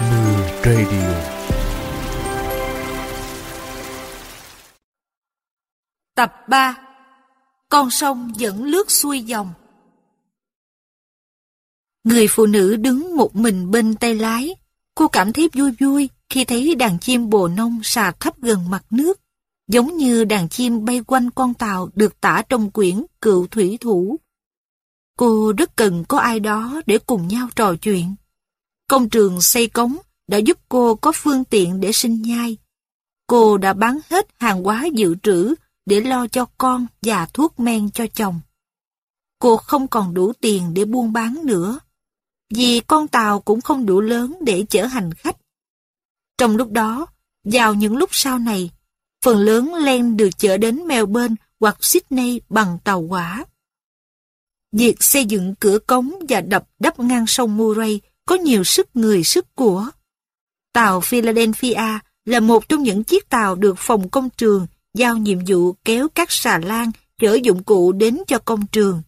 Mưa Radio Tập 3 Con sông vẫn lướt xuôi dòng Người phụ nữ đứng một mình bên tay lái. Cô cảm thấy vui vui khi thấy đàn chim bồ nông xà thấp gần mặt nước, giống như đàn chim bay quanh con tàu được tả trong quyển Cựu Thủy Thủ. Cô rất cần có ai đó để cùng nhau trò chuyện. Công trường xây cống đã giúp cô có phương tiện để sinh nhai. Cô đã bán hết hàng hóa dự trữ để lo cho con và thuốc men cho chồng. Cô không còn đủ tiền để buôn bán nữa, vì con tàu cũng không đủ lớn để chở hành khách. Trong lúc đó, vào những lúc sau này, phần lớn len được chở đến Melbourne hoặc Sydney bằng tàu hỏa. Việc xây dựng cửa cống và đập đắp ngang sông Murray có nhiều sức người sức của. Tàu Philadelphia là một trong những chiếc tàu được phòng công trường giao nhiệm vụ kéo các xà lan chở dụng cụ đến cho công trường.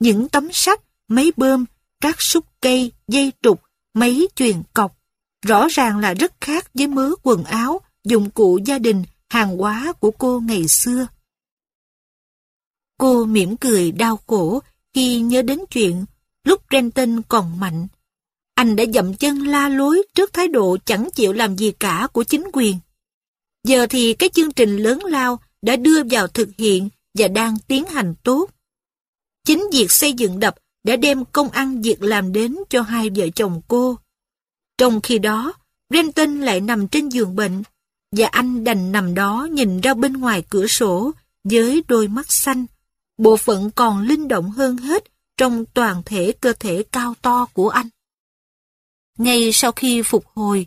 Những tấm sắt, máy bơm, các xúc cây, dây trục, máy truyền cọc, rõ ràng là rất khác với mớ quần áo, dụng cụ gia đình, hàng hóa của cô ngày xưa. Cô mỉm cười đau khổ khi nhớ đến chuyện lúc Renton còn mạnh. Anh đã dậm chân la lối trước thái độ chẳng chịu làm gì cả của chính quyền. Giờ thì cái chương trình lớn lao đã đưa vào thực hiện và đang tiến hành tốt. Chính việc xây dựng đập đã đem công ăn việc làm đến cho hai vợ chồng cô. Trong khi đó, Renton lại nằm trên giường bệnh, và anh đành nằm đó nhìn ra bên ngoài cửa sổ với đôi mắt xanh, bộ phận còn linh động hơn hết trong toàn thể cơ thể cao to của anh. Ngay sau khi phục hồi,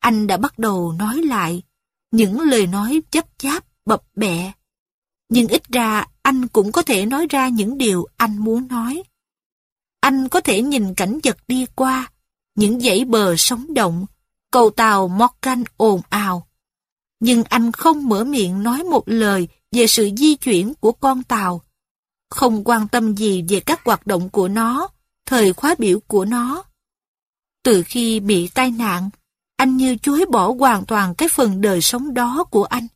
anh đã bắt đầu nói lại những lời nói chấp cháp, bập bẹ. Nhưng ít ra anh cũng có thể nói ra những điều anh muốn nói. Anh có thể nhìn cảnh vật đi qua, những dãy bờ sống động, cầu tàu Morgan ồn ào. Nhưng anh không mở miệng nói một lời về sự di chuyển của con tàu. Không quan tâm gì về các hoạt động của nó, thời khóa biểu của nó. Từ khi bị tai nạn, anh như chối bỏ hoàn toàn cái phần đời sống đó của anh.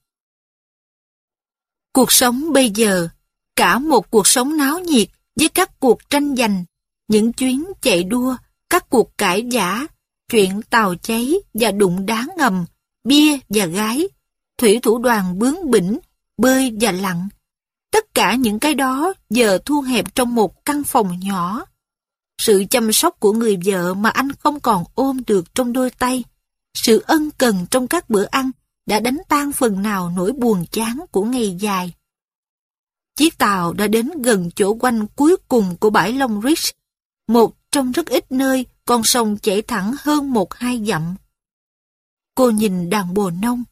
Cuộc sống bây giờ, cả một cuộc sống náo nhiệt với các cuộc tranh giành, những chuyến chạy đua, các cuộc cãi giả, chuyện tàu cháy và đụng đá ngầm, bia và gái, thủy thủ đoàn bướng bỉnh, bơi và lặn. Tất cả những cái đó giờ thu hẹp trong một căn phòng nhỏ. Sự chăm sóc của người vợ mà anh không còn ôm được trong đôi tay, sự ân cần trong các bữa ăn đã đánh tan phần nào nỗi buồn chán của ngày dài. Chiếc tàu đã đến gần chỗ quanh cuối cùng của bãi Long Ridge, một trong rất ít nơi con sông chảy thẳng hơn một hai dặm. Cô nhìn đàn bồ nông,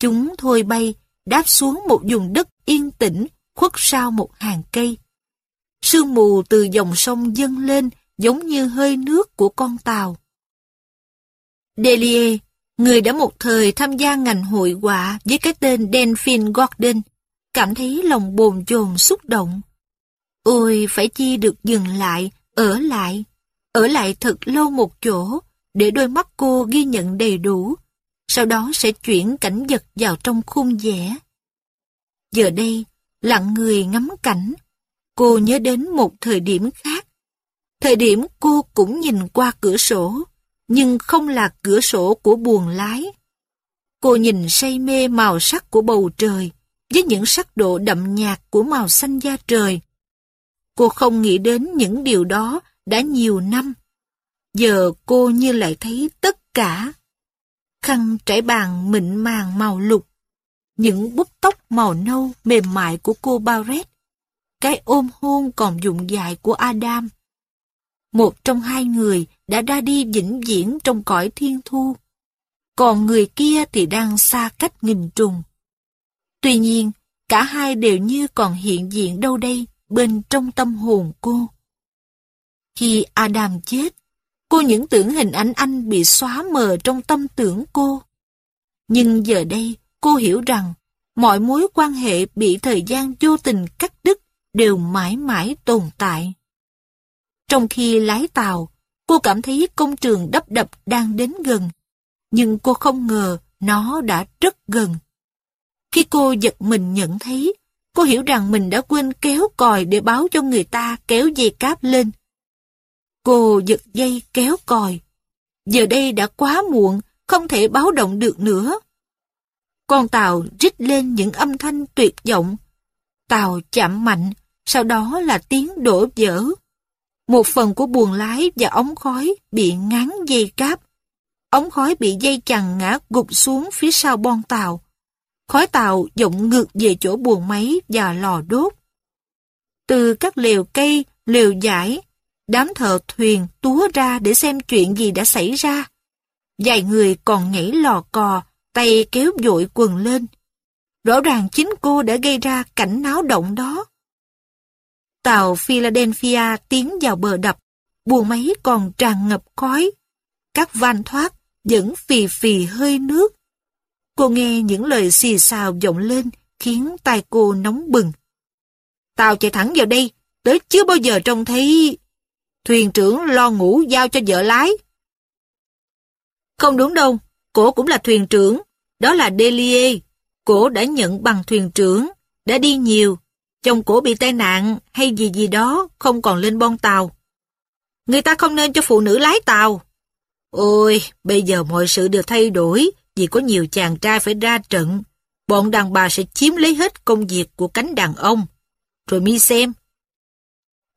chúng thôi bay, đáp xuống một vùng đất yên tĩnh, khuất sau một hàng cây. Sương mù từ dòng sông dâng lên giống như hơi nước của con tàu. Delia, người đã một thời tham gia ngành hội họa với cái tên Delphine Gordon, cảm thấy lòng bồn chồn xúc động. Ôi, phải chi được dừng lại, ở lại, ở lại thật lâu một chỗ, để đôi mắt cô ghi nhận đầy đủ, sau đó sẽ chuyển cảnh vật vào trong khung vẽ. Giờ đây, lặng người ngắm cảnh, cô nhớ đến một thời điểm khác. Thời điểm cô cũng nhìn qua cửa sổ, nhưng không là cửa sổ của buồng lái. Cô nhìn say mê màu sắc của bầu trời, với những sắc độ đậm nhạt của màu xanh da trời. Cô không nghĩ đến những điều đó đã nhiều năm. Giờ cô như lại thấy tất cả. Khăn trải bàn mịn màng màu lục, những búp tóc màu nâu mềm mại của cô Barrett, cái ôm hôn còn dụng dài của Adam. Một trong hai người đã ra đi vĩnh viễn trong cõi thiên thu, còn người kia thì đang xa cách nghìn trùng. Tuy nhiên, cả hai đều như còn hiện diện đâu đây bên trong tâm hồn cô. Khi Adam chết, cô những tưởng hình ảnh anh bị xóa mờ trong tâm tưởng cô. Nhưng giờ đây, cô hiểu rằng mọi mối quan hệ bị thời gian vô tình cắt đứt đều mãi mãi tồn tại. Trong khi lái tàu, cô cảm thấy công trường đắp đập đang đến gần. nhưng cô không ngờ nó đã rất gần. Khi cô giật mình nhận thấy, cô hiểu rằng mình đã quên kéo còi để báo cho người ta kéo dây cáp lên. Cô giật dây kéo còi. Giờ đây đã quá muộn, không thể báo động được nữa. Con tàu rít lên những âm thanh tuyệt vọng. Tàu chạm mạnh, sau đó là tiếng đổ vỡ. Một phần của buồng lái và ống khói bị ngắn dây cáp. Ống khói bị dây chằng ngã gục xuống phía sau bon tàu. Khói tàu dọng ngược về chỗ buồng máy và lò đốt. Từ các lều cây, lều giải, đám thợ thuyền túa ra để xem chuyện gì đã xảy ra. Vài người còn nhảy lò cò, tay kéo dội quần lên. Rõ ràng chính cô đã gây ra cảnh náo động đó. Tàu Philadelphia tiến vào bờ đập, buồng máy còn tràn ngập khói. Các van thoát vẫn phì phì hơi nước. Cô nghe những lời xì xào vọng lên khiến tai cô nóng bừng. Tàu chạy thẳng vào đây, tới chưa bao giờ trông thấy... Thuyền trưởng lo ngủ giao cho vợ lái. Không đúng đâu, cổ cũng là thuyền trưởng, đó là Delie. Cổ đã nhận bằng thuyền trưởng, đã đi nhiều, chồng của bị tai nạn hay gì gì đó, không còn lên bon tàu. Người ta không nên cho phụ nữ lái tàu. Ôi, bây giờ mọi sự đều thay đổi vì có nhiều chàng trai phải ra trận. Bọn đàn bà sẽ chiếm lấy hết công việc của cánh đàn ông. Rồi mi xem.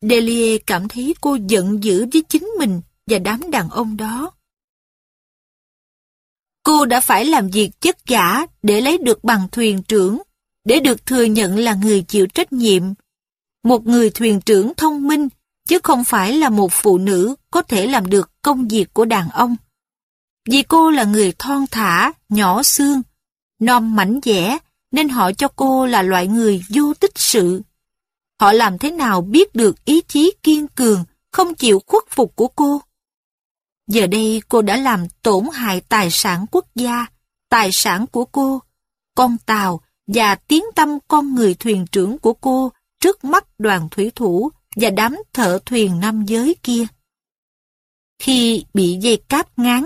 Delia cảm thấy cô giận dữ với chính mình và đám đàn ông đó. Cô đã phải làm việc chất giả để lấy được bằng thuyền trưởng, để được thừa nhận là người chịu trách nhiệm. Một người thuyền trưởng thông minh, chứ không phải là một phụ nữ có thể làm được công việc của đàn ông. Vì cô là người thon thả, nhỏ xương, non mảnh dẻ, nên họ cho cô là loại người vô tích sự. Họ làm thế nào biết được ý chí kiên cường, không chịu khuất phục của cô? Giờ đây cô đã làm tổn hại tài sản quốc gia, tài sản của cô, con tàu và tiếng tâm con người thuyền trưởng của cô trước mắt đoàn thủy thủ và đám thợ thuyền nam giới kia. Khi bị dây cáp ngán,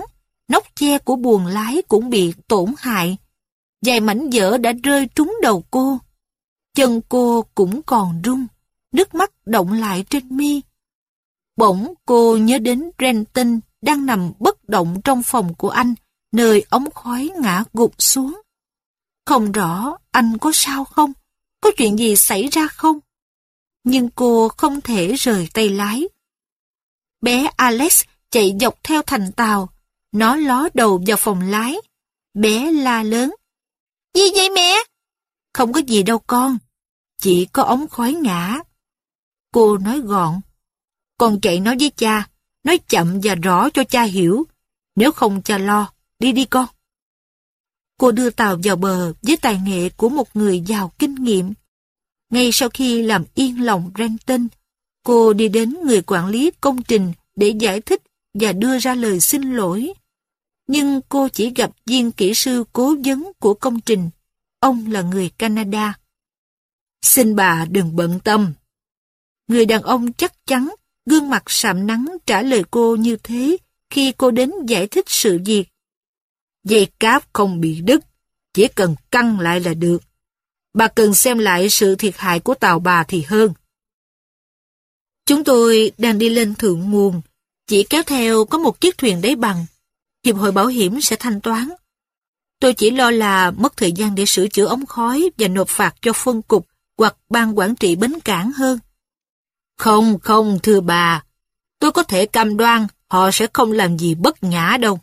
nóc che của buồng lái cũng bị tổn hại. Vài mảnh vỡ đã rơi trúng đầu cô. Chân cô cũng còn rung, nước mắt động lại trên mi. Bỗng cô nhớ đến Renton đang nằm bất động trong phòng của anh, nơi ống khói ngã gục xuống. Không rõ anh có sao không? Có chuyện gì xảy ra không? Nhưng cô không thể rời tay lái. Bé Alex chạy dọc theo thành tàu. Nó ló đầu vào phòng lái. Bé la lớn. Gì vậy mẹ? Không có gì đâu con. Chỉ có ống khói ngã. Cô nói gọn. Con chạy nói với cha. Nói chậm và rõ cho cha hiểu. Nếu không cha lo, đi đi con. Cô đưa tàu vào bờ với tài nghệ của một người giàu kinh nghiệm. Ngay sau khi làm yên lòng Renton, cô đi đến người quản lý công trình để giải thích và đưa ra lời xin lỗi. Nhưng cô chỉ gặp viên kỹ sư cố vấn của công trình. Ông là người Canada. Xin bà đừng bận tâm. Người đàn ông chắc chắn Gương mặt sạm nắng trả lời cô như thế khi cô đến giải thích sự việc. Dây cáp không bị đứt, chỉ cần căng lại là được. Bà cần xem lại sự thiệt hại của tàu bà thì hơn. Chúng tôi đang đi lên thượng nguồn, chỉ kéo theo có một chiếc thuyền đáy bằng. Hiệp hội bảo hiểm sẽ thanh toán. Tôi chỉ lo là mất thời gian để sửa chữa ống khói và nộp phạt cho phân cục hoặc ban quản trị bến cảng hơn. Không, không, thưa bà. Tôi có thể cam đoan họ sẽ không làm gì bất nhã đâu.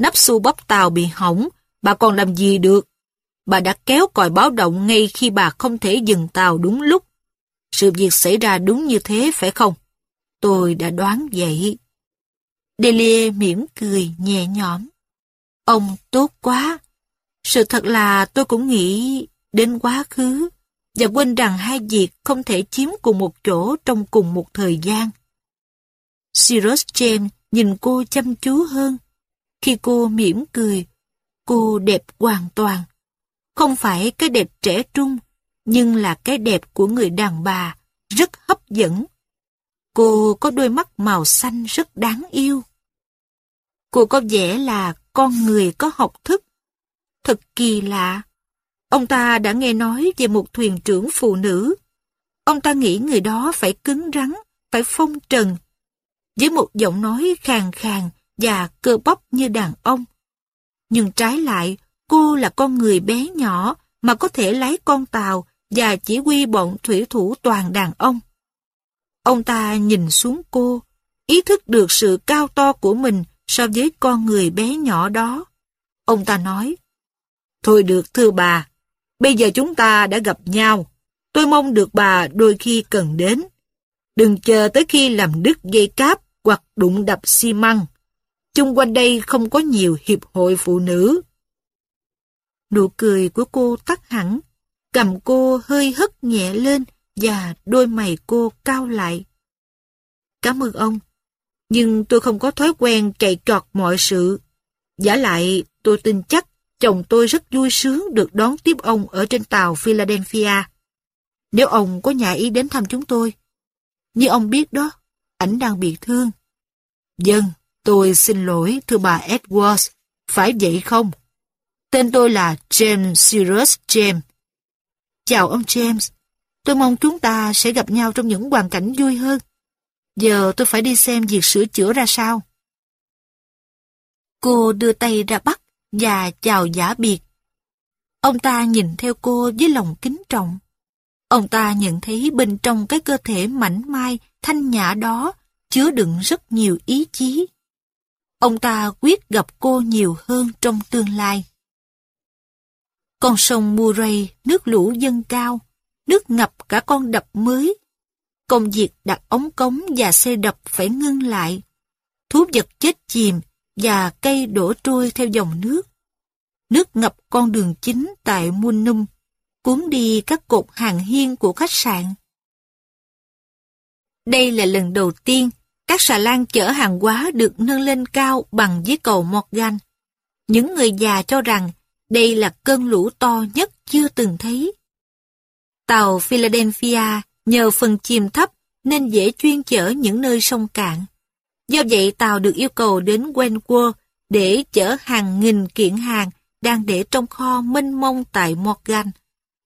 Nắp xu bắp tàu bị hỏng, bà còn làm gì được? Bà đã kéo còi báo động ngay khi bà không thể dừng tàu đúng lúc. Sự việc xảy ra đúng như thế phải không? Tôi đã đoán vậy. Delia mỉm cười nhẹ nhõm. Ông tốt quá. Sự thật là tôi cũng nghĩ đến quá khứ và quên rằng hai việc không thể chiếm cùng một chỗ trong cùng một thời gian. Cyrus James nhìn cô chăm chú hơn. Khi cô mỉm cười, cô đẹp hoàn toàn. Không phải cái đẹp trẻ trung, nhưng là cái đẹp của người đàn bà, rất hấp dẫn. Cô có đôi mắt màu xanh rất đáng yêu. Cô có vẻ là con người có học thức. Thật kỳ lạ. Ông ta đã nghe nói về một thuyền trưởng phụ nữ. Ông ta nghĩ người đó phải cứng rắn, phải phong trần. Với một giọng nói khàn khàn và cơ bắp như đàn ông. Nhưng trái lại, cô là con người bé nhỏ mà có thể lái con tàu và chỉ huy bọn thủy thủ toàn đàn ông. Ông ta nhìn xuống cô, ý thức được sự cao to của mình so với con người bé nhỏ đó. Ông ta nói, Thôi được thưa bà, bây giờ chúng ta đã gặp nhau. Tôi mong được bà đôi khi cần đến. Đừng chờ tới khi làm đứt dây cáp hoặc đụng đập xi măng. Chung quanh đây không có nhiều hiệp hội phụ nữ. Nụ cười của cô tắt hẳn, cầm cô hơi hất nhẹ lên và đôi mày cô cao lại. Cảm ơn ông, nhưng tôi không có thói quen chạy trọt mọi sự. Giả lại, tôi tin chắc chồng tôi rất vui sướng được đón tiếp ông ở trên tàu Philadelphia. Nếu ông có nhà ý đến thăm chúng tôi, như ông biết đó, ảnh đang bị thương. Dân, tôi xin lỗi thưa bà Edwards, phải vậy không? Tên tôi là James Sirius James. Chào ông James, tôi mong chúng ta sẽ gặp nhau trong những hoàn cảnh vui hơn. Giờ tôi phải đi xem việc sửa chữa ra sao. Cô đưa tay ra bắt và chào giả biệt. Ông ta nhìn theo cô với lòng kính trọng. Ông ta nhận thấy bên trong cái cơ thể mảnh mai, thanh nhã đó chứa đựng rất nhiều ý chí. Ông ta quyết gặp cô nhiều hơn trong tương lai. Con sông Murray, nước lũ dâng cao, nước ngập cả con đập mới. Công việc đặt ống cống và xe đập phải ngưng lại. Thú vật chết chìm và cây đổ trôi theo dòng nước. Nước ngập con đường chính tại Munum, cuốn đi các cột hàng hiên của khách sạn. Đây là lần đầu tiên các xà lan chở hàng hóa được nâng lên cao bằng dưới cầu Morgan. Những người già cho rằng đây là cơn lũ to nhất chưa từng thấy. Tàu Philadelphia nhờ phần chìm thấp nên dễ chuyên chở những nơi sông cạn. Do vậy, tàu được yêu cầu đến Wentworth để chở hàng nghìn kiện hàng đang để trong kho mênh mông tại Morgan.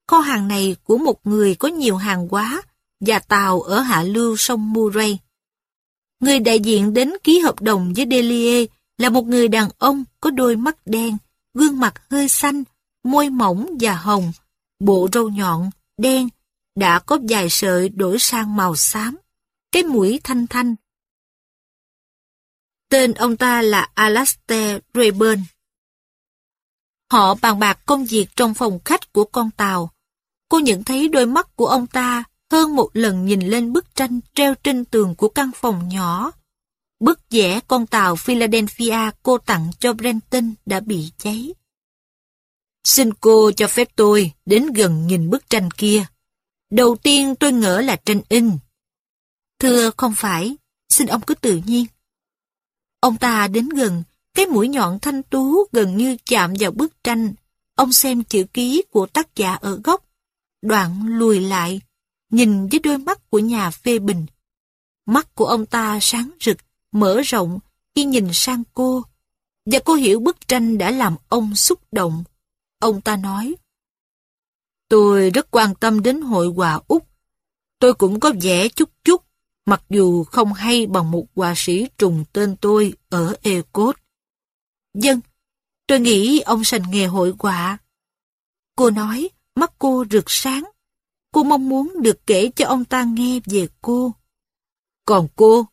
Kho hàng này của một người có nhiều hàng quá và tàu ở hạ lưu sông Murray. Người đại diện đến ký hợp đồng với Delia là một người đàn ông có đôi mắt đen, gương mặt hơi xanh, môi mỏng và hồng, bộ râu nhọn, đen, đã có vài sợi đổi sang màu xám, cái mũi thanh thanh. Tên ông ta là Alastair Rayburn. Họ bàn bạc công việc trong phòng khách của con tàu. Cô nhận thấy đôi mắt của ông ta hơn một lần nhìn lên bức tranh treo trên tường của căn phòng nhỏ. Bức vẽ con tàu Philadelphia cô tặng cho Brenton đã bị cháy. Xin cô cho phép tôi đến gần nhìn bức tranh kia. Đầu tiên tôi ngỡ là tranh in. Thưa không phải, xin ông cứ tự nhiên. Ông ta đến gần, cái mũi nhọn thanh tú gần như chạm vào bức tranh. Ông xem chữ ký của tác giả ở góc. Đoạn lùi lại, nhìn với đôi mắt của nhà phê bình. Mắt của ông ta sáng rực, mở rộng khi nhìn sang cô. Và cô hiểu bức tranh đã làm ông xúc động. Ông ta nói, Tôi rất quan tâm đến hội họa Úc. Tôi cũng có vẽ chút chút, mặc dù không hay bằng một họa sĩ trùng tên tôi ở Ecot. Dân, vâng, tôi nghĩ ông sành nghề hội họa. Cô nói, mắt cô rực sáng. Cô mong muốn được kể cho ông ta nghe về cô. Còn cô?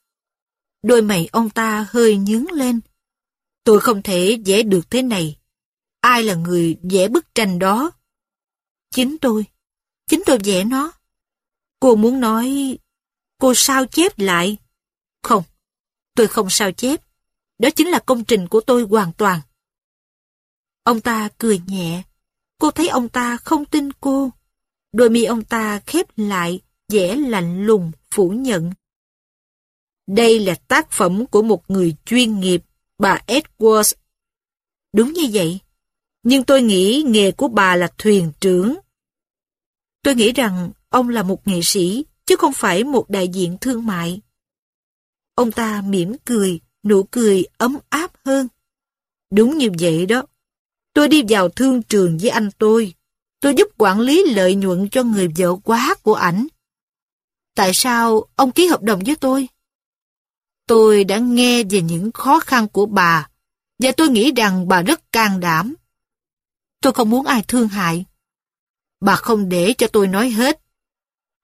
Đôi mày ông ta hơi nhướng lên. Tôi không thể vẽ được thế này. Ai là người vẽ bức tranh đó? Chính tôi. Chính tôi vẽ nó. Cô muốn nói... Cô sao chép lại? Không, tôi không sao chép. Đó chính là công trình của tôi hoàn toàn. Ông ta cười nhẹ. Cô thấy ông ta không tin cô. Đôi mi ông ta khép lại, vẻ lạnh lùng, phủ nhận. Đây là tác phẩm của một người chuyên nghiệp, bà Edwards. Đúng như vậy. Nhưng tôi nghĩ nghề của bà là thuyền trưởng. Tôi nghĩ rằng ông là một nghệ sĩ, chứ không phải một đại diện thương mại. Ông ta mỉm cười, nụ cười ấm áp hơn. Đúng như vậy đó. Tôi đi vào thương trường với anh tôi. Tôi giúp quản lý lợi nhuận cho người vợ quá của ảnh. Tại sao ông ký hợp đồng với tôi? Tôi đã nghe về những khó khăn của bà và tôi nghĩ rằng bà rất can đảm. Tôi không muốn ai thương hại. Bà không để cho tôi nói hết.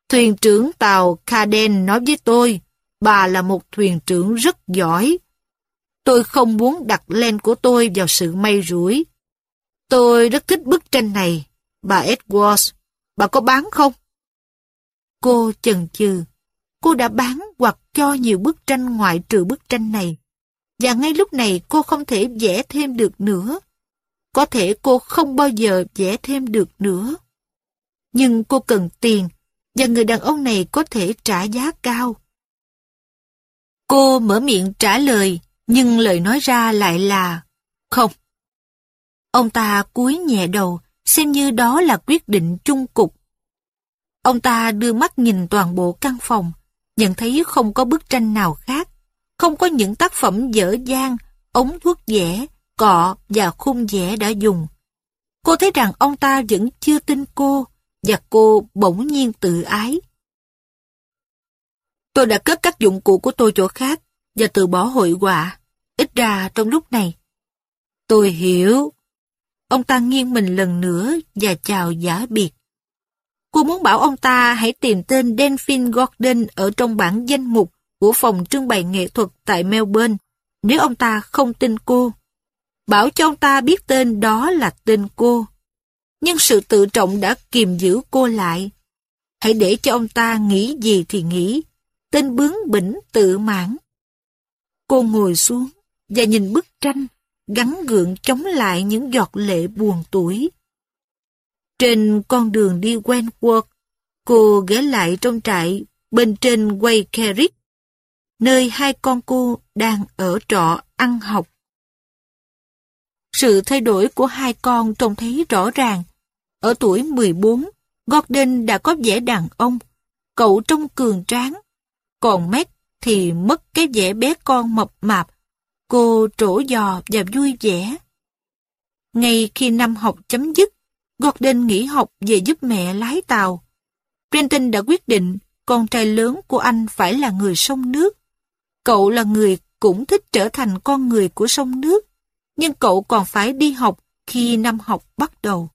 Thuyền trưởng tàu Caden nói với tôi, bà là một thuyền trưởng rất giỏi. Tôi không muốn đặt len của tôi vào sự may rủi. Tôi rất thích bức tranh này. Bà Edwards, bà có bán không? Cô chần chừ. Cô đã bán hoặc cho nhiều bức tranh ngoại trừ bức tranh này. Và ngay lúc này cô không thể vẽ thêm được nữa. Có thể cô không bao giờ vẽ thêm được nữa. Nhưng cô cần tiền, và người đàn ông này có thể trả giá cao. Cô mở miệng trả lời, nhưng lời nói ra lại là không. Ông ta cúi nhẹ đầu, xem như đó là quyết định chung cục. Ông ta đưa mắt nhìn toàn bộ căn phòng, nhận thấy không có bức tranh nào khác, không có những tác phẩm dở dang, ống thuốc vẽ, cọ và khung vẽ đã dùng. Cô thấy rằng ông ta vẫn chưa tin cô, và cô bỗng nhiên tự ái. Tôi đã cất các dụng cụ của tôi chỗ khác và từ bỏ hội họa, ít ra trong lúc này. Tôi hiểu. Ông ta nghiêng mình lần nữa và chào giả biệt. Cô muốn bảo ông ta hãy tìm tên Delphine Gordon ở trong bản danh mục của phòng trưng bày nghệ thuật tại Melbourne, nếu ông ta không tin cô. Bảo cho ông ta biết tên đó là tên cô. Nhưng sự tự trọng đã kìm giữ cô lại. Hãy để cho ông ta nghĩ gì thì nghĩ. Tên bướng bỉnh tự mãn. Cô ngồi xuống và nhìn bức tranh gắn gượng chống lại những giọt lệ buồn tuổi. Trên con đường đi Wentworth, cô ghé lại trong trại bên trên quay Kerrick, nơi hai con cô đang ở trọ ăn học. Sự thay đổi của hai con trông thấy rõ ràng. Ở tuổi 14, Gordon đã có vẻ đàn ông, cậu trông cường tráng, còn Mac thì mất cái vẻ bé con mập mạp, cô trổ giò và vui vẻ. Ngay khi năm học chấm dứt, Gordon nghỉ học về giúp mẹ lái tàu. Brenton đã quyết định con trai lớn của anh phải là người sông nước. Cậu là người cũng thích trở thành con người của sông nước, nhưng cậu còn phải đi học khi năm học bắt đầu.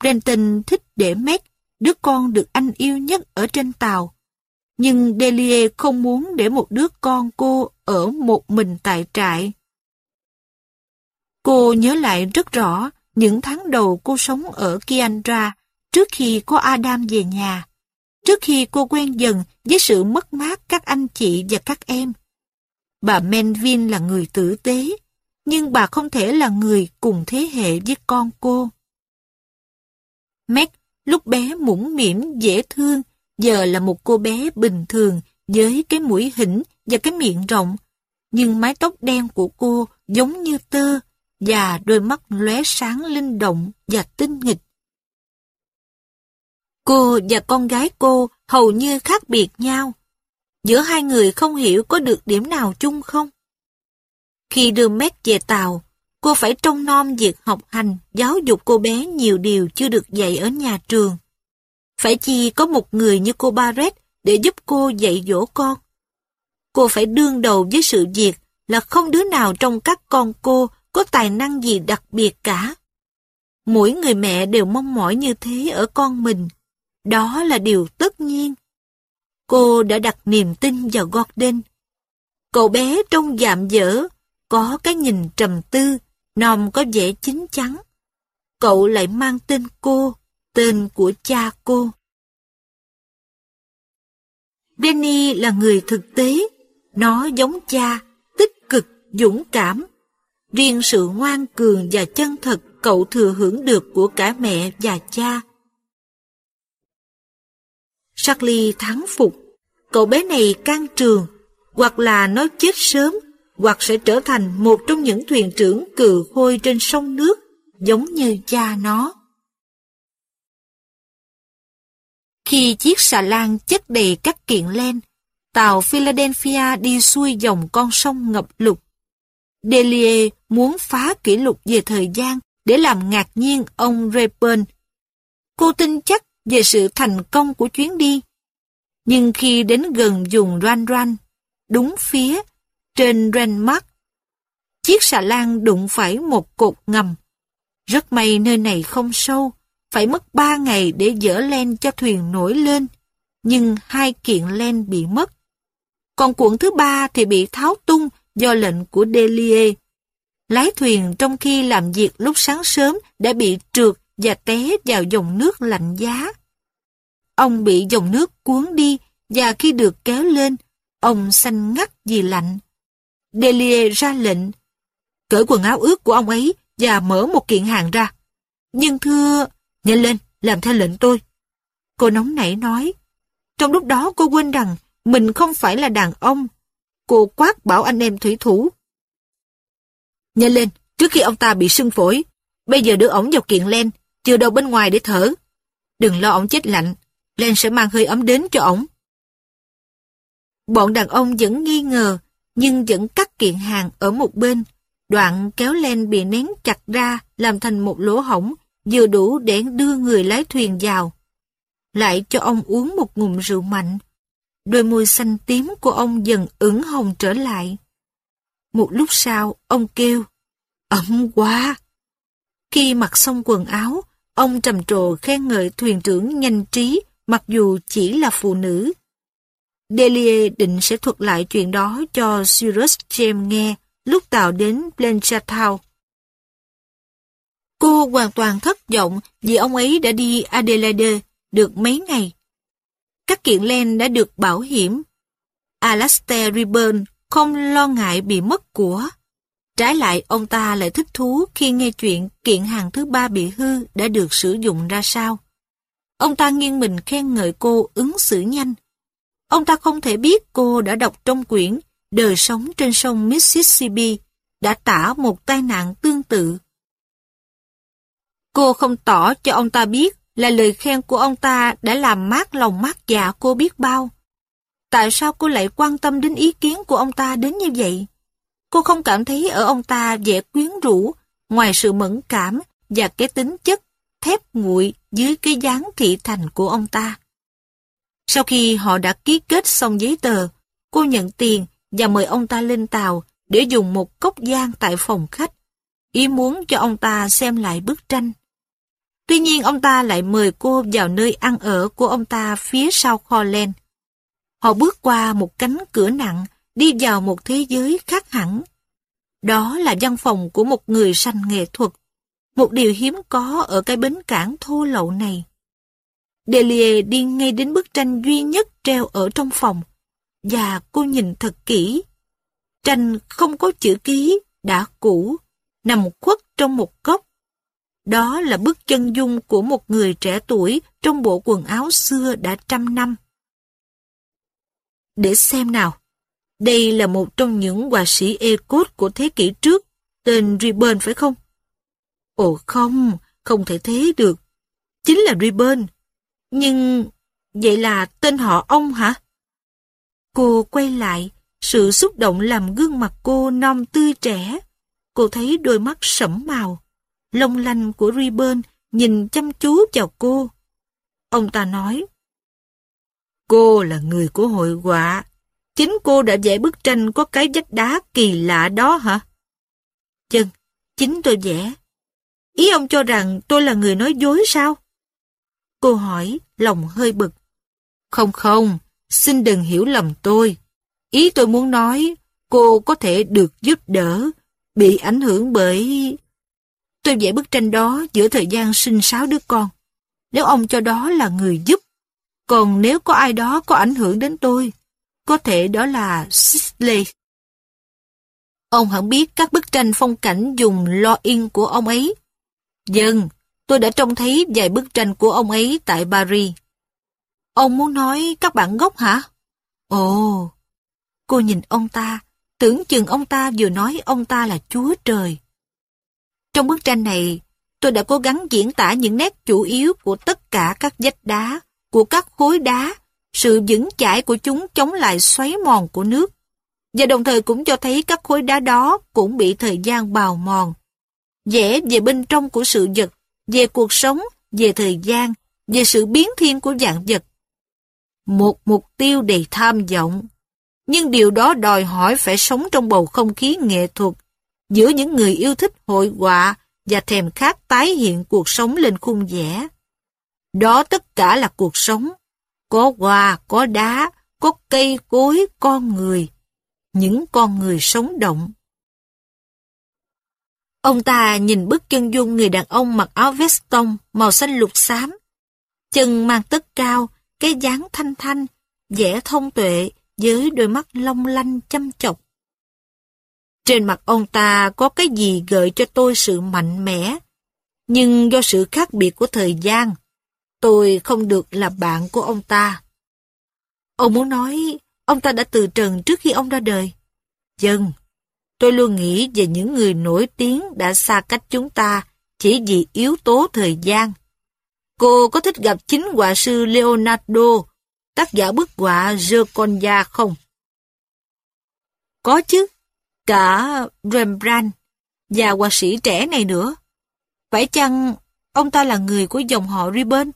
Brenton thích để Meg, đứa con được anh yêu nhất ở trên tàu. Nhưng Delia không muốn để một đứa con cô ở một mình tại trại. Cô nhớ lại rất rõ những tháng đầu cô sống ở Kiandra trước khi có Adam về nhà. Trước khi cô quen dần với sự mất mát các anh chị và các em. Bà Menvin là người tử tế, nhưng bà không thể là người cùng thế hệ với con cô. Meg lúc bé mũm mỉm dễ thương, giờ là một cô bé bình thường với cái mũi hỉnh và cái miệng rộng. Nhưng mái tóc đen của cô giống như tơ và đôi mắt lóe sáng linh động và tinh nghịch. Cô và con gái cô hầu như khác biệt nhau. Giữa hai người không hiểu có được điểm nào chung không? Khi đưa mét về tàu, cô phải trông nom việc học hành, giáo dục cô bé nhiều điều chưa được dạy ở nhà trường. Phải chi có một người như cô Barrett để giúp cô dạy dỗ con. Cô phải đương đầu với sự việc là không đứa nào trong các con cô có tài năng gì đặc biệt cả. Mỗi người mẹ đều mong mỏi như thế ở con mình. Đó là điều tất nhiên. Cô đã đặt niềm tin vào Gordon. Cậu bé trông dạm dở, có cái nhìn trầm tư, nòm có vẻ chín chắn. Cậu lại mang tên cô, tên của cha cô. Benny là người thực tế, nó giống cha, tích cực, dũng cảm. Riêng sự ngoan cường và chân thật cậu thừa hưởng được của cả mẹ và cha. Charlie thắng phục. Cậu bé này can trường, hoặc là nó chết sớm, hoặc sẽ trở thành một trong những thuyền trưởng cừ khôi trên sông nước, giống như cha nó. Khi chiếc xà lan chất đầy các kiện len, tàu Philadelphia đi xuôi dòng con sông ngập lụt. Delia muốn phá kỷ lục về thời gian để làm ngạc nhiên ông Rayburn. Cô tin chắc về sự thành công của chuyến đi. Nhưng khi đến gần vùng Ran Ran, đúng phía, trên Renmark, chiếc xà lan đụng phải một cột ngầm. Rất may nơi này không sâu, phải mất ba ngày để dỡ len cho thuyền nổi lên, nhưng hai kiện len bị mất. Còn cuộn thứ ba thì bị tháo tung do lệnh của Delia. Lái thuyền trong khi làm việc lúc sáng sớm đã bị trượt và té vào dòng nước lạnh giá. Ông bị dòng nước cuốn đi và khi được kéo lên, ông xanh ngắt vì lạnh. Delia ra lệnh, cởi quần áo ướt của ông ấy và mở một kiện hàng ra. Nhưng thưa, nhanh lên, làm theo lệnh tôi. Cô nóng nảy nói. Trong lúc đó cô quên rằng mình không phải là đàn ông. Cô quát bảo anh em thủy thủ. Nhanh lên, trước khi ông ta bị sưng phổi. Bây giờ đưa ổng vào kiện len, chừa đầu bên ngoài để thở. Đừng lo ổng chết lạnh, len sẽ mang hơi ấm đến cho ổng. Bọn đàn ông vẫn nghi ngờ, nhưng vẫn cắt kiện hàng ở một bên. Đoạn kéo len bị nén chặt ra, làm thành một lỗ hổng, vừa đủ để đưa người lái thuyền vào. Lại cho ông uống một ngụm rượu mạnh. Đôi môi xanh tím của ông dần ửng hồng trở lại. Một lúc sau, ông kêu, ấm quá. Khi mặc xong quần áo, ông trầm trồ khen ngợi thuyền trưởng nhanh trí, mặc dù chỉ là phụ nữ. Delia định sẽ thuật lại chuyện đó cho Cyrus James nghe lúc tàu đến Blanchardstown. Cô hoàn toàn thất vọng vì ông ấy đã đi Adelaide được mấy ngày. Các kiện len đã được bảo hiểm. Alastair Reburn không lo ngại bị mất của. Trái lại, ông ta lại thích thú khi nghe chuyện kiện hàng thứ ba bị hư đã được sử dụng ra sao. Ông ta nghiêng mình khen ngợi cô ứng xử nhanh. Ông ta không thể biết cô đã đọc trong quyển Đời sống trên sông Mississippi đã tả một tai nạn tương tự. Cô không tỏ cho ông ta biết là lời khen của ông ta đã làm mát lòng mát dạ cô biết bao. Tại sao cô lại quan tâm đến ý kiến của ông ta đến như vậy? Cô không cảm thấy ở ông ta vẻ quyến rũ, ngoài sự mẫn cảm và cái tính chất thép nguội dưới cái dáng thị thành của ông ta. Sau khi họ đã ký kết xong giấy tờ, cô nhận tiền và mời ông ta lên tàu để dùng một cốc giang tại phòng khách, ý muốn cho ông ta xem lại bức tranh. Tuy nhiên ông ta lại mời cô vào nơi ăn ở của ông ta phía sau kho len. Họ bước qua một cánh cửa nặng, đi vào một thế giới khác hẳn. Đó là văn phòng của một người sanh nghệ thuật, một điều hiếm có ở cái bến cảng thô lậu này. Delia đi ngay đến bức tranh duy nhất treo ở trong phòng, và cô nhìn thật kỹ. Tranh không có chữ ký, đã cũ, nằm khuất trong một góc. Đó là bức chân dung của một người trẻ tuổi trong bộ quần áo xưa đã trăm năm. Để xem nào. Đây là một trong những họa sĩ Ecot của thế kỷ trước, tên Ribbon phải không? Ồ không, không thể thế được. Chính là Ribbon. Nhưng vậy là tên họ ông hả? Cô quay lại, sự xúc động làm gương mặt cô non tươi trẻ. Cô thấy đôi mắt sẫm màu, lông lanh của Ribbon nhìn chăm chú vào cô. Ông ta nói, Cô là người của hội họa. Chính cô đã vẽ bức tranh có cái vách đá kỳ lạ đó hả? Chân, chính tôi vẽ. Ý ông cho rằng tôi là người nói dối sao? Cô hỏi, lòng hơi bực. Không không, xin đừng hiểu lầm tôi. Ý tôi muốn nói, cô có thể được giúp đỡ, bị ảnh hưởng bởi... Tôi vẽ bức tranh đó giữa thời gian sinh sáu đứa con. Nếu ông cho đó là người giúp, còn nếu có ai đó có ảnh hưởng đến tôi, có thể đó là Sisley. Ông hẳn biết các bức tranh phong cảnh dùng lo in của ông ấy. Dần, tôi đã trông thấy vài bức tranh của ông ấy tại Paris. Ông muốn nói các bạn gốc hả? Ồ, cô nhìn ông ta, tưởng chừng ông ta vừa nói ông ta là Chúa Trời. Trong bức tranh này, tôi đã cố gắng diễn tả những nét chủ yếu của tất cả các vách đá, của các khối đá, sự vững chãi của chúng chống lại xoáy mòn của nước, và đồng thời cũng cho thấy các khối đá đó cũng bị thời gian bào mòn. Vẽ về bên trong của sự vật, về cuộc sống, về thời gian, về sự biến thiên của dạng vật. Một mục tiêu đầy tham vọng, nhưng điều đó đòi hỏi phải sống trong bầu không khí nghệ thuật, giữa những người yêu thích hội họa và thèm khát tái hiện cuộc sống lên khung vẽ. Đó tất cả là cuộc sống. Có hoa, có đá, có cây cối, con người. Những con người sống động. Ông ta nhìn bức chân dung người đàn ông mặc áo veston màu xanh lục xám. Chân mang tất cao, cái dáng thanh thanh, vẻ thông tuệ với đôi mắt long lanh chăm chọc. Trên mặt ông ta có cái gì gợi cho tôi sự mạnh mẽ, nhưng do sự khác biệt của thời gian, tôi không được là bạn của ông ta. Ông muốn nói ông ta đã từ trần trước khi ông ra đời. Dân, tôi luôn nghĩ về những người nổi tiếng đã xa cách chúng ta chỉ vì yếu tố thời gian. Cô có thích gặp chính họa sư Leonardo, tác giả bức họa Gioconda không? Có chứ, cả Rembrandt và họa sĩ trẻ này nữa. Phải chăng ông ta là người của dòng họ Ribbon?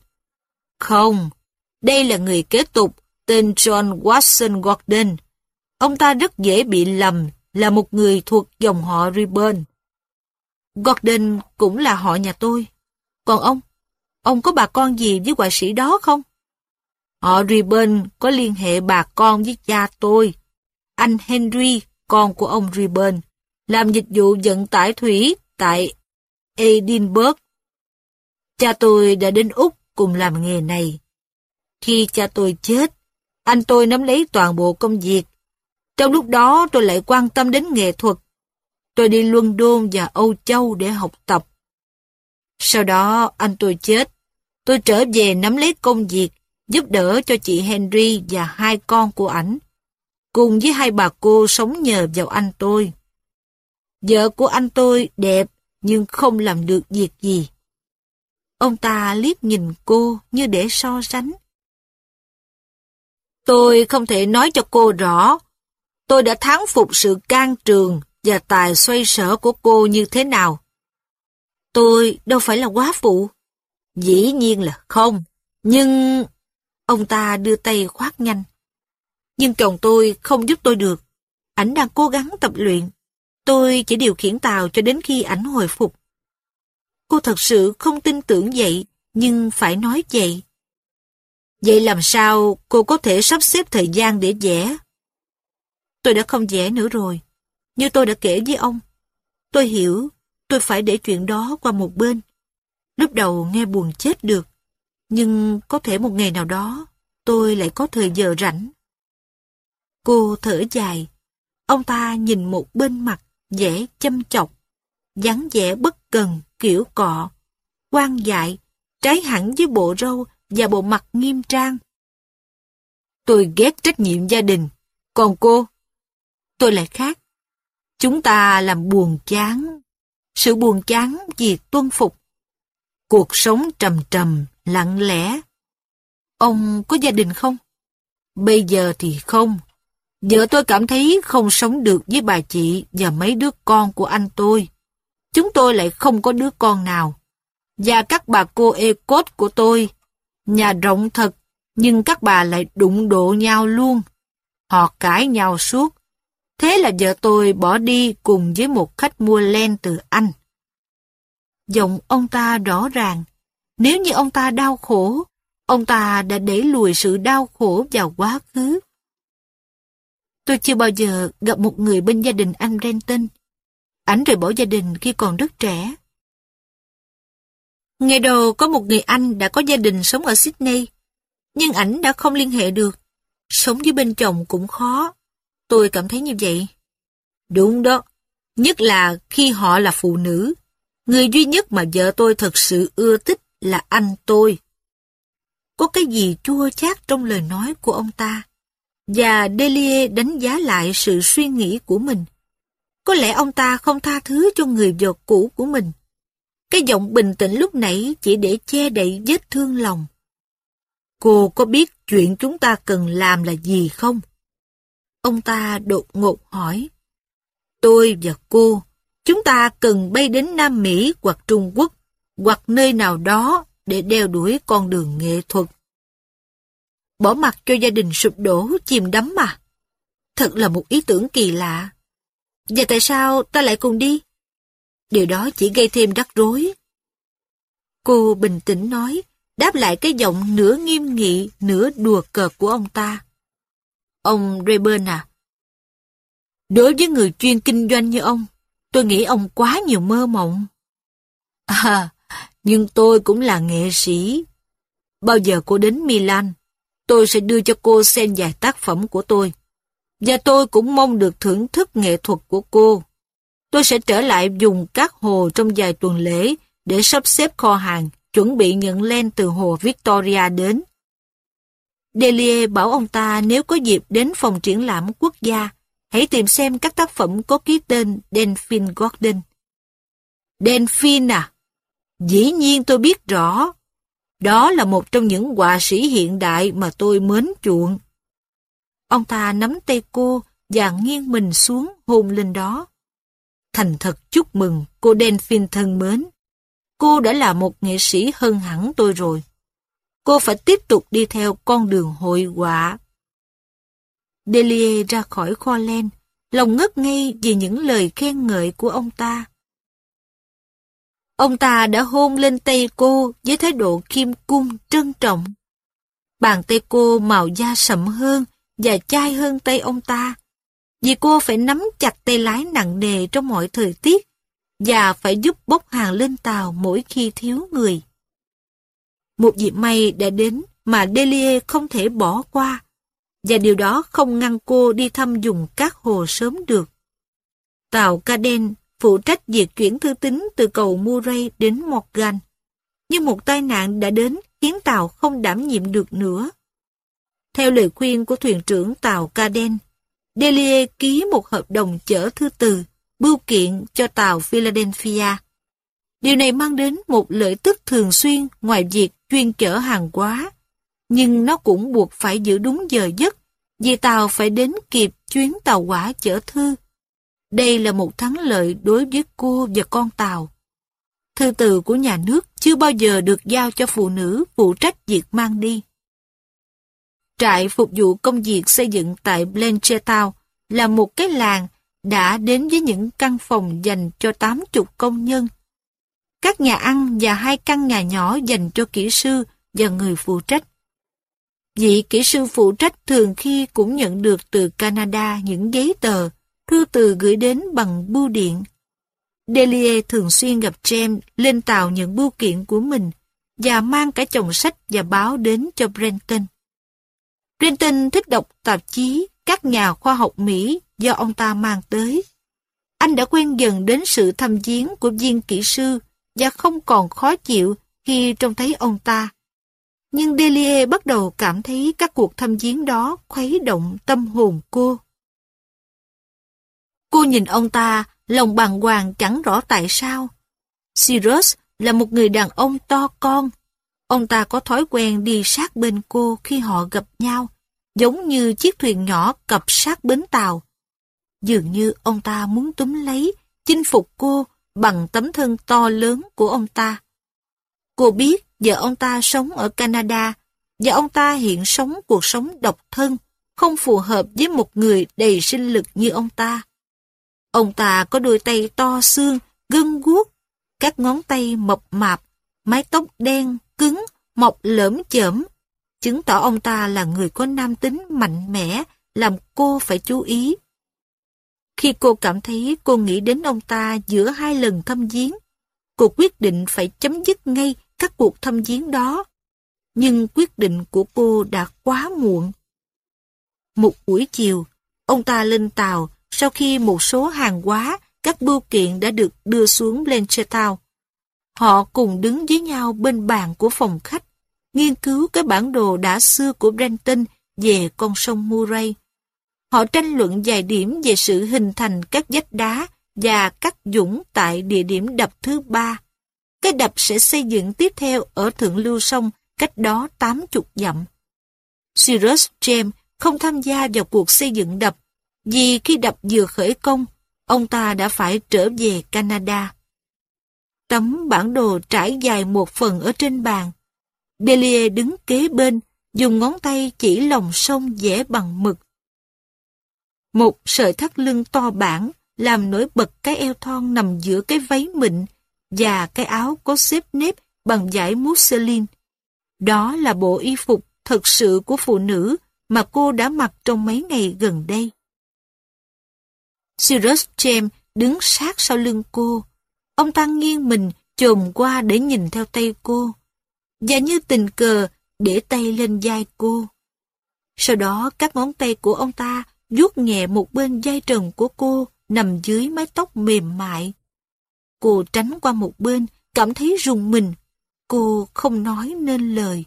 Không, đây là người kế tục tên John Watson Gordon. Ông ta rất dễ bị lầm là một người thuộc dòng họ Ribbon. Gordon cũng là họ nhà tôi. Còn ông, ông có bà con gì với họa sĩ đó không? Họ Ribbon có liên hệ bà con với cha tôi. Anh Henry, con của ông Ribbon, làm dịch vụ vận tải thủy tại Edinburgh. Cha tôi đã đến Úc cùng làm nghề này. Khi cha tôi chết, anh tôi nắm lấy toàn bộ công việc. Trong lúc đó tôi lại quan tâm đến nghệ thuật. Tôi đi London và Âu Châu để học tập. Sau đó anh tôi chết. Tôi trở về nắm lấy công việc, giúp đỡ cho chị Henry và hai con của ảnh. Cùng với hai bà cô sống nhờ vào anh tôi. Vợ của anh tôi đẹp, nhưng không làm được việc gì. Ông ta liếc nhìn cô như để so sánh. Tôi không thể nói cho cô rõ. Tôi đã thắng phục sự can trường và tài xoay sở của cô như thế nào. Tôi đâu phải là quá phụ. Dĩ nhiên là không. Nhưng... Ông ta đưa tay khoát nhanh. Nhưng chồng tôi không giúp tôi được. Ảnh đang cố gắng tập luyện. Tôi chỉ điều khiển tàu cho đến khi ảnh hồi phục. Cô thật sự không tin tưởng vậy, nhưng phải nói vậy. Vậy làm sao cô có thể sắp xếp thời gian để vẽ? Tôi đã không vẽ nữa rồi. Như tôi đã kể với ông. Tôi hiểu, tôi phải để chuyện đó qua một bên. Lúc đầu nghe buồn chết được. Nhưng có thể một ngày nào đó, tôi lại có thời giờ rảnh. Cô thở dài. Ông ta nhìn một bên mặt, dễ châm chọc. dáng vẻ bất cần, kiểu cọ, quan dại, trái hẳn với bộ râu và bộ mặt nghiêm trang. Tôi ghét trách nhiệm gia đình, còn cô? Tôi lại khác. Chúng ta làm buồn chán, sự buồn chán vì tuân phục. Cuộc sống trầm trầm, lặng lẽ. Ông có gia đình không? Bây giờ thì không. Vợ tôi cảm thấy không sống được với bà chị và mấy đứa con của anh tôi. Chúng tôi lại không có đứa con nào. Và các bà cô ê cốt của tôi, nhà rộng thật, nhưng các bà lại đụng độ nhau luôn. Họ cãi nhau suốt. Thế là vợ tôi bỏ đi cùng với một khách mua len từ Anh. Giọng ông ta rõ ràng. Nếu như ông ta đau khổ, ông ta đã đẩy lùi sự đau khổ vào quá khứ. Tôi chưa bao giờ gặp một người bên gia đình anh Renton Ảnh rời bỏ gia đình khi còn rất trẻ. Nghe đầu có một người Anh đã có gia đình sống ở Sydney, nhưng ảnh đã không liên hệ được. Sống với bên chồng cũng khó. Tôi cảm thấy như vậy. Đúng đó, nhất là khi họ là phụ nữ. Người duy nhất mà vợ tôi thật sự ưa thích là anh tôi. Có cái gì chua chát trong lời nói của ông ta. Và Delia đánh giá lại sự suy nghĩ của mình. Có lẽ ông ta không tha thứ cho người vợ cũ của mình. Cái giọng bình tĩnh lúc nãy chỉ để che đậy vết thương lòng. Cô có biết chuyện chúng ta cần làm là gì không? Ông ta đột ngột hỏi. Tôi và cô, chúng ta cần bay đến Nam Mỹ hoặc Trung Quốc, hoặc nơi nào đó để đeo đuổi con đường nghệ thuật. Bỏ mặt cho gia đình sụp đổ, chìm đắm mà. Thật là một ý tưởng kỳ lạ. Và tại sao ta lại cùng đi? Điều đó chỉ gây thêm rắc rối. Cô bình tĩnh nói, đáp lại cái giọng nửa nghiêm nghị, nửa đùa cợt của ông ta. Ông Rayburn à, đối với người chuyên kinh doanh như ông, tôi nghĩ ông quá nhiều mơ mộng. À, nhưng tôi cũng là nghệ sĩ. Bao giờ cô đến Milan, tôi sẽ đưa cho cô xem vài tác phẩm của tôi. Và tôi cũng mong được thưởng thức nghệ thuật của cô. Tôi sẽ trở lại dùng các hồ trong vài tuần lễ để sắp xếp kho hàng, chuẩn bị nhận len từ hồ Victoria đến. Delia bảo ông ta nếu có dịp đến phòng triển lãm quốc gia, hãy tìm xem các tác phẩm có ký tên Delphine Gordon. Delphine à? Dĩ nhiên tôi biết rõ. Đó là một trong những họa sĩ hiện đại mà tôi mến chuộng. Ông ta nắm tay cô và nghiêng mình xuống hôn lên đó. Thành thật chúc mừng cô Delphine thân mến. Cô đã là một nghệ sĩ hơn hẳn tôi rồi. Cô phải tiếp tục đi theo con đường hội họa. Delia ra khỏi kho len, lòng ngất ngây vì những lời khen ngợi của ông ta. Ông ta đã hôn lên tay cô với thái độ kim cung, trân trọng. Bàn tay cô màu da sậm hơn và chai hơn tay ông ta. Vì cô phải nắm chặt tay lái nặng nề trong mọi thời tiết và phải giúp bốc hàng lên tàu mỗi khi thiếu người. Một dịp may đã đến mà Delia không thể bỏ qua, và điều đó không ngăn cô đi thăm dùng các hồ sớm được. Tàu Caden phụ trách việc chuyển thư tín từ cầu Murray đến Morgan. Nhưng một tai nạn đã đến khiến tàu không đảm nhiệm được nữa. Theo lời khuyên của thuyền trưởng tàu Caden, Delia ký một hợp đồng chở thư từ, bưu kiện cho tàu Philadelphia. Điều này mang đến một lợi tức thường xuyên ngoài việc chuyên chở hàng hóa, nhưng nó cũng buộc phải giữ đúng giờ giấc vì tàu phải đến kịp chuyến tàu hỏa chở thư. Đây là một thắng lợi đối với cô và con tàu. Thư từ của nhà nước chưa bao giờ được giao cho phụ nữ phụ trách việc mang đi. Trại phục vụ công việc xây dựng tại Blanchetown là một cái làng đã đến với những căn phòng dành cho 80 công nhân. Các nhà ăn và hai căn nhà nhỏ dành cho kỹ sư và người phụ trách. Vị kỹ sư phụ trách thường khi cũng nhận được từ Canada những giấy tờ, thư từ gửi đến bằng bưu điện. Delia thường xuyên gặp James lên tàu những bưu kiện của mình và mang cả chồng sách và báo đến cho Brenton. Brenton thích đọc tạp chí các nhà khoa học Mỹ do ông ta mang tới. Anh đã quen dần đến sự thăm viếng của viên kỹ sư và không còn khó chịu khi trông thấy ông ta. Nhưng Delia bắt đầu cảm thấy các cuộc thăm viếng đó khuấy động tâm hồn cô. Cô nhìn ông ta, lòng bàng hoàng chẳng rõ tại sao. Cyrus là một người đàn ông to con. Ông ta có thói quen đi sát bên cô khi họ gặp nhau, giống như chiếc thuyền nhỏ cập sát bến tàu. Dường như ông ta muốn túm lấy, chinh phục cô bằng tấm thân to lớn của ông ta. Cô biết vợ ông ta sống ở Canada và ông ta hiện sống cuộc sống độc thân, không phù hợp với một người đầy sinh lực như ông ta. Ông ta có đôi tay to xương, gân guốc, các ngón tay mập mạp, mái tóc đen, cứng, mọc lởm chởm, chứng tỏ ông ta là người có nam tính mạnh mẽ, làm cô phải chú ý. Khi cô cảm thấy cô nghĩ đến ông ta giữa hai lần thăm viếng, cô quyết định phải chấm dứt ngay các cuộc thăm viếng đó. Nhưng quyết định của cô đã quá muộn. Một buổi chiều, ông ta lên tàu sau khi một số hàng hóa, các bưu kiện đã được đưa xuống lên Blanchetown. Họ cùng đứng với nhau bên bàn của phòng khách, nghiên cứu cái bản đồ đã xưa của Brenton về con sông Murray. Họ tranh luận vài điểm về sự hình thành các vách đá và các dũng tại địa điểm đập thứ ba. Cái đập sẽ xây dựng tiếp theo ở thượng lưu sông cách đó 80 dặm. Cyrus James không tham gia vào cuộc xây dựng đập, vì khi đập vừa khởi công, ông ta đã phải trở về Canada. Tấm bản đồ trải dài một phần ở trên bàn. Delia đứng kế bên, dùng ngón tay chỉ lòng sông vẽ bằng mực. Một sợi thắt lưng to bản làm nổi bật cái eo thon nằm giữa cái váy mịn và cái áo có xếp nếp bằng vải mousseline. Đó là bộ y phục thật sự của phụ nữ mà cô đã mặc trong mấy ngày gần đây. Cyrus James đứng sát sau lưng cô. Ông ta nghiêng mình chồm qua để nhìn theo tay cô. Và như tình cờ để tay lên vai cô. Sau đó các ngón tay của ông ta vuốt nhẹ một bên vai trần của cô nằm dưới mái tóc mềm mại. Cô tránh qua một bên, cảm thấy rùng mình. Cô không nói nên lời.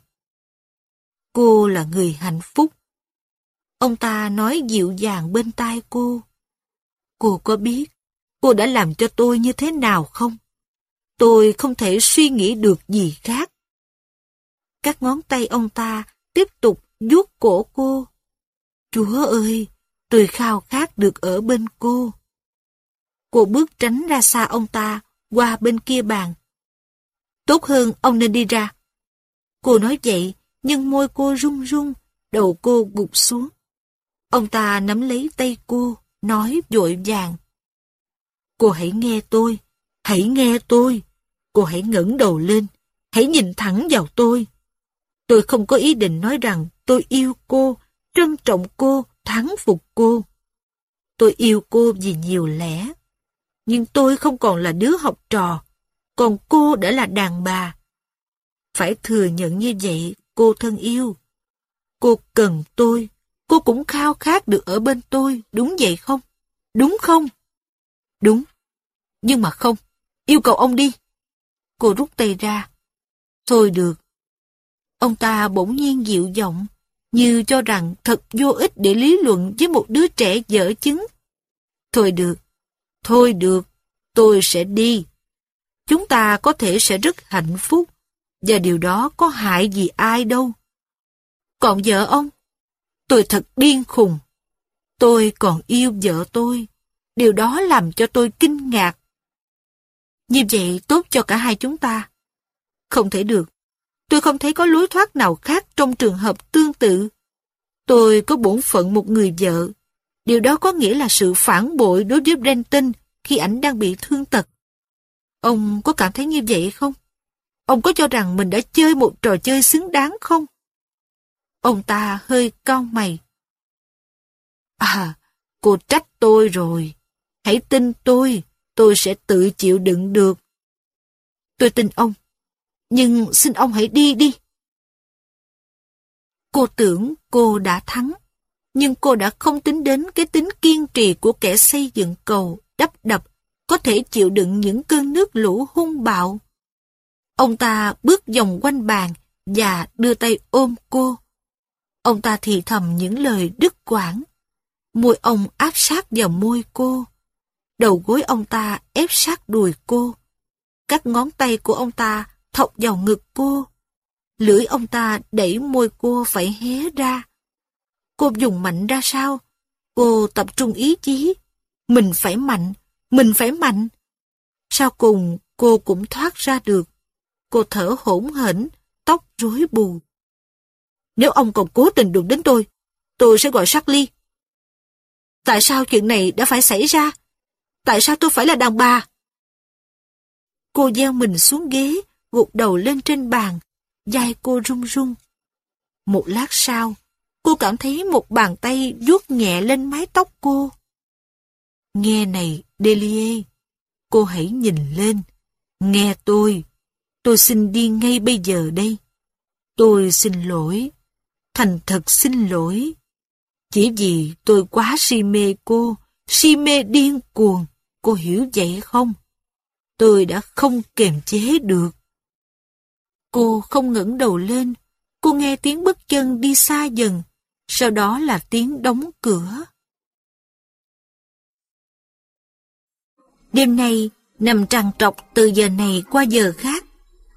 Cô là người hạnh phúc. Ông ta nói dịu dàng bên tai cô. Cô có biết cô đã làm cho tôi như thế nào không? Tôi không thể suy nghĩ được gì khác. Các ngón tay ông ta tiếp tục vuốt cổ cô. Chúa ơi, tôi khao khát được ở bên cô. Cô bước tránh ra xa ông ta, qua bên kia bàn. Tốt hơn ông nên đi ra. Cô nói vậy, nhưng môi cô run run, đầu cô gục xuống. Ông ta nắm lấy tay cô, nói vội vàng. Cô hãy nghe tôi, hãy nghe tôi. Cô hãy ngẩng đầu lên, hãy nhìn thẳng vào tôi. Tôi không có ý định nói rằng tôi yêu cô, trân trọng cô, thắng phục cô. Tôi yêu cô vì nhiều lẽ. Nhưng tôi không còn là đứa học trò, còn cô đã là đàn bà. Phải thừa nhận như vậy, cô thân yêu. Cô cần tôi, cô cũng khao khát được ở bên tôi, đúng vậy không? Đúng không? Đúng. Nhưng mà không, yêu cầu ông đi. Cô rút tay ra. Thôi được. Ông ta bỗng nhiên dịu giọng, như cho rằng thật vô ích để lý luận với một đứa trẻ dở chứng. Thôi được, thôi được, tôi sẽ đi. Chúng ta có thể sẽ rất hạnh phúc, và điều đó có hại gì ai đâu. Còn vợ ông, tôi thật điên khùng. Tôi còn yêu vợ tôi, điều đó làm cho tôi kinh ngạc. Như vậy tốt cho cả hai chúng ta. Không thể được. Tôi không thấy có lối thoát nào khác trong trường hợp tương tự. Tôi có bổn phận một người vợ. Điều đó có nghĩa là sự phản bội đối với Brenton khi ảnh đang bị thương tật. Ông có cảm thấy như vậy không? Ông có cho rằng mình đã chơi một trò chơi xứng đáng không? Ông ta hơi cau mày. À, cô trách tôi rồi. Hãy tin tôi, tôi sẽ tự chịu đựng được. Tôi tin ông, nhưng xin ông hãy đi đi. Cô tưởng cô đã thắng, nhưng cô đã không tính đến cái tính kiên trì của kẻ xây dựng cầu, đắp đập, có thể chịu đựng những cơn nước lũ hung bạo. Ông ta bước vòng quanh bàn và đưa tay ôm cô. Ông ta thì thầm những lời đứt quãng. Môi ông áp sát vào môi cô. Đầu gối ông ta ép sát đùi cô. Các ngón tay của ông ta thọc vào ngực cô. Lưỡi ông ta đẩy môi cô phải hé ra. Cô dùng mạnh ra sao? Cô tập trung ý chí. Mình phải mạnh, mình phải mạnh. Sau cùng cô cũng thoát ra được. Cô thở hổn hển, tóc rối bù. Nếu ông còn cố tình đụng đến tôi, tôi sẽ gọi Charlie. Tại sao chuyện này đã phải xảy ra? Tại sao tôi phải là đàn bà? Cô gieo mình xuống ghế, gục đầu lên trên bàn, vai cô run run. Một lát sau, cô cảm thấy một bàn tay vuốt nhẹ lên mái tóc cô. Nghe này, Delia, cô hãy nhìn lên. Nghe tôi, tôi xin đi ngay bây giờ đây. Tôi xin lỗi, thành thật xin lỗi. Chỉ vì tôi quá si mê cô, si mê điên cuồng, cô hiểu vậy không? Tôi đã không kềm chế được. Cô không ngẩng đầu lên, cô nghe tiếng bước chân đi xa dần, sau đó là tiếng đóng cửa. Đêm nay, nằm trằn trọc từ giờ này qua giờ khác,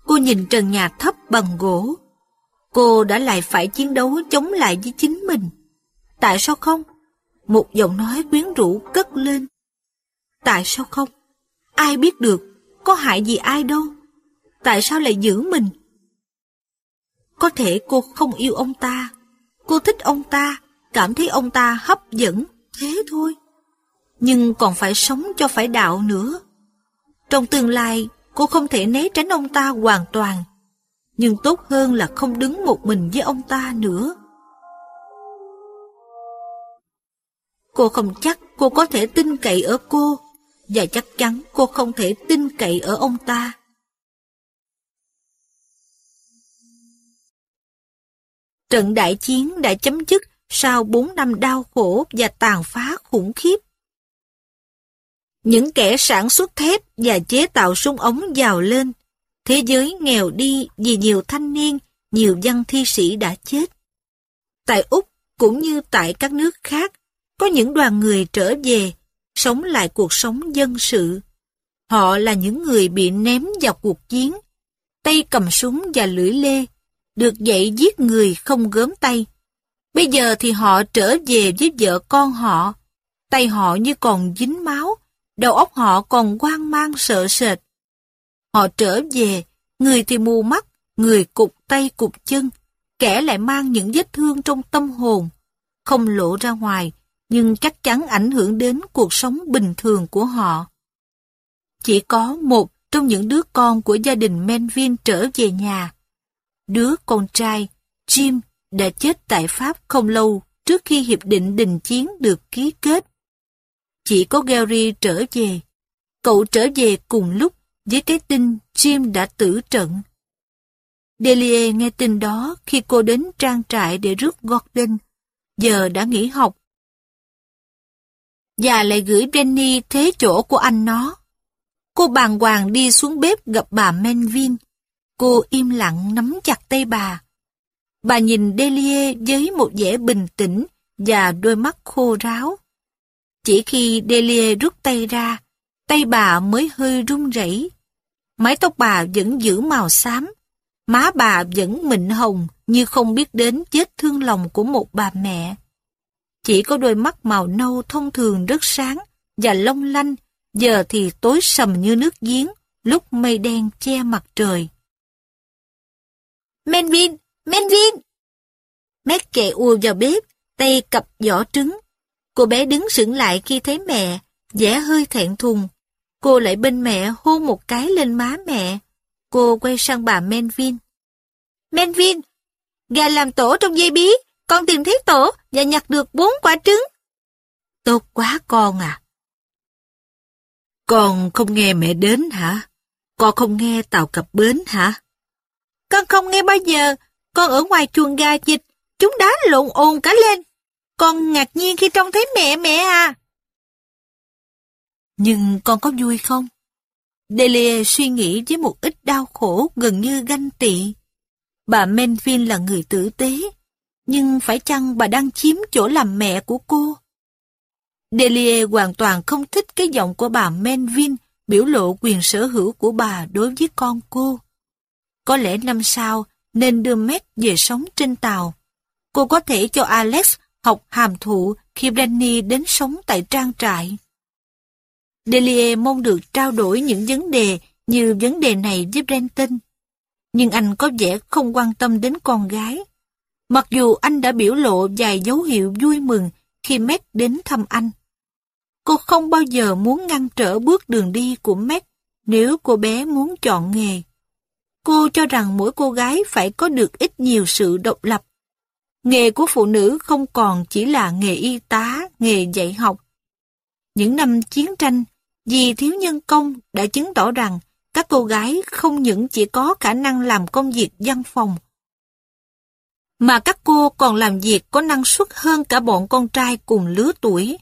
cô nhìn trần nhà thấp bằng gỗ. Cô đã lại phải chiến đấu chống lại với chính mình. Tại sao không? Một giọng nói quyến rũ cất lên. Tại sao không? Ai biết được, có hại gì ai đâu. Tại sao lại giữ mình? Có thể cô không yêu ông ta. Cô thích ông ta, cảm thấy ông ta hấp dẫn, thế thôi. Nhưng còn phải sống cho phải đạo nữa. Trong tương lai, cô không thể né tránh ông ta hoàn toàn. Nhưng tốt hơn là không đứng một mình với ông ta nữa. Cô không chắc cô có thể tin cậy ở cô, và chắc chắn cô không thể tin cậy ở ông ta. Trận đại chiến đã chấm dứt sau 4 năm đau khổ và tàn phá khủng khiếp. Những kẻ sản xuất thép và chế tạo súng ống giàu lên, thế giới nghèo đi vì nhiều thanh niên, nhiều văn thi sĩ đã chết. Tại Úc cũng như tại các nước khác, có những đoàn người trở về, sống lại cuộc sống dân sự. Họ là những người bị ném vào cuộc chiến, tay cầm súng và lưỡi lê, được dạy giết người không gớm tay. Bây giờ thì họ trở về với vợ con họ, tay họ như còn dính máu, đầu óc họ còn hoang mang sợ sệt. Họ trở về, người thì mù mắt, người cục tay cục chân, kẻ lại mang những vết thương trong tâm hồn, không lộ ra ngoài, nhưng chắc chắn ảnh hưởng đến cuộc sống bình thường của họ. Chỉ có một trong những đứa con của gia đình Menvin trở về nhà. Đứa con trai, Jim, đã chết tại Pháp không lâu trước khi hiệp định đình chiến được ký kết. Chỉ có Gary trở về. Cậu trở về cùng lúc với cái tin Jim đã tử trận. Delia nghe tin đó khi cô đến trang trại để rước Gordon. Giờ đã nghỉ học và lại gửi Benny thế chỗ của anh nó. Cô bàng hoàng đi xuống bếp gặp bà Menvin. Cô im lặng nắm chặt tay bà. Bà nhìn Delia với một vẻ bình tĩnh và đôi mắt khô ráo. Chỉ khi Delia rút tay ra, tay bà mới hơi run rẩy. Mái tóc bà vẫn giữ màu xám, má bà vẫn mịn hồng như không biết đến vết thương lòng của một bà mẹ. Chỉ có đôi mắt màu nâu thông thường rất sáng và long lanh, giờ thì tối sầm như nước giếng, lúc mây đen che mặt trời. Menvin! Menvin! Mét kệ ùa vào bếp, tay cặp vỏ trứng. Cô bé đứng sững lại khi thấy mẹ, vẻ hơi thẹn thùng. Cô lại bên mẹ hôn một cái lên má mẹ. Cô quay sang bà Menvin. Menvin! Gà làm tổ trong dây bí, con tìm thấy tổ và nhặt được bốn quả trứng. Tốt quá con à. Con không nghe mẹ đến hả? Con không nghe tàu cập bến hả? Con không nghe bao giờ. Con ở ngoài chuồng gà dịch, chúng đá lộn ồn cả lên. Con ngạc nhiên khi trông thấy mẹ mẹ à. Nhưng con có vui không? Delia suy nghĩ với một ít đau khổ gần như ganh tị. Bà Menvin là người tử tế, nhưng phải chăng bà đang chiếm chỗ làm mẹ của cô? Delia hoàn toàn không thích cái giọng của bà Menvin biểu lộ quyền sở hữu của bà đối với con cô. Có lẽ năm sau nên đưa Matt về sống trên tàu. Cô có thể cho Alex học hàm thụ khi Danny đến sống tại trang trại. Delia mong được trao đổi những vấn đề như vấn đề này với Brenton. Nhưng anh có vẻ không quan tâm đến con gái. Mặc dù anh đã biểu lộ vài dấu hiệu vui mừng khi Matt đến thăm anh. Cô không bao giờ muốn ngăn trở bước đường đi của Matt nếu cô bé muốn chọn nghề. Cô cho rằng mỗi cô gái phải có được ít nhiều sự độc lập. Nghề của phụ nữ không còn chỉ là nghề y tá, nghề dạy học. Những năm chiến tranh, vì thiếu nhân công đã chứng tỏ rằng các cô gái không những chỉ có khả năng làm công việc văn phòng, mà các cô còn làm việc có năng suất hơn cả bọn con trai cùng lứa tuổi.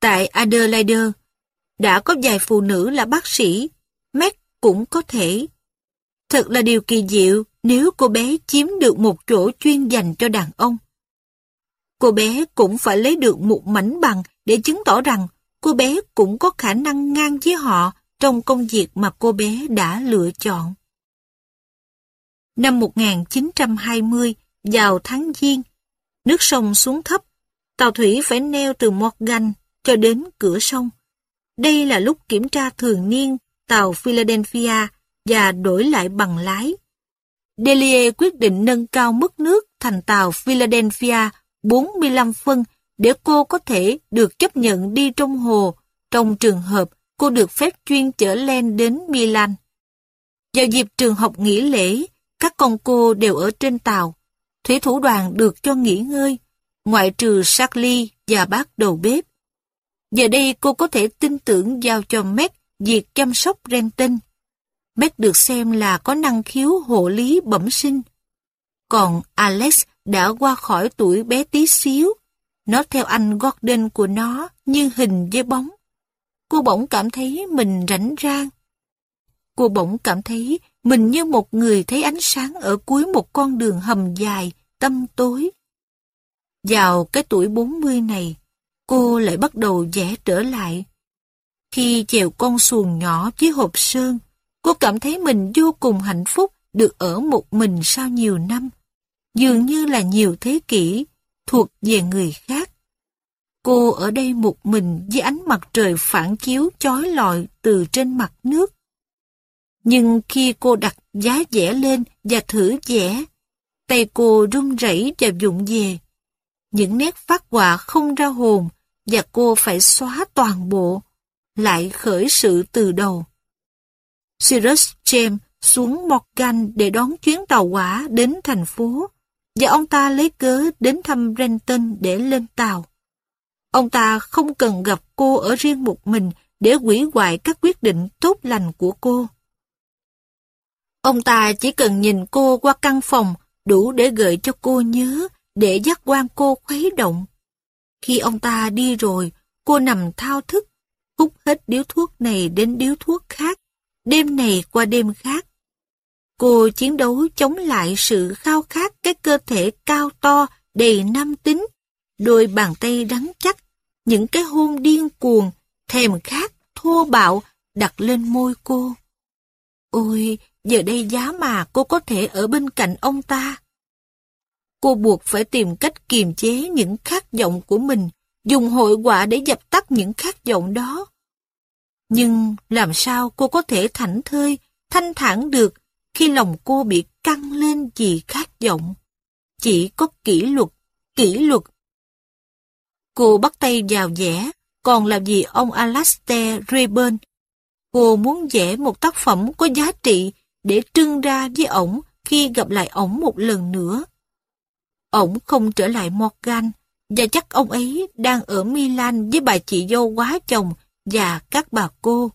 Tại Adelaide, đã có vài phụ nữ là bác sĩ, mét cũng có thể. Thật là điều kỳ diệu nếu cô bé chiếm được một chỗ chuyên dành cho đàn ông. Cô bé cũng phải lấy được một mảnh bằng để chứng tỏ rằng cô bé cũng có khả năng ngang với họ trong công việc mà cô bé đã lựa chọn. Năm 1920, vào tháng Giêng, nước sông xuống thấp, tàu thủy phải neo từ Morgan cho đến cửa sông. Đây là lúc kiểm tra thường niên tàu Philadelphia và đổi lại bằng lái. Delia quyết định nâng cao mức nước thành tàu Philadelphia 45 phân để cô có thể được chấp nhận đi trong hồ trong trường hợp cô được phép chuyên chở len đến Milan. Vào dịp trường học nghỉ lễ, các con cô đều ở trên tàu. Thủy thủ đoàn được cho nghỉ ngơi, ngoại trừ Charlie và bác đầu bếp. Giờ đây cô có thể tin tưởng giao cho Mac việc chăm sóc Renton. Mac được xem là có năng khiếu hộ lý bẩm sinh. Còn Alex đã qua khỏi tuổi bé tí xíu. Nó theo anh Gordon của nó như hình với bóng. Cô bỗng cảm thấy mình rảnh rang. Cô bỗng cảm thấy mình như một người thấy ánh sáng ở cuối một con đường hầm dài, tâm tối. Vào cái tuổi 40 này, cô lại bắt đầu vẽ trở lại. Khi chèo con xuồng nhỏ với hộp sơn, cô cảm thấy mình vô cùng hạnh phúc được ở một mình sau nhiều năm. Dường như là nhiều thế kỷ, thuộc về người khác. Cô ở đây một mình với ánh mặt trời phản chiếu chói lọi từ trên mặt nước. Nhưng khi cô đặt giá vẽ lên và thử vẽ, tay cô run rẩy và dụng về. Những nét phát họa không ra hồn và cô phải xóa toàn bộ, lại khởi sự từ đầu. Cyrus James xuống Morgan để đón chuyến tàu hỏa đến thành phố, và ông ta lấy cớ đến thăm Renton để lên tàu. Ông ta không cần gặp cô ở riêng một mình để quỷ hoại các quyết định tốt lành của cô. Ông ta chỉ cần nhìn cô qua căn phòng đủ để gợi cho cô nhớ, để giác quan cô khuấy động. Khi ông ta đi rồi, cô nằm thao thức, hút hết điếu thuốc này đến điếu thuốc khác, đêm này qua đêm khác. Cô chiến đấu chống lại sự khao khát cái cơ thể cao to, đầy nam tính, đôi bàn tay rắn chắc, những cái hôn điên cuồng, thèm khát, thô bạo đặt lên môi cô. Ôi, giờ đây giá mà cô có thể ở bên cạnh ông ta. Cô buộc phải tìm cách kiềm chế những khát vọng của mình, dùng hội họa để dập tắt những khát vọng đó. Nhưng làm sao cô có thể thảnh thơi, thanh thản được khi lòng cô bị căng lên vì khát vọng? Chỉ có kỷ luật, kỷ luật. Cô bắt tay vào vẽ, còn làm gì ông Alastair Rayburn. Cô muốn vẽ một tác phẩm có giá trị để trưng ra với ổng khi gặp lại ổng một lần nữa. Ổng không trở lại Morgan, và chắc ông ấy đang ở Milan với bà chị dâu quá chồng và các bà cô.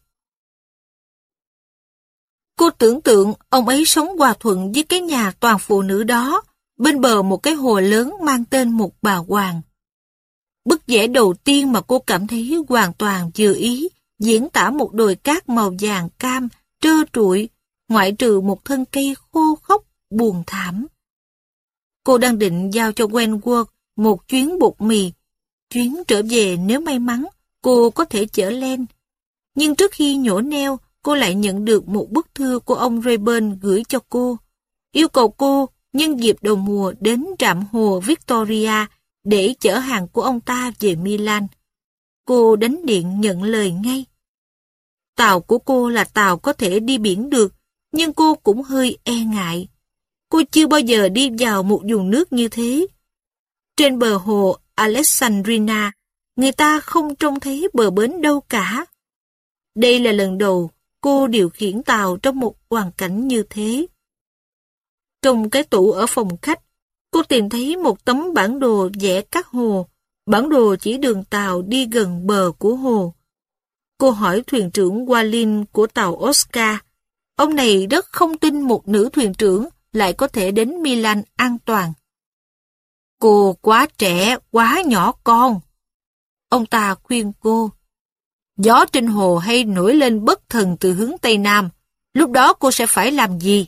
Cô tưởng tượng ông ấy sống hòa thuận với cái nhà toàn phụ nữ đó, bên bờ một cái hồ lớn mang tên một bà hoàng. Bức vẽ đầu tiên mà cô cảm thấy hoàn toàn vừa ý, diễn tả một đồi cát màu vàng cam, trơ trụi, ngoại trừ một thân cây khô khốc, buồn thảm. Cô đang định giao cho Wentworth một chuyến bột mì. Chuyến trở về nếu may mắn, cô có thể chở lên Nhưng trước khi nhổ neo, cô lại nhận được một bức thư của ông Rayburn gửi cho cô. Yêu cầu cô nhân dịp đầu mùa đến trạm hồ Victoria để chở hàng của ông ta về Milan. Cô đánh điện nhận lời ngay. Tàu của cô là tàu có thể đi biển được, nhưng cô cũng hơi e ngại. Cô chưa bao giờ đi vào một vùng nước như thế. Trên bờ hồ Alexandrina, người ta không trông thấy bờ bến đâu cả. Đây là lần đầu cô điều khiển tàu trong một hoàn cảnh như thế. Trong cái tủ ở phòng khách, cô tìm thấy một tấm bản đồ vẽ các hồ. Bản đồ chỉ đường tàu đi gần bờ của hồ. Cô hỏi thuyền trưởng Walin của tàu Oscar. Ông này rất không tin một nữ thuyền trưởng lại có thể đến Milan an toàn. Cô quá trẻ, quá nhỏ con. Ông ta khuyên cô. Gió trên hồ hay nổi lên bất thần từ hướng Tây Nam. Lúc đó cô sẽ phải làm gì?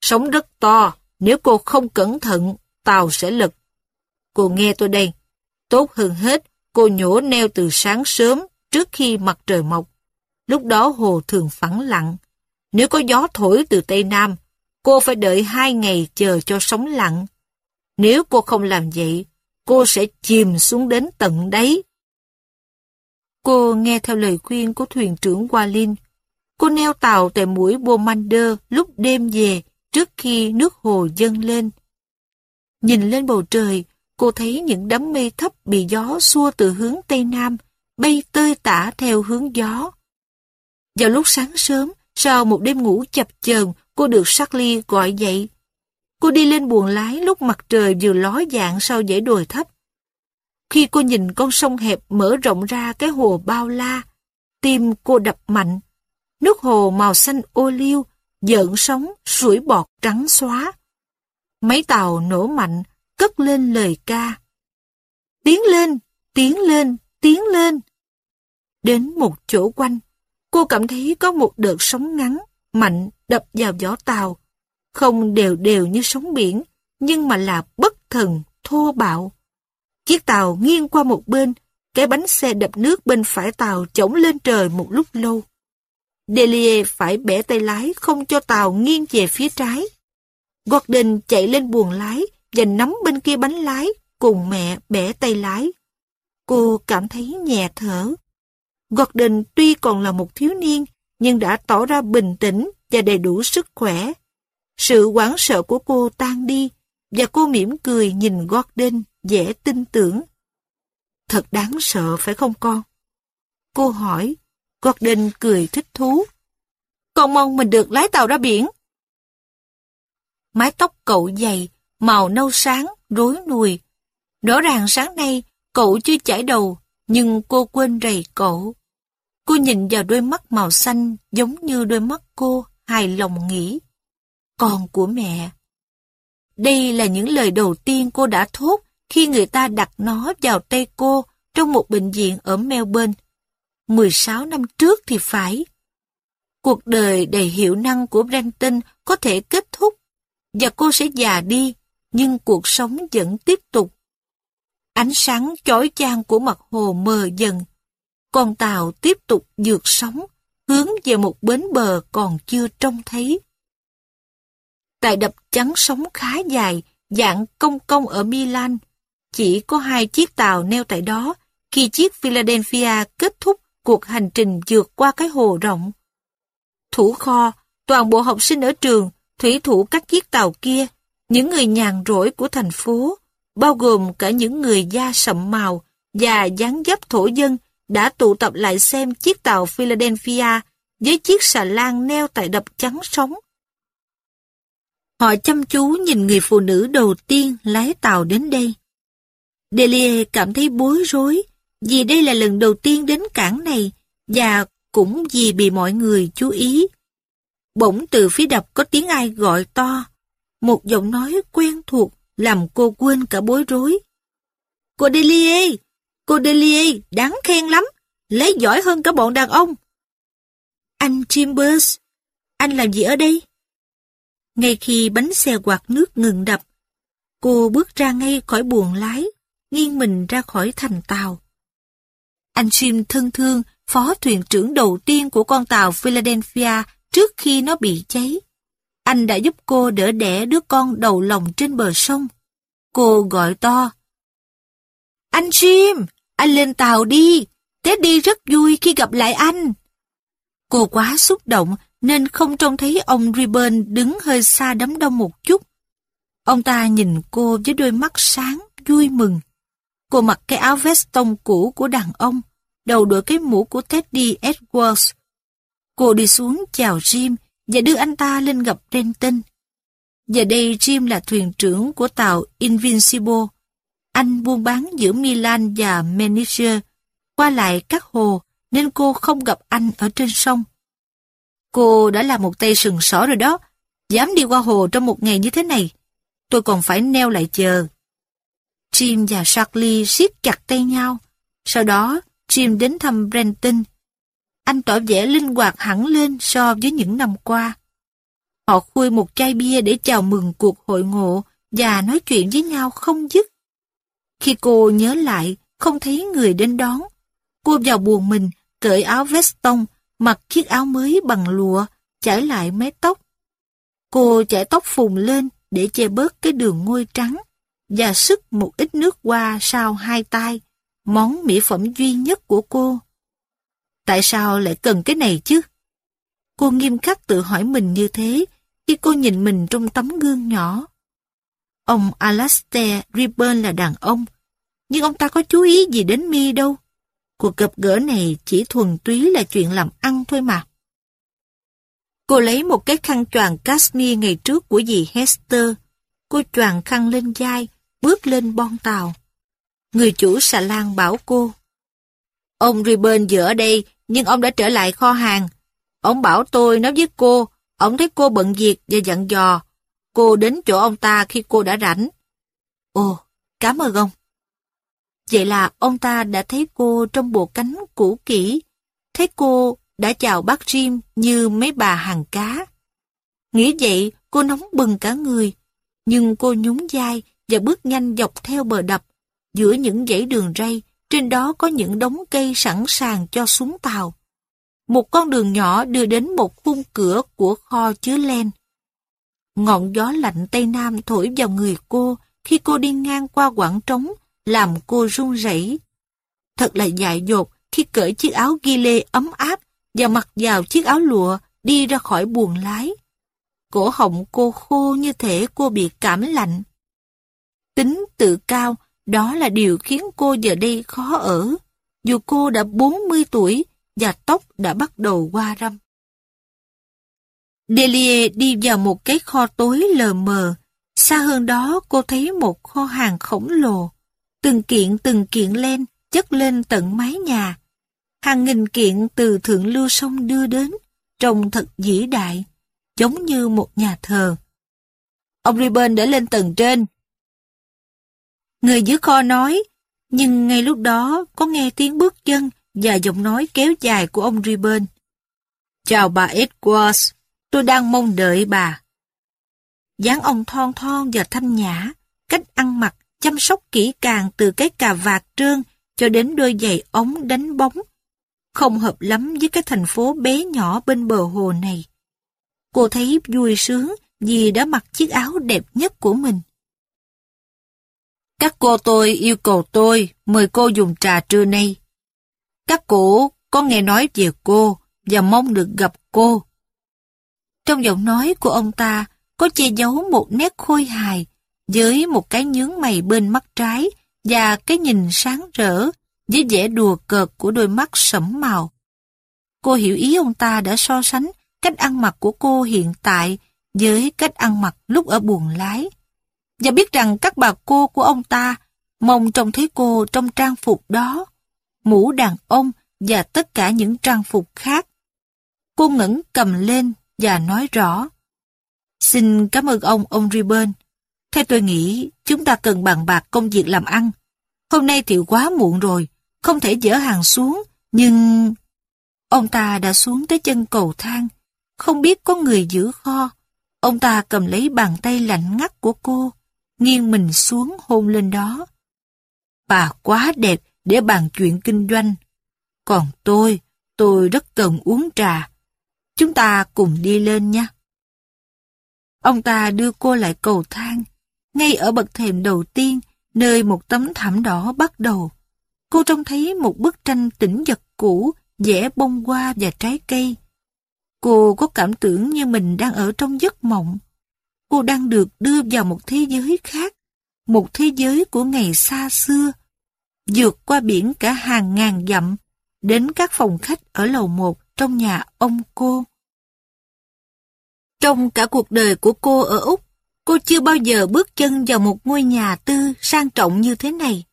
Sóng rất to, nếu cô không cẩn thận, tàu sẽ lật. Cô nghe tôi đây. Tốt hơn hết, cô nhổ neo từ sáng sớm trước khi mặt trời mọc. Lúc đó hồ thường phẳng lặng. Nếu có gió thổi từ Tây Nam, cô phải đợi hai ngày chờ cho sóng lặng. Nếu cô không làm vậy, cô sẽ chìm xuống đến tận đáy. Cô nghe theo lời khuyên của thuyền trưởng Walin. Cô neo tàu tại mũi Bomander lúc đêm về trước khi nước hồ dâng lên. Nhìn lên bầu trời, cô thấy những đám mây thấp bị gió xua từ hướng Tây Nam, bay tơi tả theo hướng gió. Vào lúc sáng sớm, sau một đêm ngủ chập chờn, cô được Charlie gọi dậy. Cô đi lên buồng lái lúc mặt trời vừa ló dạng sau dãy đồi thấp. Khi cô nhìn con sông hẹp mở rộng ra cái hồ bao la, tim cô đập mạnh. Nước hồ màu xanh ô liu, dợn sóng, sủi bọt trắng xóa. Mấy tàu nổ mạnh, cất lên lời ca. Tiến lên, tiến lên, tiến lên. Đến một chỗ quanh, cô cảm thấy có một đợt sóng ngắn, mạnh đập vào vỏ tàu. Không đều đều như sóng biển, nhưng mà là bất thần, thô bạo. Chiếc tàu nghiêng qua một bên, cái bánh xe đập nước bên phải tàu chống lên trời một lúc lâu. Delia phải bẻ tay lái không cho tàu nghiêng về phía trái. Gordon chạy lên buồng lái và nắm bên kia bánh lái cùng mẹ bẻ tay lái. Cô cảm thấy nhẹ thở. Gordon tuy còn là một thiếu niên nhưng đã tỏ ra bình tĩnh và đầy đủ sức khỏe. Sự hoảng sợ của cô tan đi và cô mỉm cười nhìn Gordon dễ tin tưởng. Thật đáng sợ phải không con? Cô hỏi, Gordon cười thích thú. Con mong mình được lái tàu ra biển. Mái tóc cậu dày, màu nâu sáng, rối nùi. Rõ ràng sáng nay, cậu chưa chải đầu, nhưng cô quên rầy cậu. Cô nhìn vào đôi mắt màu xanh giống như đôi mắt cô, hài lòng nghĩ. Con của mẹ. Đây là những lời đầu tiên cô đã thốt khi người ta đặt nó vào tay cô trong một bệnh viện ở Melbourne. 16 năm trước thì phải. Cuộc đời đầy hiệu năng của Brenton có thể kết thúc và cô sẽ già đi, nhưng cuộc sống vẫn tiếp tục. Ánh sáng chói chang của mặt hồ mờ dần. Con tàu tiếp tục vượt sóng, hướng về một bến bờ còn chưa trông thấy. Tại đập chắn sóng khá dài, dạng công công ở Milan, chỉ có hai chiếc tàu neo tại đó khi chiếc Philadelphia kết thúc cuộc hành trình vượt qua cái hồ rộng. Thủ kho, toàn bộ học sinh ở trường, thủy thủ các chiếc tàu kia, những người nhàn rỗi của thành phố, bao gồm cả những người da sậm màu và dáng dấp thổ dân đã tụ tập lại xem chiếc tàu Philadelphia với chiếc xà lan neo tại đập trắng sóng. Họ chăm chú nhìn người phụ nữ đầu tiên lái tàu đến đây. Delia cảm thấy bối rối vì đây là lần đầu tiên đến cảng này và cũng vì bị mọi người chú ý. Bỗng từ phía đập có tiếng ai gọi to. Một giọng nói quen thuộc làm cô quên cả bối rối. Cô Delia! Cô Delia đáng khen lắm, lấy giỏi hơn cả bọn đàn ông. Anh Chambers, anh làm gì ở đây? Ngay khi bánh xe quạt nước ngừng đập, cô bước ra ngay khỏi buồng lái, nghiêng mình ra khỏi thành tàu. Anh Jim thân thương, phó thuyền trưởng đầu tiên của con tàu Philadelphia trước khi nó bị cháy. Anh đã giúp cô đỡ đẻ đứa con đầu lòng trên bờ sông. Cô gọi to. Anh Jim, anh lên tàu đi. Teddy rất vui khi gặp lại anh. Cô quá xúc động nên không trông thấy ông Ribbon đứng hơi xa đám đông một chút. Ông ta nhìn cô với đôi mắt sáng, vui mừng. Cô mặc cái áo vest tông cũ của đàn ông, đầu đội cái mũ của Teddy Edwards. Cô đi xuống chào Jim và đưa anh ta lên gặp Renton. Giờ đây Jim là thuyền trưởng của tàu Invincible. Anh buôn bán giữa Milan và Manager, qua lại các hồ, nên cô không gặp anh ở trên sông. Cô đã là một tay sừng sỏ rồi đó, dám đi qua hồ trong một ngày như thế này. Tôi còn phải neo lại chờ. Jim và Charlie siết chặt tay nhau. Sau đó, Jim đến thăm Brenton. Anh tỏ vẻ linh hoạt hẳn lên so với những năm qua. Họ khui một chai bia để chào mừng cuộc hội ngộ và nói chuyện với nhau không dứt. Khi cô nhớ lại, không thấy người đến đón. Cô vào buồn mình, cởi áo veston, mặc chiếc áo mới bằng lụa, chải lại mái tóc. Cô chải tóc phùng lên để che bớt cái đường ngôi trắng và sức một ít nước qua sau hai tay, món mỹ phẩm duy nhất của cô. Tại sao lại cần cái này chứ? Cô nghiêm khắc tự hỏi mình như thế khi cô nhìn mình trong tấm gương nhỏ. Ông Alastair Ribbon là đàn ông, nhưng ông ta có chú ý gì đến mi đâu. Cuộc gặp gỡ này chỉ thuần túy là chuyện làm ăn thôi mà. Cô lấy một cái khăn choàng cashmere ngày trước của dì Hester. Cô choàng khăn lên vai, bước lên bon tàu. Người chủ xà lan bảo cô. Ông Ripon vừa ở đây, nhưng ông đã trở lại kho hàng. Ông bảo tôi nói với cô, ông thấy cô bận việc và dặn dò. Cô đến chỗ ông ta khi cô đã rảnh. Ồ, cảm ơn ông. Vậy là ông ta đã thấy cô trong bộ cánh cũ kỹ, thấy cô đã chào bác Jim như mấy bà hàng cá. Nghĩ vậy, cô nóng bừng cả người, nhưng cô nhún vai và bước nhanh dọc theo bờ đập, giữa những dãy đường ray, trên đó có những đống cây sẵn sàng cho xuống tàu. Một con đường nhỏ đưa đến một khung cửa của kho chứa len. Ngọn gió lạnh Tây Nam thổi vào người cô khi cô đi ngang qua quảng trống, làm cô run rẩy. Thật là dại dột khi cởi chiếc áo ghi lê ấm áp và mặc vào chiếc áo lụa đi ra khỏi buồng lái. Cổ họng cô khô như thể cô bị cảm lạnh. Tính tự cao, đó là điều khiến cô giờ đây khó ở. Dù cô đã 40 tuổi và tóc đã bắt đầu qua râm. Delia đi vào một cái kho tối lờ mờ. Xa hơn đó cô thấy một kho hàng khổng lồ. Từng kiện từng kiện lên chất lên tận mái nhà. Hàng nghìn kiện từ thượng lưu sông đưa đến, trông thật vĩ đại, giống như một nhà thờ. Ông Ribbon đã lên tầng trên. Người giữ kho nói, nhưng ngay lúc đó có nghe tiếng bước chân và giọng nói kéo dài của ông Ribbon. Chào bà Edwards, tôi đang mong đợi bà. dáng ông thon thon và thanh nhã, cách ăn mặc, chăm sóc kỹ càng từ cái cà vạt trơn cho đến đôi giày ống đánh bóng. Không hợp lắm với cái thành phố bé nhỏ bên bờ hồ này. Cô thấy vui sướng vì đã mặc chiếc áo đẹp nhất của mình. Các cô tôi yêu cầu tôi mời cô dùng trà trưa nay. Các cụ có nghe nói về cô và mong được gặp cô. Trong giọng nói của ông ta có che giấu một nét khôi hài với một cái nhướng mày bên mắt trái và cái nhìn sáng rỡ với vẻ đùa cợt của đôi mắt sẫm màu. Cô hiểu ý ông ta đã so sánh cách ăn mặc của cô hiện tại với cách ăn mặc lúc ở buồng lái. Và biết rằng các bà cô của ông ta mong trông thấy cô trong trang phục đó, mũ đàn ông và tất cả những trang phục khác. Cô ngẩng cầm lên và nói rõ. Xin cảm ơn ông, ông Ribbon. Theo tôi nghĩ, chúng ta cần bàn bạc công việc làm ăn. Hôm nay thì quá muộn rồi, không thể dỡ hàng xuống, nhưng... Ông ta đã xuống tới chân cầu thang, không biết có người giữ kho. Ông ta cầm lấy bàn tay lạnh ngắt của cô, nghiêng mình xuống hôn lên đó. Bà quá đẹp để bàn chuyện kinh doanh. Còn tôi, tôi rất cần uống trà. Chúng ta cùng đi lên nha. Ông ta đưa cô lại cầu thang, ngay ở bậc thềm đầu tiên, nơi một tấm thảm đỏ bắt đầu. Cô trông thấy một bức tranh tĩnh vật cũ, vẽ bông hoa và trái cây. Cô có cảm tưởng như mình đang ở trong giấc mộng. Cô đang được đưa vào một thế giới khác, một thế giới của ngày xa xưa, vượt qua biển cả hàng ngàn dặm, đến các phòng khách ở lầu một trong nhà ông cô. Trong cả cuộc đời của cô ở Úc, cô chưa bao giờ bước chân vào một ngôi nhà tư sang trọng như thế này.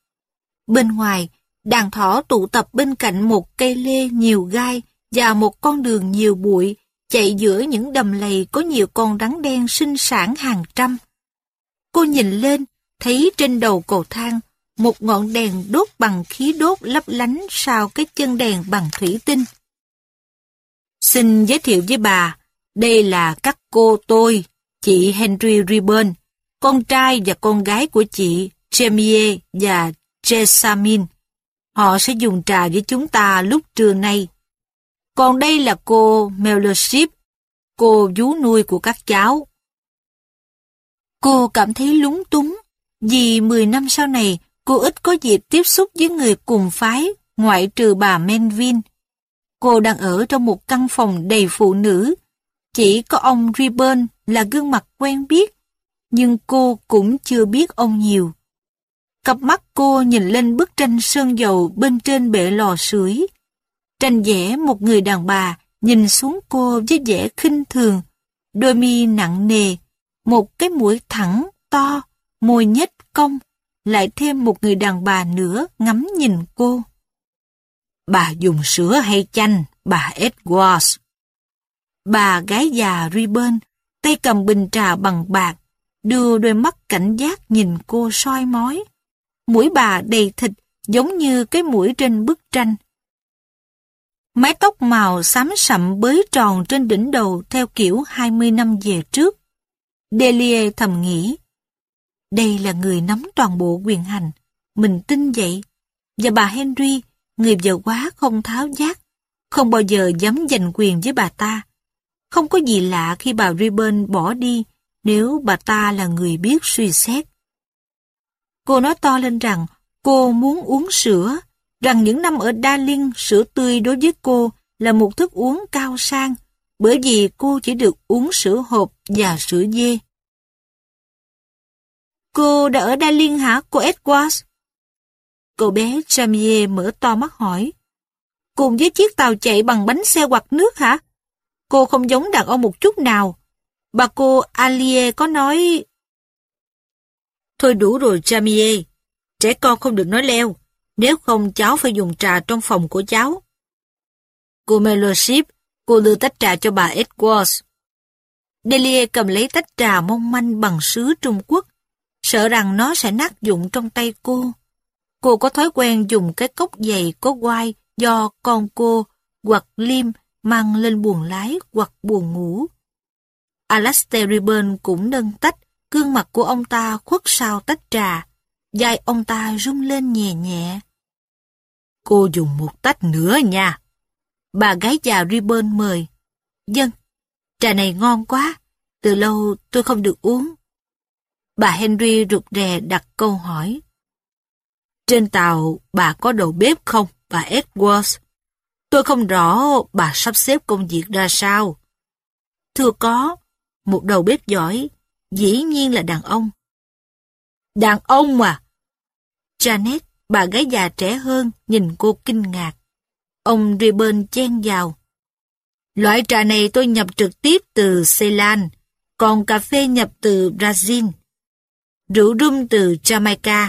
Bên ngoài, đàn thỏ tụ tập bên cạnh một cây lê nhiều gai và một con đường nhiều bụi chạy giữa những đầm lầy có nhiều con rắn đen sinh sản hàng trăm. Cô nhìn lên, thấy trên đầu cầu thang một ngọn đèn đốt bằng khí đốt lấp lánh sau cái chân đèn bằng thủy tinh. Xin giới thiệu với bà, đây là các cô tôi, chị Henry Ribbon, con trai và con gái của chị Jamie và Jessamine. Họ sẽ dùng trà với chúng ta lúc trưa nay. Còn đây là cô Mellership, cô vú nuôi của các cháu. Cô cảm thấy lúng túng, vì 10 năm sau này cô ít có dịp tiếp xúc với người cùng phái, ngoại trừ bà Menvin. Cô đang ở trong một căn phòng đầy phụ nữ. Chỉ có ông Ribbon là gương mặt quen biết, nhưng cô cũng chưa biết ông nhiều. Cặp mắt cô nhìn lên bức tranh sơn dầu bên trên bệ lò sưởi. Tranh vẽ một người đàn bà nhìn xuống cô với vẻ khinh thường, đôi mi nặng nề, một cái mũi thẳng, to, môi nhếch cong, lại thêm một người đàn bà nữa ngắm nhìn cô. Bà dùng sữa hay chanh, bà Edwards. Bà gái già Ribbon, tay cầm bình trà bằng bạc, đưa đôi mắt cảnh giác nhìn cô soi mói. Mũi bà đầy thịt giống như cái mũi trên bức tranh. Mái tóc màu xám sậm bới tròn trên đỉnh đầu theo kiểu 20 năm về trước. Delia thầm nghĩ, đây là người nắm toàn bộ quyền hành, mình tin vậy. Và bà Henry, người vợ quá không tháo giác, không bao giờ dám giành quyền với bà ta. Không có gì lạ khi bà Ribbon bỏ đi nếu bà ta là người biết suy xét. Cô nói to lên rằng cô muốn uống sữa, rằng những năm ở Darling sữa tươi đối với cô là một thức uống cao sang, bởi vì cô chỉ được uống sữa hộp và sữa dê. Cô đã ở Darling hả, cô Edwards? Cậu bé Jamie mở to mắt hỏi. Cùng với chiếc tàu chạy bằng bánh xe quạt nước hả? Cô không giống đàn ông một chút nào. Bà cô Alie có nói... Thôi đủ rồi Jamie. Trẻ con không được nói leo. Nếu không cháu phải dùng trà trong phòng của cháu. Cô Mellowship, cô đưa tách trà cho bà Edwards. Delia cầm lấy tách trà mong manh bằng sứ Trung Quốc, sợ rằng nó sẽ nát dụng trong tay cô. Cô có thói quen dùng cái cốc dày có quai do con cô hoặc Liêm mang lên buồng lái hoặc buồng ngủ. Alastair Ribbon cũng nâng tách, gương mặt của ông ta khuất sau tách trà. Dài ông ta rung lên nhẹ nhẹ. Cô dùng một tách nữa nha. Bà gái già Ribbon mời. Dân, trà này ngon quá. Từ lâu tôi không được uống. Bà Henry rụt rè đặt câu hỏi. Trên tàu bà có đầu bếp không, bà Edwards? Tôi không rõ bà sắp xếp công việc ra sao. Thưa có, một đầu bếp giỏi, dĩ nhiên là đàn ông. Đàn ông mà! Janet, bà gái già trẻ hơn, nhìn cô kinh ngạc. Ông Ribben chen vào. Loại trà này tôi nhập trực tiếp từ Ceylon, còn cà phê nhập từ Brazil. Rượu rum từ Jamaica,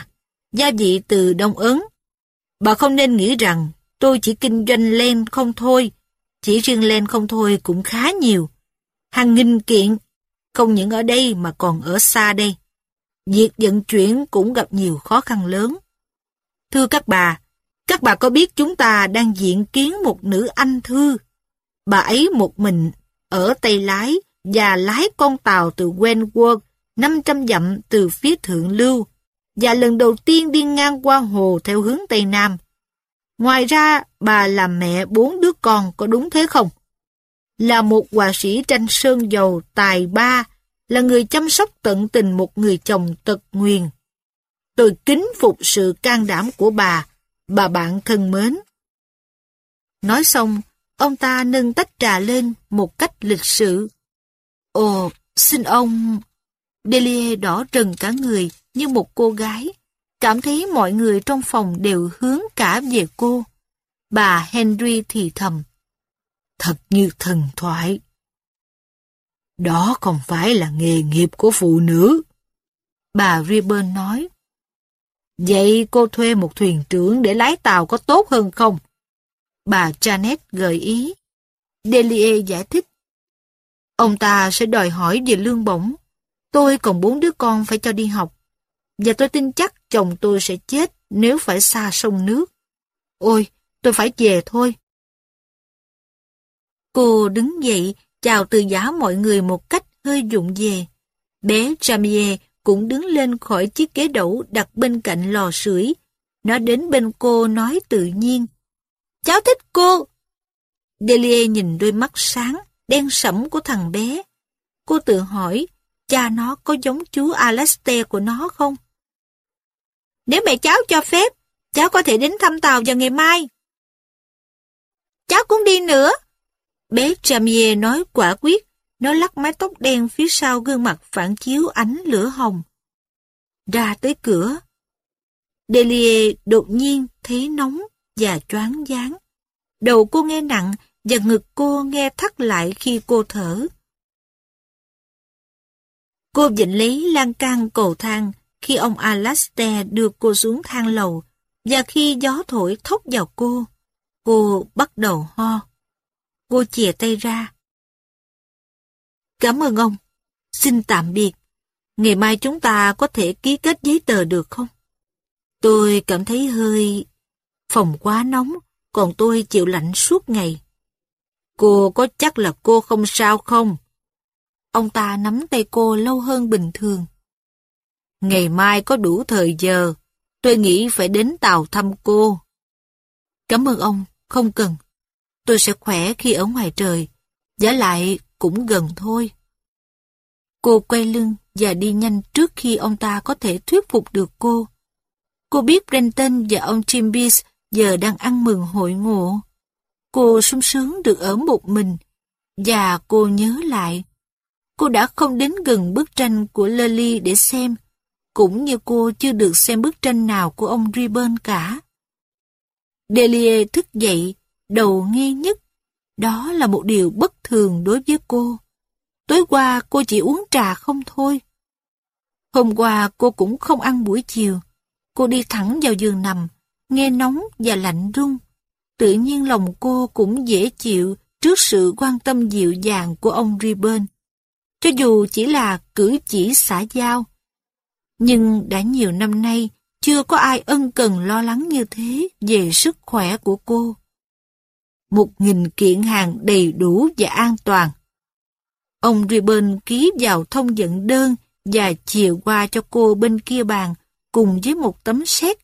gia vị từ Đông Ấn. Bà không nên nghĩ rằng tôi chỉ kinh doanh len không thôi, chỉ riêng len không thôi cũng khá nhiều. Hàng nghìn kiện, không những ở đây mà còn ở xa đây. Việc vận chuyển cũng gặp nhiều khó khăn lớn. Thưa các bà, các bà có biết chúng ta đang diện kiến một nữ anh thư? Bà ấy một mình ở Tây Lái và lái con tàu từ Wentworth 500 dặm từ phía thượng lưu và lần đầu tiên đi ngang qua hồ theo hướng Tây Nam. Ngoài ra, bà là mẹ bốn đứa con có đúng thế không? Là một họa sĩ tranh sơn dầu tài ba, là người chăm sóc tận tình một người chồng tật nguyền. Tôi kính phục sự can đảm của bà, bà bạn thân mến. Nói xong, ông ta nâng tách trà lên một cách lịch sự. Ồ, xin ông... Delia đỏ trần cả người như một cô gái, cảm thấy mọi người trong phòng đều hướng cả về cô. Bà Henry thì thầm. Thật như thần thoại. Đó không phải là nghề nghiệp của phụ nữ. Bà Ribbon nói. Vậy cô thuê một thuyền trưởng để lái tàu có tốt hơn không? Bà Janet gợi ý. Delie giải thích. Ông ta sẽ đòi hỏi về lương bổng. Tôi còn bốn đứa con phải cho đi học. Và tôi tin chắc chồng tôi sẽ chết nếu phải xa sông nước. Ôi, tôi phải về thôi. Cô đứng dậy, chào từ giá mọi người một cách hơi dụng về. Bé Jamie cũng đứng lên khỏi chiếc ghế đẩu đặt bên cạnh lò sưởi. Nó đến bên cô nói tự nhiên. Cháu thích cô. Delia nhìn đôi mắt sáng, đen sẫm của thằng bé. Cô tự hỏi, cha nó có giống chú Alastair của nó không? Nếu mẹ cháu cho phép, cháu có thể đến thăm Tàu vào ngày mai. Cháu cũng đi nữa. Bé Jamie nói quả quyết, nó lắc mái tóc đen phía sau gương mặt phản chiếu ánh lửa hồng. Ra tới cửa. Delia đột nhiên thấy nóng và choáng váng. Đầu cô nghe nặng và ngực cô nghe thắt lại khi cô thở. Cô dịnh lấy lan can cầu thang khi ông Alastair đưa cô xuống thang lầu và khi gió thổi thốc vào cô, cô bắt đầu ho. Cô chìa tay ra. Cảm ơn ông. Xin tạm biệt. Ngày mai chúng ta có thể ký kết giấy tờ được không? Tôi cảm thấy hơi... Phòng quá nóng, còn tôi chịu lạnh suốt ngày. Cô có chắc là cô không sao không? Ông ta nắm tay cô lâu hơn bình thường. Ngày mai có đủ thời giờ, tôi nghĩ phải đến tàu thăm cô. Cảm ơn ông, không cần. Tôi sẽ khỏe khi ở ngoài trời, giả lại cũng gần thôi. Cô quay lưng và đi nhanh trước khi ông ta có thể thuyết phục được cô. Cô biết Brenton và ông Jim Bees giờ đang ăn mừng hội ngộ. Cô sung sướng được ở một mình, và cô nhớ lại. Cô đã không đến gần bức tranh của Lily để xem, cũng như cô chưa được xem bức tranh nào của ông Ribbon cả. Delia thức dậy, đầu nghe nhất. Đó là một điều bất thường đối với cô. Tối qua cô chỉ uống trà không thôi. Hôm qua cô cũng không ăn buổi chiều. Cô đi thẳng vào giường nằm, nghe nóng và lạnh rung. Tự nhiên lòng cô cũng dễ chịu trước sự quan tâm dịu dàng của ông Ribbon. Cho dù chỉ là cử chỉ xã giao. Nhưng đã nhiều năm nay, chưa có ai ân cần lo lắng như thế về sức khỏe của cô. Một nghìn kiện hàng đầy đủ và an toàn. Ông Ribbon ký vào thông dẫn đơn và chìa qua cho cô bên kia bàn cùng với một tấm séc.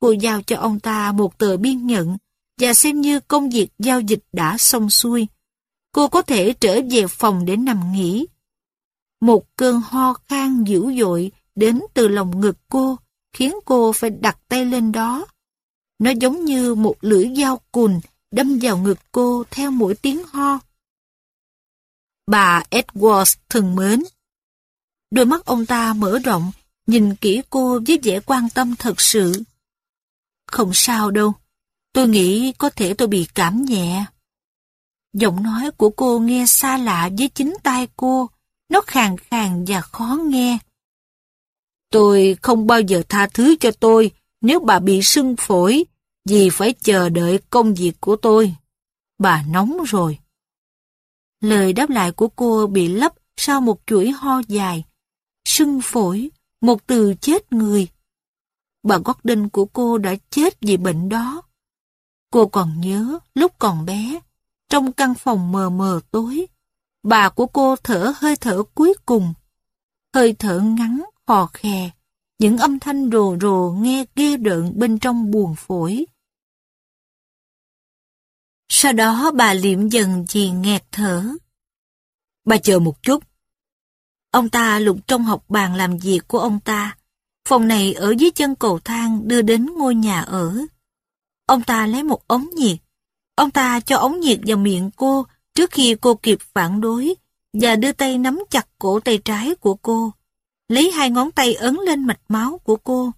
Cô giao cho ông ta một tờ biên nhận và xem như công việc giao dịch đã xong xuôi. Cô có thể trở về phòng để nằm nghỉ. Một cơn ho khan dữ dội đến từ lòng ngực cô khiến cô phải đặt tay lên đó. Nó giống như một lưỡi dao cùn đâm vào ngực cô theo mỗi tiếng ho. Bà Edwards thường mến. Đôi mắt ông ta mở rộng, nhìn kỹ cô với vẻ quan tâm thật sự. Không sao đâu, tôi nghĩ có thể tôi bị cảm nhẹ. Giọng nói của cô nghe xa lạ với chính tai cô, nó khàn khàn và khó nghe. Tôi không bao giờ tha thứ cho tôi nếu bà bị sưng phổi vì phải chờ đợi công việc của tôi. Bà nóng rồi. Lời đáp lại của cô bị lấp sau một chuỗi ho dài. Sưng phổi, một từ chết người. Bà Gordon của cô đã chết vì bệnh đó. Cô còn nhớ lúc còn bé, trong căn phòng mờ mờ tối, bà của cô thở hơi thở cuối cùng. Hơi thở ngắn, khò khè, những âm thanh rồ rồ nghe ghê rợn bên trong buồng phổi. Sau đó bà liệm dần vì nghẹt thở. Bà chờ một chút. Ông ta lục trong học bàn làm việc của ông ta. Phòng này ở dưới chân cầu thang đưa đến ngôi nhà ở. Ông ta lấy một ống nhiệt. Ông ta cho ống nhiệt vào miệng cô trước khi cô kịp phản đối và đưa tay nắm chặt cổ tay trái của cô. Lấy hai ngón tay ấn lên mạch máu của cô.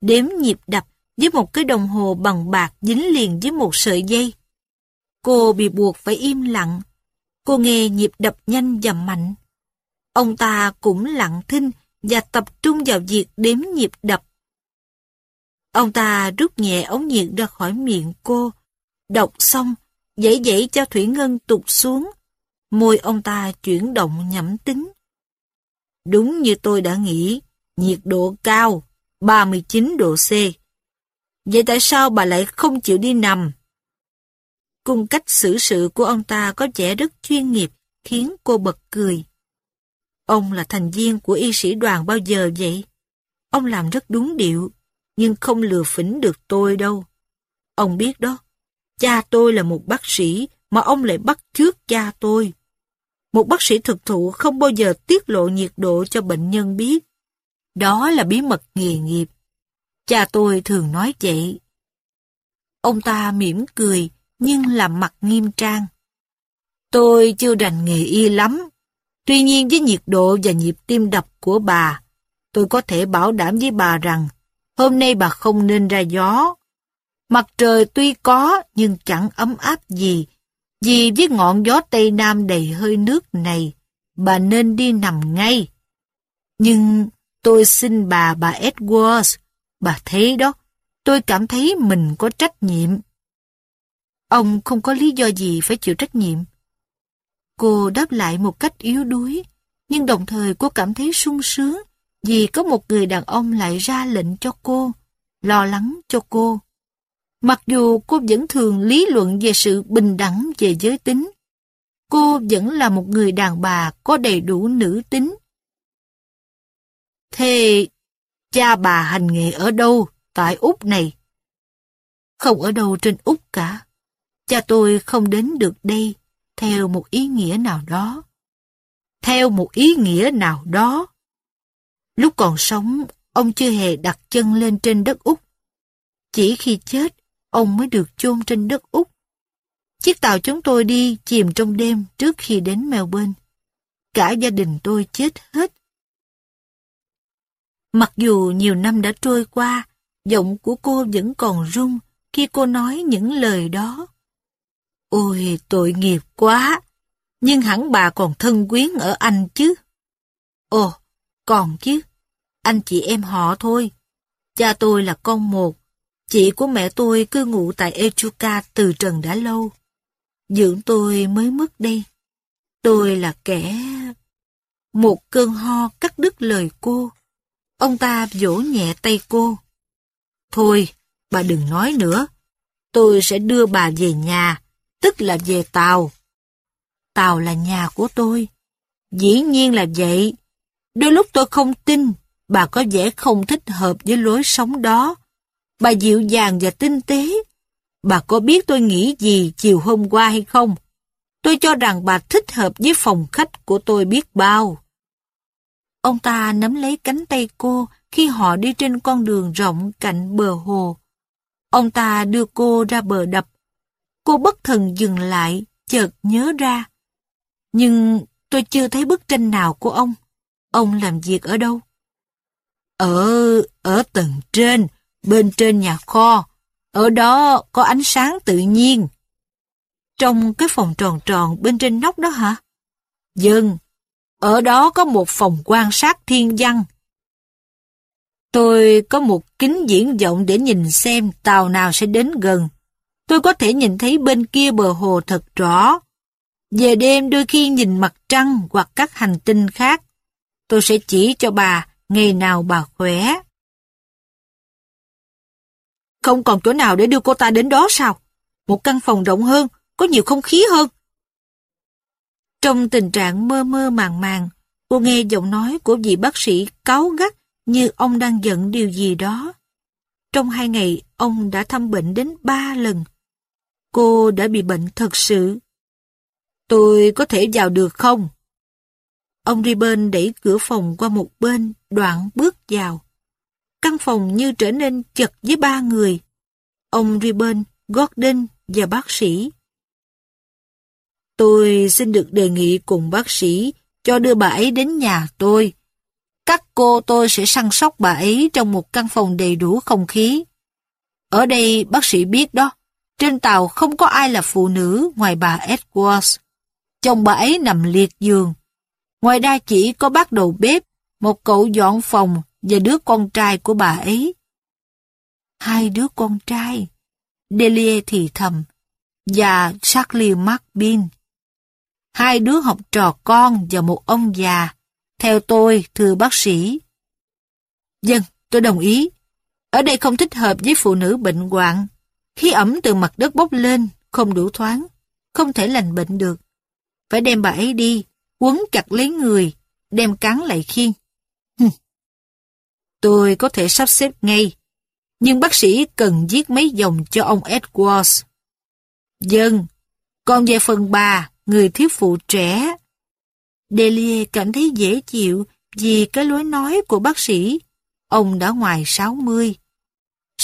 Đếm nhịp đập với một cái đồng hồ bằng bạc dính liền với một sợi dây. Cô bị buộc phải im lặng. Cô nghe nhịp đập nhanh và mạnh. Ông ta cũng lặng thinh và tập trung vào việc đếm nhịp đập. Ông ta rút nhẹ ống nhiệt ra khỏi miệng cô. Đọc xong, dãy dãy cho Thủy Ngân tụt xuống. Môi ông ta chuyển động nhẩm tính. Đúng như tôi đã nghĩ, nhiệt độ cao, 39 độ C. Vậy tại sao bà lại không chịu đi nằm? Cung cách xử sự của ông ta có vẻ rất chuyên nghiệp, khiến cô bật cười. Ông là thành viên của y sĩ đoàn bao giờ vậy? Ông làm rất đúng điệu, nhưng không lừa phỉnh được tôi đâu. Ông biết đó, cha tôi là một bác sĩ, mà ông lại bắt trước cha tôi. một bác sĩ thực thụ không bao giờ tiết lộ nhiệt độ cho bệnh nhân biết. Đó là bí mật nghề nghiệp. Cha tôi thường nói vậy. Ông ta mỉm cười, nhưng làm mặt nghiêm trang. Tôi chưa rành nghề y lắm. Tuy nhiên với nhiệt độ và nhịp tim đập của bà, tôi có thể bảo đảm với bà rằng hôm nay bà không nên ra gió. Mặt trời tuy có nhưng chẳng ấm áp gì, vì với ngọn gió Tây Nam đầy hơi nước này, bà nên đi nằm ngay. Nhưng tôi xin bà bà Edwards, bà thấy đó, tôi cảm thấy mình có trách nhiệm. Ông không có lý do gì phải chịu trách nhiệm. Cô đáp lại một cách yếu đuối, nhưng đồng thời cô cảm thấy sung sướng vì có một người đàn ông lại ra lệnh cho cô, lo lắng cho cô. Mặc dù cô vẫn thường lý luận về sự bình đẳng về giới tính, cô vẫn là một người đàn bà có đầy đủ nữ tính. Thế cha bà hành nghề ở đâu tại Úc này? Không ở đâu trên Úc cả. Cha tôi không đến được đây theo một ý nghĩa nào đó. Theo một ý nghĩa nào đó. Lúc còn sống, ông chưa hề đặt chân lên trên đất Úc. Chỉ khi chết, ông mới được chôn trên đất Úc. Chiếc tàu chúng tôi đi chìm trong đêm trước khi đến Melbourne. Cả gia đình tôi chết hết. Mặc dù nhiều năm đã trôi qua, giọng của cô vẫn còn rung khi cô nói những lời đó. Ôi, tội nghiệp quá! Nhưng hẳn bà còn thân quyến ở Anh chứ. Ồ, còn chứ. Anh chị em họ thôi. Cha tôi là con một. Chị của mẹ tôi cư ngụ tại Echuca từ trần đã lâu. Dưỡng tôi mới mất đây. Tôi là kẻ... Một cơn ho cắt đứt lời cô. Ông ta vỗ nhẹ tay cô. Thôi, bà đừng nói nữa. Tôi sẽ đưa bà về nhà, tức là về Tàu. Tàu là nhà của tôi. Dĩ nhiên là vậy. Đôi lúc tôi không tin, bà có vẻ không thích hợp với lối sống đó. Bà dịu dàng và tinh tế. Bà có biết tôi nghĩ gì chiều hôm qua hay không? Tôi cho rằng bà thích hợp với phòng khách của tôi biết bao. Ông ta nắm lấy cánh tay cô khi họ đi trên con đường rộng cạnh bờ hồ. Ông ta đưa cô ra bờ đập. Cô bất thần dừng lại, chợt nhớ ra. Nhưng tôi chưa thấy bức tranh nào của ông. Ông làm việc ở đâu? Ở, ở tầng trên, bên trên nhà kho. Ở đó có ánh sáng tự nhiên. Trong cái phòng tròn tròn bên trên nóc đó hả? Dân, ở đó có một phòng quan sát thiên văn. Tôi có một kính diễn vọng để nhìn xem tàu nào sẽ đến gần. Tôi có thể nhìn thấy bên kia bờ hồ thật rõ. Về đêm đôi khi nhìn mặt trăng hoặc các hành tinh khác. Tôi sẽ chỉ cho bà ngày nào bà khỏe. Không còn chỗ nào để đưa cô ta đến đó sao? Một căn phòng rộng hơn, có nhiều không khí hơn. Trong tình trạng mơ mơ màng màng, cô nghe giọng nói của vị bác sĩ cáu gắt như ông đang giận điều gì đó. Trong hai ngày, ông đã thăm bệnh đến ba lần. Cô đã bị bệnh thật sự. Tôi có thể vào được không? Ông Ribbon đẩy cửa phòng qua một bên, đoạn bước vào. Căn phòng như trở nên chật với ba người. Ông Ribbon, Gordon và bác sĩ. Tôi xin được đề nghị cùng bác sĩ cho đưa bà ấy đến nhà tôi. Các cô tôi sẽ săn sóc bà ấy trong một căn phòng đầy đủ không khí. Ở đây bác sĩ biết đó, trên tàu không có ai là phụ nữ ngoài bà Edwards. Chồng bà ấy nằm liệt giường. Ngoài ra chỉ có bác đầu bếp, một cậu dọn phòng và đứa con trai của bà ấy. Hai đứa con trai, Delia thì thầm, và Charlie McBean. Hai đứa học trò con và một ông già. Theo tôi, thưa bác sĩ. Dân, tôi đồng ý. Ở đây không thích hợp với phụ nữ bệnh hoạn. Khí ẩm từ mặt đất bốc lên, không đủ thoáng, không thể lành bệnh được. Phải đem bà ấy đi, quấn chặt lấy người, đem cắn lại khiên. Tôi có thể sắp xếp ngay, nhưng bác sĩ cần viết mấy dòng cho ông Edwards. Dân, còn về phần bà, người thiếu phụ trẻ, Delia cảm thấy dễ chịu vì cái lối nói của bác sĩ. Ông đã ngoài 60.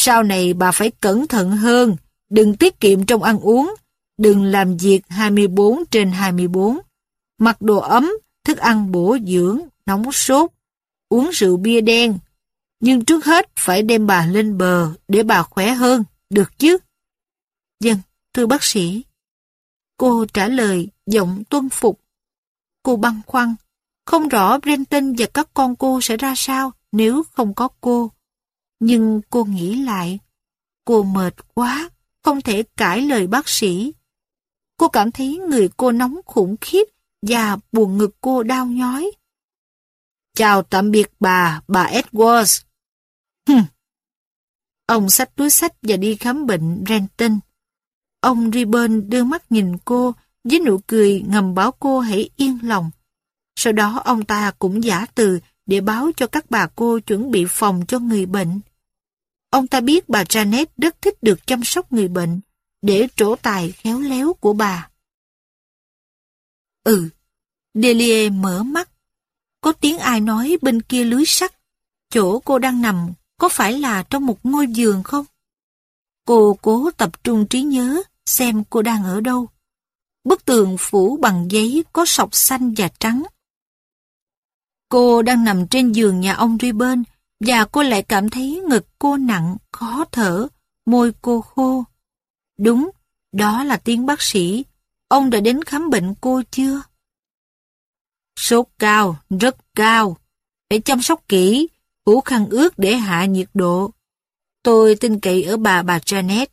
Sau này bà phải cẩn thận hơn, đừng tiết kiệm trong ăn uống, đừng làm việc 24 trên 24. Mặc đồ ấm, thức ăn bổ dưỡng, nóng sốt, uống rượu bia đen. Nhưng trước hết phải đem bà lên bờ để bà khỏe hơn, được chứ? Dân, thưa bác sĩ. Cô trả lời giọng tuân phục. Cô băn khoăn, không rõ Brenton và các con cô sẽ ra sao nếu không có cô. Nhưng cô nghĩ lại, cô mệt quá, không thể cãi lời bác sĩ. Cô cảm thấy người cô nóng khủng khiếp và buồn ngực cô đau nhói. Chào tạm biệt bà, bà Edwards. Hừm. Ông xách túi sách và đi khám bệnh Renton. Ông Ribbon đưa mắt nhìn cô với nụ cười ngầm báo cô hãy yên lòng. Sau đó ông ta cũng giả từ để báo cho các bà cô chuẩn bị phòng cho người bệnh. Ông ta biết bà Janet rất thích được chăm sóc người bệnh để trổ tài khéo léo của bà. Ừ, Delia mở mắt. Có tiếng ai nói bên kia lưới sắt. Chỗ cô đang nằm có phải là trong một ngôi giường không? Cô cố tập trung trí nhớ xem cô đang ở đâu. Bức tường phủ bằng giấy có sọc xanh và trắng. Cô đang nằm trên giường nhà ông Ribbon và cô lại cảm thấy ngực cô nặng, khó thở, môi cô khô. Đúng, đó là tiếng bác sĩ. Ông đã đến khám bệnh cô chưa? Sốt cao, rất cao. Phải chăm sóc kỹ, phủ khăn ướt để hạ nhiệt độ. Tôi tin cậy ở bà bà Janet.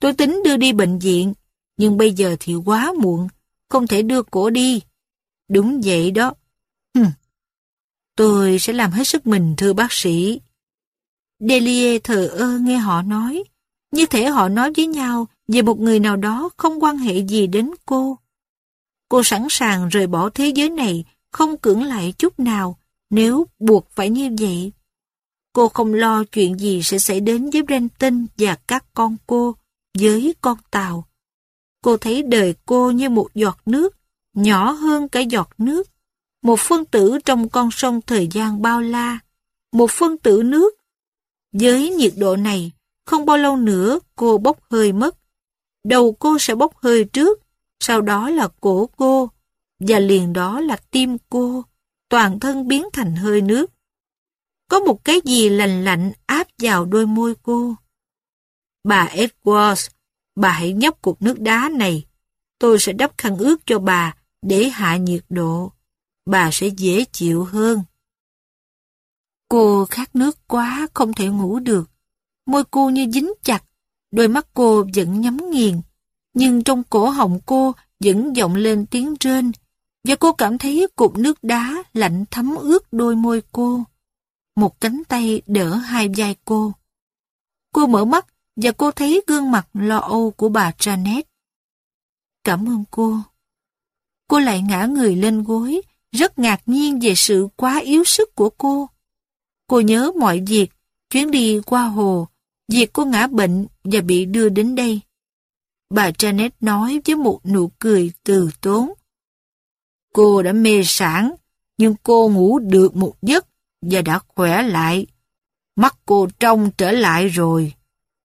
Tôi tính đưa đi bệnh viện, nhưng bây giờ thì quá muộn, không thể đưa cổ đi. Đúng vậy đó. Tôi sẽ làm hết sức mình thưa bác sĩ. Delia thờ ơ nghe họ nói, như thể họ nói với nhau về một người nào đó không quan hệ gì đến cô. Cô sẵn sàng rời bỏ thế giới này, không cưỡng lại chút nào, nếu buộc phải như vậy. Cô không lo chuyện gì sẽ xảy đến với Brenton và các con cô, với con tàu. Cô thấy đời cô như một giọt nước, nhỏ hơn cả giọt nước. Một phân tử trong con sông thời gian bao la. Một phân tử nước. Với nhiệt độ này, không bao lâu nữa cô bốc hơi mất. Đầu cô sẽ bốc hơi trước, sau đó là cổ cô, và liền đó là tim cô, toàn thân biến thành hơi nước. Có một cái gì lành lạnh áp vào đôi môi cô. Bà Edwards, bà hãy nhấp cục nước đá này. Tôi sẽ đắp khăn ướt cho bà để hạ nhiệt độ. Bà sẽ dễ chịu hơn. Cô khát nước quá, không thể ngủ được. Môi cô như dính chặt, đôi mắt cô vẫn nhắm nghiền. Nhưng trong cổ họng cô vẫn vọng lên tiếng rên, và cô cảm thấy cục nước đá lạnh thấm ướt đôi môi cô. Một cánh tay đỡ hai vai cô. Cô mở mắt và cô thấy gương mặt lo âu của bà Janet. Cảm ơn cô. Cô lại ngã người lên gối, rất ngạc nhiên về sự quá yếu sức của cô. Cô nhớ mọi việc, chuyến đi qua hồ, việc cô ngã bệnh và bị đưa đến đây. Bà Janet nói với một nụ cười từ tốn. Cô đã mê sản, nhưng cô ngủ được một giấc và đã khỏe lại. Mắt cô trong trở lại rồi.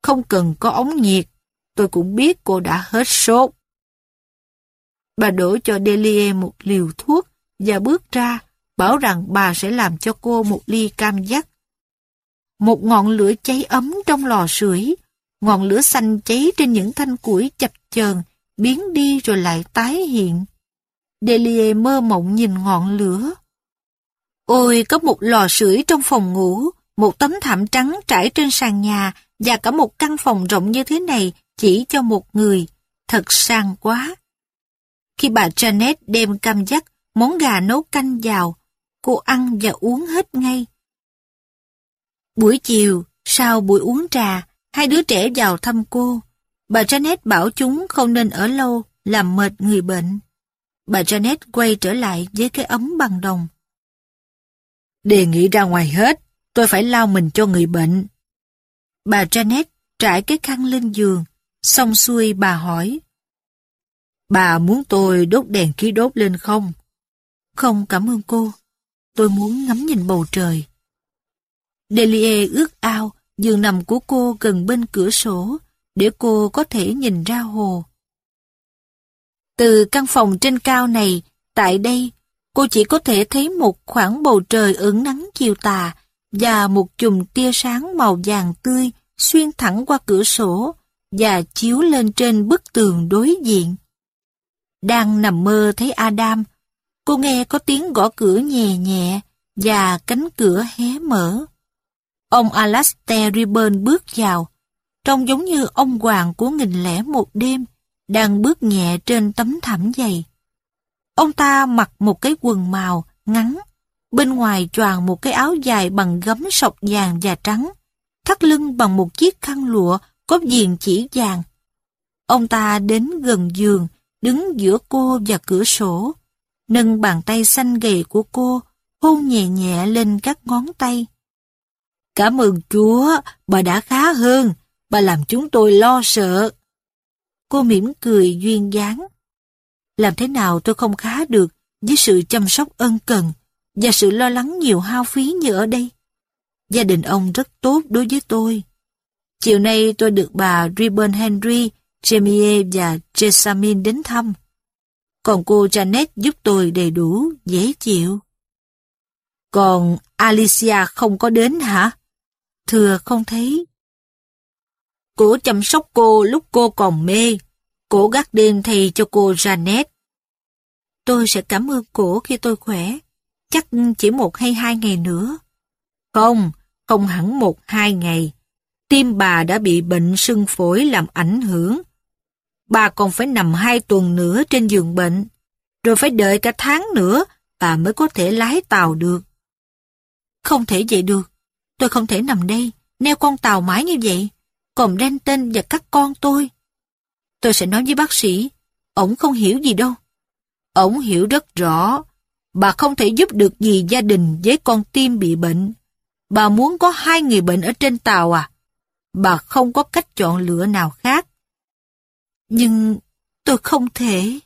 Không cần có ống nhiệt, tôi cũng biết cô đã hết sốt. Bà đổ cho Delia một liều thuốc và bước ra, bảo rằng bà sẽ làm cho cô một ly cam giác. Một ngọn lửa cháy ấm trong lò sưởi, ngọn lửa xanh cháy trên những thanh củi chập chờn, biến đi rồi lại tái hiện. Delia mơ mộng nhìn ngọn lửa. Ôi, có một lò sưởi trong phòng ngủ, một tấm thảm trắng trải trên sàn nhà và cả một căn phòng rộng như thế này chỉ cho một người. Thật sang quá. Khi bà Janet đem cam giác món gà nấu canh vào, cô ăn và uống hết ngay. Buổi chiều, sau buổi uống trà, hai đứa trẻ vào thăm cô. Bà Janet bảo chúng không nên ở lâu, làm mệt người bệnh. Bà Janet quay trở lại với cái ấm bằng đồng. Đề nghị ra ngoài hết, tôi phải lau mình cho người bệnh. Bà Janet trải cái khăn lên giường, xong xuôi bà hỏi. Bà muốn tôi đốt đèn khí đốt lên không? Không cảm ơn cô. Tôi muốn ngắm nhìn bầu trời. Delie ước ao giường nằm của cô gần bên cửa sổ để cô có thể nhìn ra hồ. Từ căn phòng trên cao này, tại đây, cô chỉ có thể thấy một khoảng bầu trời ửng nắng chiều tà và một chùm tia sáng màu vàng tươi xuyên thẳng qua cửa sổ và chiếu lên trên bức tường đối diện. Đang nằm mơ thấy Adam, cô nghe có tiếng gõ cửa nhẹ nhẹ và cánh cửa hé mở. Ông Alastair Ribbon bước vào, trông giống như ông hoàng của nghìn lẻ một đêm, đang bước nhẹ trên tấm thảm dày. Ông ta mặc một cái quần màu, ngắn, bên ngoài choàng một cái áo dài bằng gấm sọc vàng và trắng, thắt lưng bằng một chiếc khăn lụa có viền chỉ vàng. Ông ta đến gần giường, đứng giữa cô và cửa sổ, nâng bàn tay xanh gầy của cô, hôn nhẹ nhẹ lên các ngón tay. Cảm ơn Chúa, bà đã khá hơn, bà làm chúng tôi lo sợ. Cô mỉm cười duyên dáng. Làm thế nào tôi không khá được với sự chăm sóc ân cần và sự lo lắng nhiều hao phí như ở đây. Gia đình ông rất tốt đối với tôi. Chiều nay tôi được bà Ribbon Henry, Jamie và Jessamine đến thăm. Còn cô Janet giúp tôi đầy đủ, dễ chịu. Còn Alicia không có đến hả? Thưa không thấy. Cô chăm sóc cô lúc cô còn mê. Cô gác đêm thay cho cô Janet. Tôi sẽ cảm ơn cổ khi tôi khỏe. Chắc chỉ một hay hai ngày nữa. Không, không hẳn một hai ngày. Tim bà đã bị bệnh sưng phổi làm ảnh hưởng. Bà còn phải nằm hai tuần nữa trên giường bệnh. Rồi phải đợi cả tháng nữa bà mới có thể lái tàu được. Không thể vậy được. Tôi không thể nằm đây, neo con tàu mãi như vậy. Còn Denton và các con tôi. Tôi sẽ nói với bác sĩ, ổng không hiểu gì đâu. Ổng hiểu rất rõ, bà không thể giúp được gì gia đình với con tim bị bệnh. Bà muốn có hai người bệnh ở trên tàu à? Bà không có cách chọn lựa nào khác. Nhưng tôi không thể.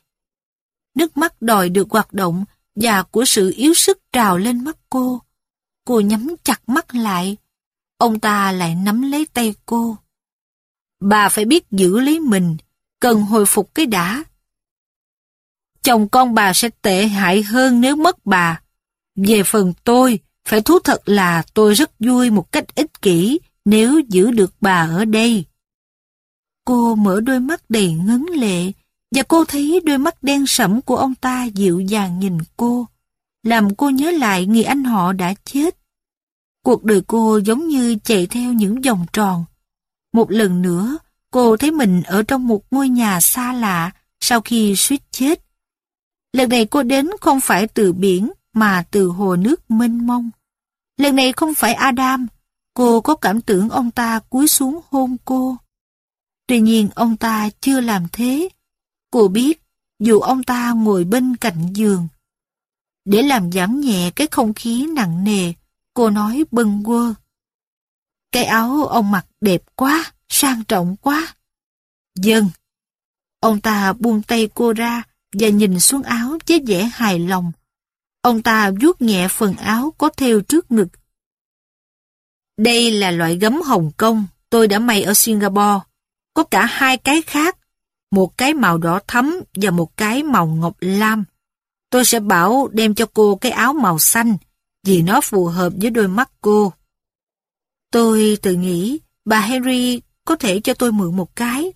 Nước mắt đòi được hoạt động và của sự yếu sức trào lên mắt cô. Cô nhắm chặt mắt lại. Ông ta lại nắm lấy tay cô. Bà phải biết giữ lấy mình, cần hồi phục cái đã. Chồng con bà sẽ tệ hại hơn nếu mất bà. Về phần tôi, phải thú thật là tôi rất vui một cách ích kỷ nếu giữ được bà ở đây. Cô mở đôi mắt đầy ngấn lệ, và cô thấy đôi mắt đen sẫm của ông ta dịu dàng nhìn cô, làm cô nhớ lại người anh họ đã chết. Cuộc đời cô giống như chạy theo những vòng tròn. Một lần nữa, cô thấy mình ở trong một ngôi nhà xa lạ sau khi suýt chết. Lần này cô đến không phải từ biển mà từ hồ nước mênh mông. Lần này không phải Adam, cô có cảm tưởng ông ta cúi xuống hôn cô. Tuy nhiên ông ta chưa làm thế. Cô biết, dù ông ta ngồi bên cạnh giường. Để làm giảm nhẹ cái không khí nặng nề, cô nói bâng quơ. Cái áo ông mặc đẹp quá, sang trọng quá. Dân. Ông ta buông tay cô ra và nhìn xuống áo với vẻ hài lòng. Ông ta vuốt nhẹ phần áo có thêu trước ngực. Đây là loại gấm Hồng Kông tôi đã may ở Singapore. Có cả hai cái khác, một cái màu đỏ thắm và một cái màu ngọc lam. Tôi sẽ bảo đem cho cô cái áo màu xanh, vì nó phù hợp với đôi mắt cô. Tôi tự nghĩ bà Henry có thể cho tôi mượn một cái.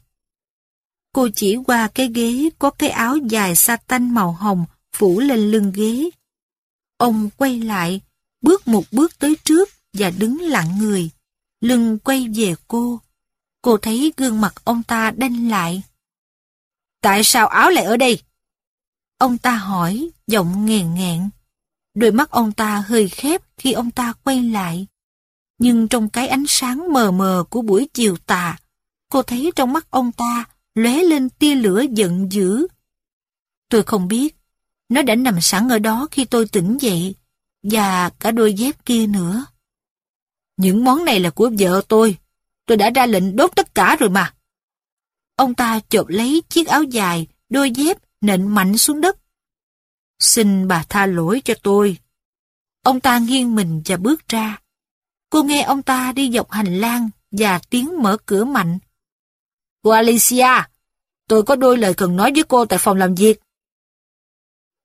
Cô chỉ qua cái ghế có cái áo dài satin màu hồng phủ lên lưng ghế. Ông quay lại, bước một bước tới trước và đứng lặng người, lưng quay về cô. Cô thấy gương mặt ông ta đanh lại. Tại sao áo lại ở đây? Ông ta hỏi, giọng nghèn nghẹn. Đôi mắt ông ta hơi khép khi ông ta quay lại. Nhưng trong cái ánh sáng mờ mờ của buổi chiều tà, cô thấy trong mắt ông ta lóe lên tia lửa giận dữ. Tôi không biết, nó đã nằm sẵn ở đó khi tôi tỉnh dậy, và cả đôi dép kia nữa. Những món này là của vợ tôi, tôi đã ra lệnh đốt tất cả rồi mà. Ông ta chộp lấy chiếc áo dài, đôi dép, nện mạnh xuống đất. Xin bà tha lỗi cho tôi. Ông ta nghiêng mình và bước ra. Cô nghe ông ta đi dọc hành lang và tiếng mở cửa mạnh. Cô Alicia, tôi có đôi lời cần nói với cô tại phòng làm việc.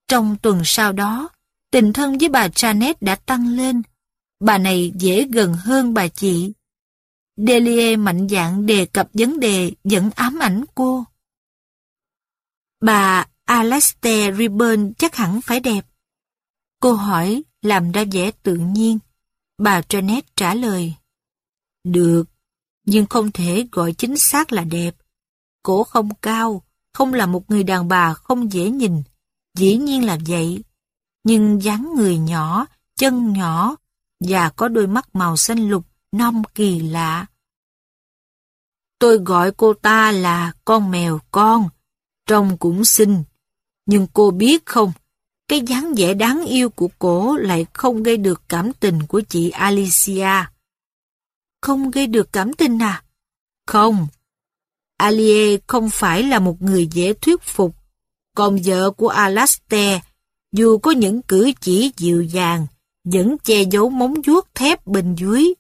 Trong tuần sau đó, tình thân với bà Janet đã tăng lên. Bà này dễ gần hơn bà chị. Delia mạnh dạn đề cập vấn đề vẫn ám ảnh cô. Bà Alastair Ribbon chắc hẳn phải đẹp. Cô hỏi làm ra vẻ tự nhiên. Bà Janet trả lời. Được, nhưng không thể gọi chính xác là đẹp. Cổ không cao, không là một người đàn bà không dễ nhìn. Dĩ nhiên là vậy. Nhưng dáng người nhỏ, chân nhỏ và có đôi mắt màu xanh lục, non kỳ lạ. Tôi gọi cô ta là con mèo con, trông cũng xinh. Nhưng cô biết không, cái dáng vẻ đáng yêu của cổ lại không gây được cảm tình của chị Alicia. Không gây được cảm tình à? Không. Alie không phải là một người dễ thuyết phục. Còn vợ của Alastair, dù có những cử chỉ dịu dàng, vẫn che giấu móng vuốt thép bên dưới.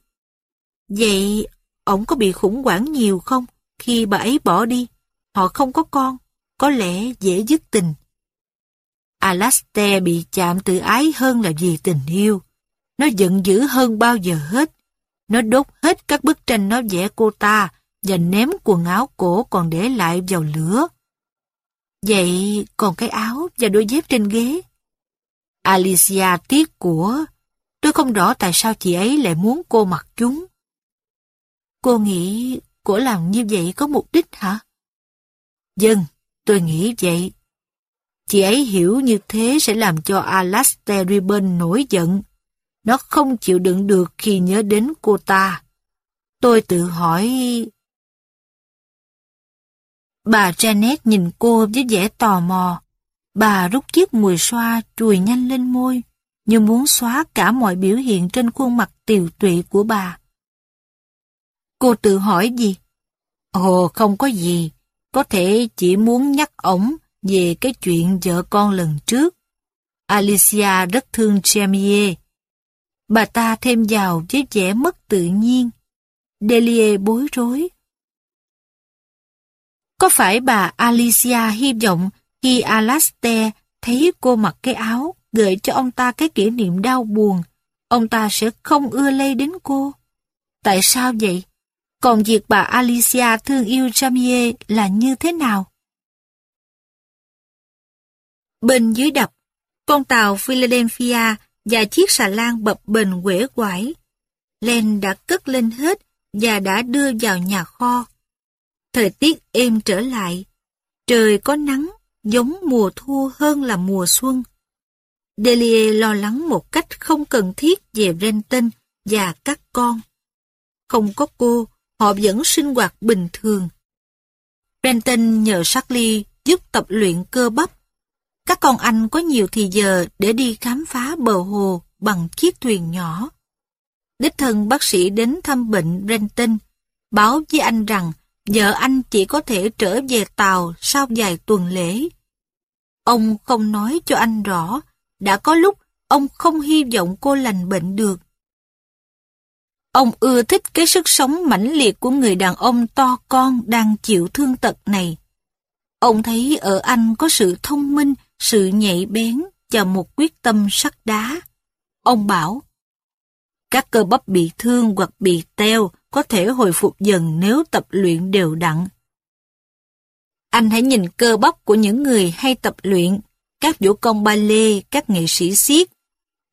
Vậy, ổng có bị khủng hoảng nhiều không khi bà ấy bỏ đi? Họ không có con, có lẽ dễ dứt tình. Alastair bị chạm tự ái hơn là vì tình yêu. Nó giận dữ hơn bao giờ hết. Nó đốt hết các bức tranh nó vẽ cô ta và ném quần áo cổ còn để lại vào lửa. Vậy còn cái áo và đôi dép trên ghế? Alicia tiếc của. Tôi không rõ tại sao chị ấy lại muốn cô mặc chúng. Cô nghĩ cô làm như vậy có mục đích hả? Dân, tôi nghĩ vậy. Chị ấy hiểu như thế sẽ làm cho Alastair Ribbon nổi giận. Nó không chịu đựng được khi nhớ đến cô ta. Tôi tự hỏi... Bà Janet nhìn cô với vẻ tò mò. Bà rút chiếc mùi xoa chùi nhanh lên môi, như muốn xóa cả mọi biểu hiện trên khuôn mặt tiều tụy của bà. Cô tự hỏi gì? Ồ, không có gì. Có thể chỉ muốn nhắc ổng về cái chuyện vợ con lần trước. Alicia rất thương Jamie. Bà ta thêm vào với vẻ mất tự nhiên. Delia bối rối. Có phải bà Alicia hy vọng khi Alastair thấy cô mặc cái áo gợi cho ông ta cái kỷ niệm đau buồn, ông ta sẽ không ưa lây đến cô? Tại sao vậy? Còn việc bà Alicia thương yêu Jamie là như thế nào? Bên dưới đập, con tàu Philadelphia và chiếc xà lan bập bềnh quể quải. Len đã cất lên hết và đã đưa vào nhà kho. Thời tiết êm trở lại, trời có nắng giống mùa thu hơn là mùa xuân. Delia lo lắng một cách không cần thiết về Renton và các con. Không có cô, họ vẫn sinh hoạt bình thường. Renton nhờ Charlie giúp tập luyện cơ bắp các con anh có nhiều thì giờ để đi khám phá bờ hồ bằng chiếc thuyền nhỏ. Đích thân bác sĩ đến thăm bệnh Renton, báo với anh rằng vợ anh chỉ có thể trở về tàu sau vài tuần lễ. Ông không nói cho anh rõ, đã có lúc ông không hy vọng cô lành bệnh được. Ông ưa thích cái sức sống mãnh liệt của người đàn ông to con đang chịu thương tật này. Ông thấy ở anh có sự thông minh sự nhạy bén và một quyết tâm sắt đá. Ông bảo, các cơ bắp bị thương hoặc bị teo có thể hồi phục dần nếu tập luyện đều đặn. Anh hãy nhìn cơ bắp của những người hay tập luyện, các vũ công ballet, các nghệ sĩ siết.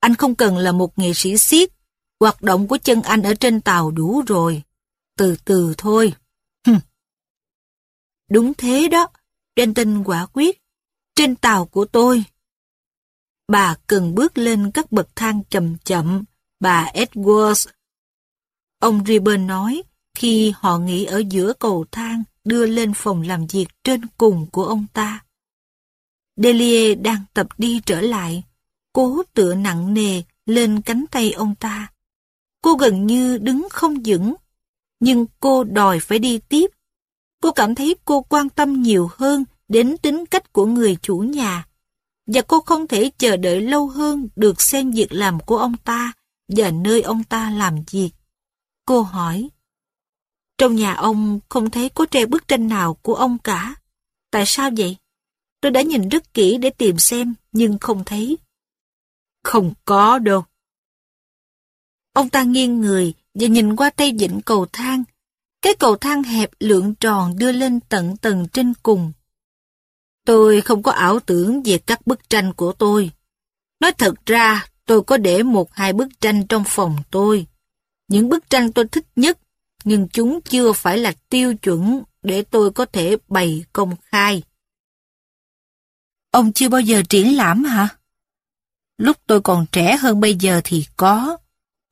Anh không cần là một nghệ sĩ siết, hoạt động của chân anh ở trên tàu đủ rồi. Từ từ thôi. Đúng thế đó, Denton quả quyết trên tàu của tôi. Bà cần bước lên các bậc thang chậm chậm, bà Edwards. Ông Ribbon nói, khi họ nghỉ ở giữa cầu thang đưa lên phòng làm việc trên cùng của ông ta. Delia đang tập đi trở lại, cố tựa nặng nề lên cánh tay ông ta. Cô gần như đứng không vững, nhưng cô đòi phải đi tiếp. Cô cảm thấy cô quan tâm nhiều hơn đến tính cách của người chủ nhà. và cô không thể chờ đợi lâu hơn được xem việc làm của ông ta và nơi ông ta làm việc. Cô hỏi, trong nhà ông không thấy có treo bức tranh nào của ông cả. Tại sao vậy? Tôi đã nhìn rất kỹ để tìm xem, nhưng không thấy. Không có đâu. Ông ta nghiêng người và nhìn qua tay vịn cầu thang. Cái cầu thang hẹp lượng tròn đưa lên tận tầng trên cùng. Tôi không có ảo tưởng về các bức tranh của tôi. Nói thật ra, tôi có để một hai bức tranh trong phòng tôi. Những bức tranh tôi thích nhất, nhưng chúng chưa phải là tiêu chuẩn để tôi có thể bày công khai. Ông chưa bao giờ triển lãm hả? Lúc tôi còn trẻ hơn bây giờ thì có.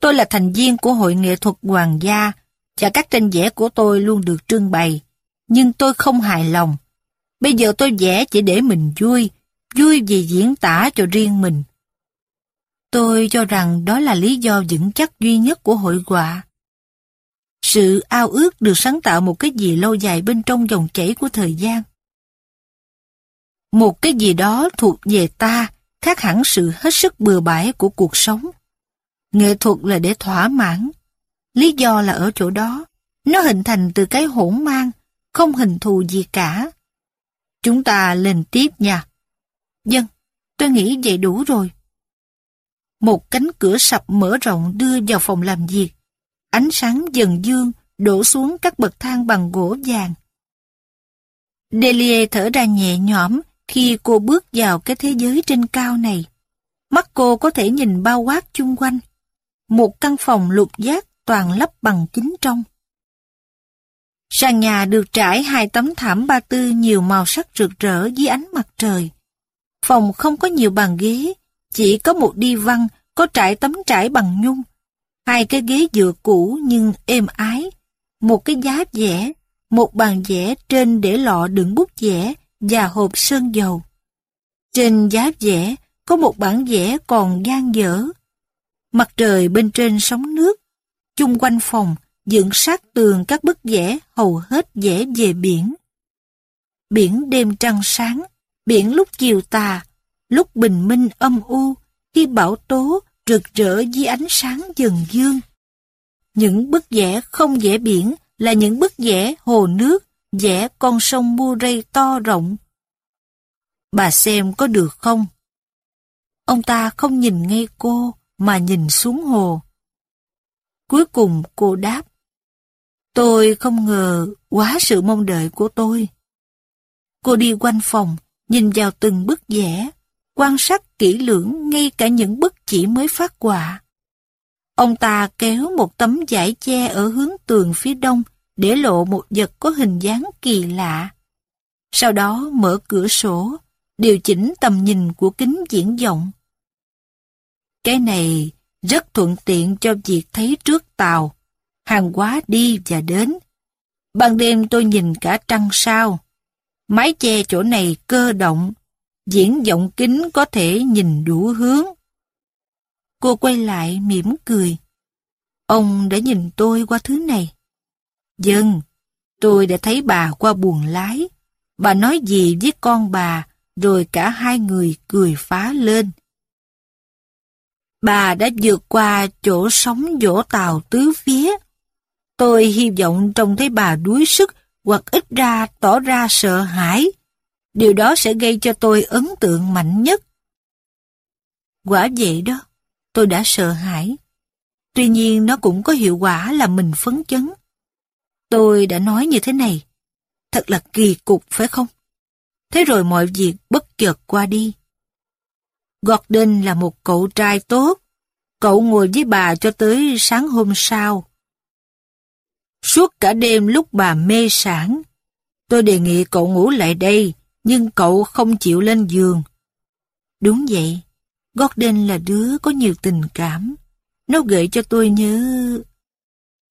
Tôi là thành viên của Hội nghệ thuật Hoàng gia và các tranh vẽ của tôi luôn được trưng bày. Nhưng tôi không hài lòng. Bây giờ tôi vẽ chỉ để mình vui, vui vì diễn tả cho riêng mình. Tôi cho rằng đó là lý do vững chắc duy nhất của hội họa. Sự ao ước được sáng tạo một cái gì lâu dài bên trong dòng chảy của thời gian. Một cái gì đó thuộc về ta, khác hẳn sự hết sức bừa bãi của cuộc sống. Nghệ thuật là để thỏa mãn. Lý do là ở chỗ đó. Nó hình thành từ cái hỗn mang, không hình thù gì cả. Chúng ta lên tiếp nha. Dân, tôi nghĩ vậy đủ rồi. Một cánh cửa sập mở rộng đưa vào phòng làm việc. Ánh sáng dần dương đổ xuống các bậc thang bằng gỗ vàng. Delia thở ra nhẹ nhõm khi cô bước vào cái thế giới trên cao này. Mắt cô có thể nhìn bao quát chung quanh. Một căn phòng lục giác toàn lấp bằng kính trong. Sàn nhà được trải hai tấm thảm ba tư nhiều màu sắc rực rỡ dưới ánh mặt trời. Phòng không có nhiều bàn ghế, chỉ có một đi văn có trải tấm trải bằng nhung. Hai cái ghế dựa cũ nhưng êm ái. Một cái giá vẽ, một bàn vẽ trên để lọ đựng bút vẽ và hộp sơn dầu. Trên giá vẽ có một bản vẽ còn gian dở. Mặt trời bên trên sóng nước, chung quanh phòng dựng sát tường các bức vẽ hầu hết vẽ về biển. Biển đêm trăng sáng, biển lúc chiều tà, lúc bình minh âm u, khi bão tố rực rỡ dưới ánh sáng dần dương. Những bức vẽ không vẽ biển là những bức vẽ hồ nước, vẽ con sông Murray to rộng. Bà xem có được không? Ông ta không nhìn ngay cô, mà nhìn xuống hồ. Cuối cùng cô đáp. Tôi không ngờ quá sự mong đợi của tôi. Cô đi quanh phòng, nhìn vào từng bức vẽ, quan sát kỹ lưỡng ngay cả những bức chỉ mới phát quả. Ông ta kéo một tấm vải che ở hướng tường phía đông để lộ một vật có hình dáng kỳ lạ. Sau đó mở cửa sổ, điều chỉnh tầm nhìn của kính diễn vọng. Cái này rất thuận tiện cho việc thấy trước tàu, hàng hóa đi và đến. Ban đêm tôi nhìn cả trăng sao. Mái che chỗ này cơ động, diễn vọng kính có thể nhìn đủ hướng. Cô quay lại mỉm cười. Ông đã nhìn tôi qua thứ này. Dân, tôi đã thấy bà qua buồng lái. Bà nói gì với con bà, rồi cả hai người cười phá lên. Bà đã vượt qua chỗ sóng vỗ tàu tứ phía. Tôi hy vọng trông thấy bà đuối sức hoặc ít ra tỏ ra sợ hãi. Điều đó sẽ gây cho tôi ấn tượng mạnh nhất. Quả vậy đó, tôi đã sợ hãi. Tuy nhiên nó cũng có hiệu quả là mình phấn chấn. Tôi đã nói như thế này. Thật là kỳ cục phải không? Thế rồi mọi việc bất chợt qua đi. Gordon là một cậu trai tốt. Cậu ngồi với bà cho tới sáng hôm sau. Suốt cả đêm lúc bà mê sản, tôi đề nghị cậu ngủ lại đây, nhưng cậu không chịu lên giường. Đúng vậy, Gordon là đứa có nhiều tình cảm. Nó gợi cho tôi nhớ...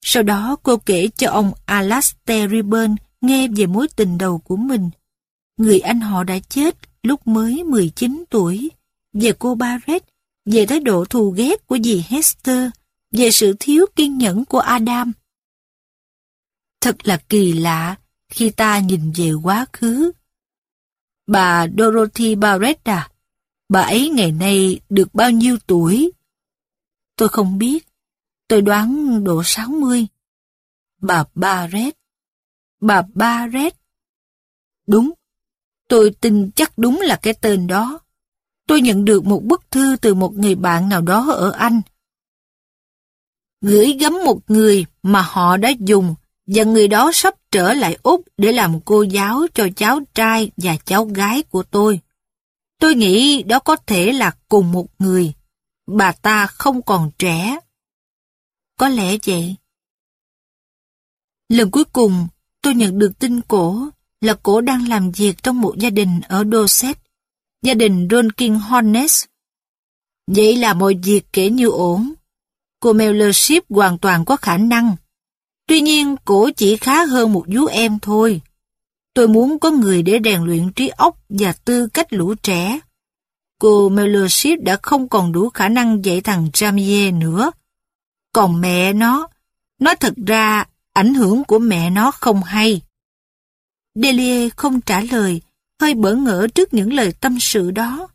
Sau đó cô kể cho ông Alastair Ribbon nghe về mối tình đầu của mình. Người anh họ đã chết lúc mới 19 tuổi. Về cô Barrett, về thái độ thù ghét của dì Hester, về sự thiếu kiên nhẫn của Adam. Thật là kỳ lạ khi ta nhìn về quá khứ. Bà Dorothy Barrett à? Bà ấy ngày nay được bao nhiêu tuổi? Tôi không biết. Tôi đoán độ 60. Bà Barrett. Bà Barrett. Đúng. Tôi tin chắc đúng là cái tên đó. Tôi nhận được một bức thư từ một người bạn nào đó ở Anh. Gửi gắm một người mà họ đã dùng và người đó sắp trở lại Úc để làm cô giáo cho cháu trai và cháu gái của tôi. Tôi nghĩ đó có thể là cùng một người. Bà ta không còn trẻ. Có lẽ vậy. Lần cuối cùng tôi nhận được tin cổ là cổ đang làm việc trong một gia đình ở Dorset, gia đình Ronkin Hornets. Vậy là mọi việc kể như ổn. Cô Mellership hoàn toàn có khả năng. Tuy nhiên, cổ chỉ khá hơn một vú em thôi. Tôi muốn có người để rèn luyện trí óc và tư cách lũ trẻ. Cô Mellership đã không còn đủ khả năng dạy thằng Jamie nữa. Còn mẹ nó, nói thật ra, ảnh hưởng của mẹ nó không hay. Delia không trả lời, hơi bỡ ngỡ trước những lời tâm sự đó.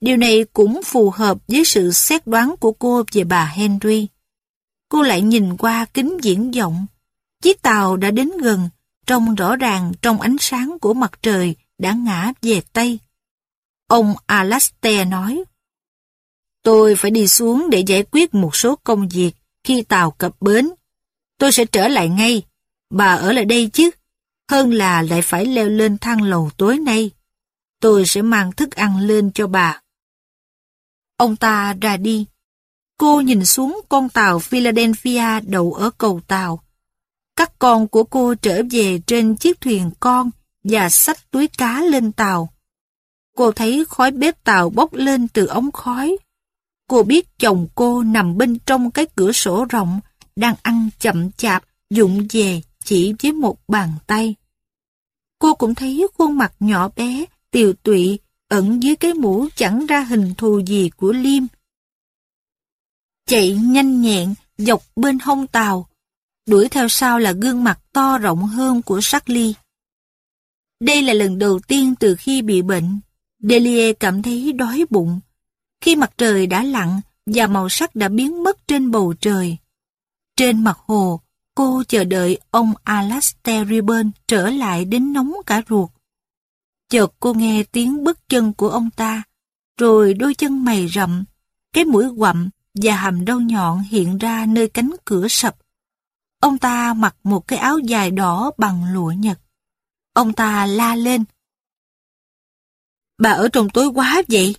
Điều này cũng phù hợp với sự xét đoán của cô về bà Henry. Cô lại nhìn qua kính diễn vọng. Chiếc tàu đã đến gần, trông rõ ràng trong ánh sáng của mặt trời đã ngã về Tây. Ông Alastair nói, Tôi phải đi xuống để giải quyết một số công việc khi tàu cập bến. Tôi sẽ trở lại ngay. Bà ở lại đây chứ? Hơn là lại phải leo lên thang lầu tối nay. Tôi sẽ mang thức ăn lên cho bà. Ông ta ra đi. Cô nhìn xuống con tàu Philadelphia đậu ở cầu tàu. Các con của cô trở về trên chiếc thuyền con và xách túi cá lên tàu. Cô thấy khói bếp tàu bốc lên từ ống khói. Cô biết chồng cô nằm bên trong cái cửa sổ rộng, đang ăn chậm chạp, dụng về chỉ với một bàn tay. Cô cũng thấy khuôn mặt nhỏ bé, tiều tụy, ẩn dưới cái mũ chẳng ra hình thù gì của Liêm. Chạy nhanh nhẹn, dọc bên hông tàu, đuổi theo sau là gương mặt to rộng hơn của Ly. Đây là lần đầu tiên từ khi bị bệnh, Delia cảm thấy đói bụng. Khi mặt trời đã lặn và màu sắc đã biến mất trên bầu trời. Trên mặt hồ, cô chờ đợi ông Alastair Ribbon trở lại đến nóng cả ruột. Chợt cô nghe tiếng bước chân của ông ta, rồi đôi chân mày rậm, cái mũi quặm và hàm đau nhọn hiện ra nơi cánh cửa sập. Ông ta mặc một cái áo dài đỏ bằng lụa nhật. Ông ta la lên. Bà ở trong tối quá vậy?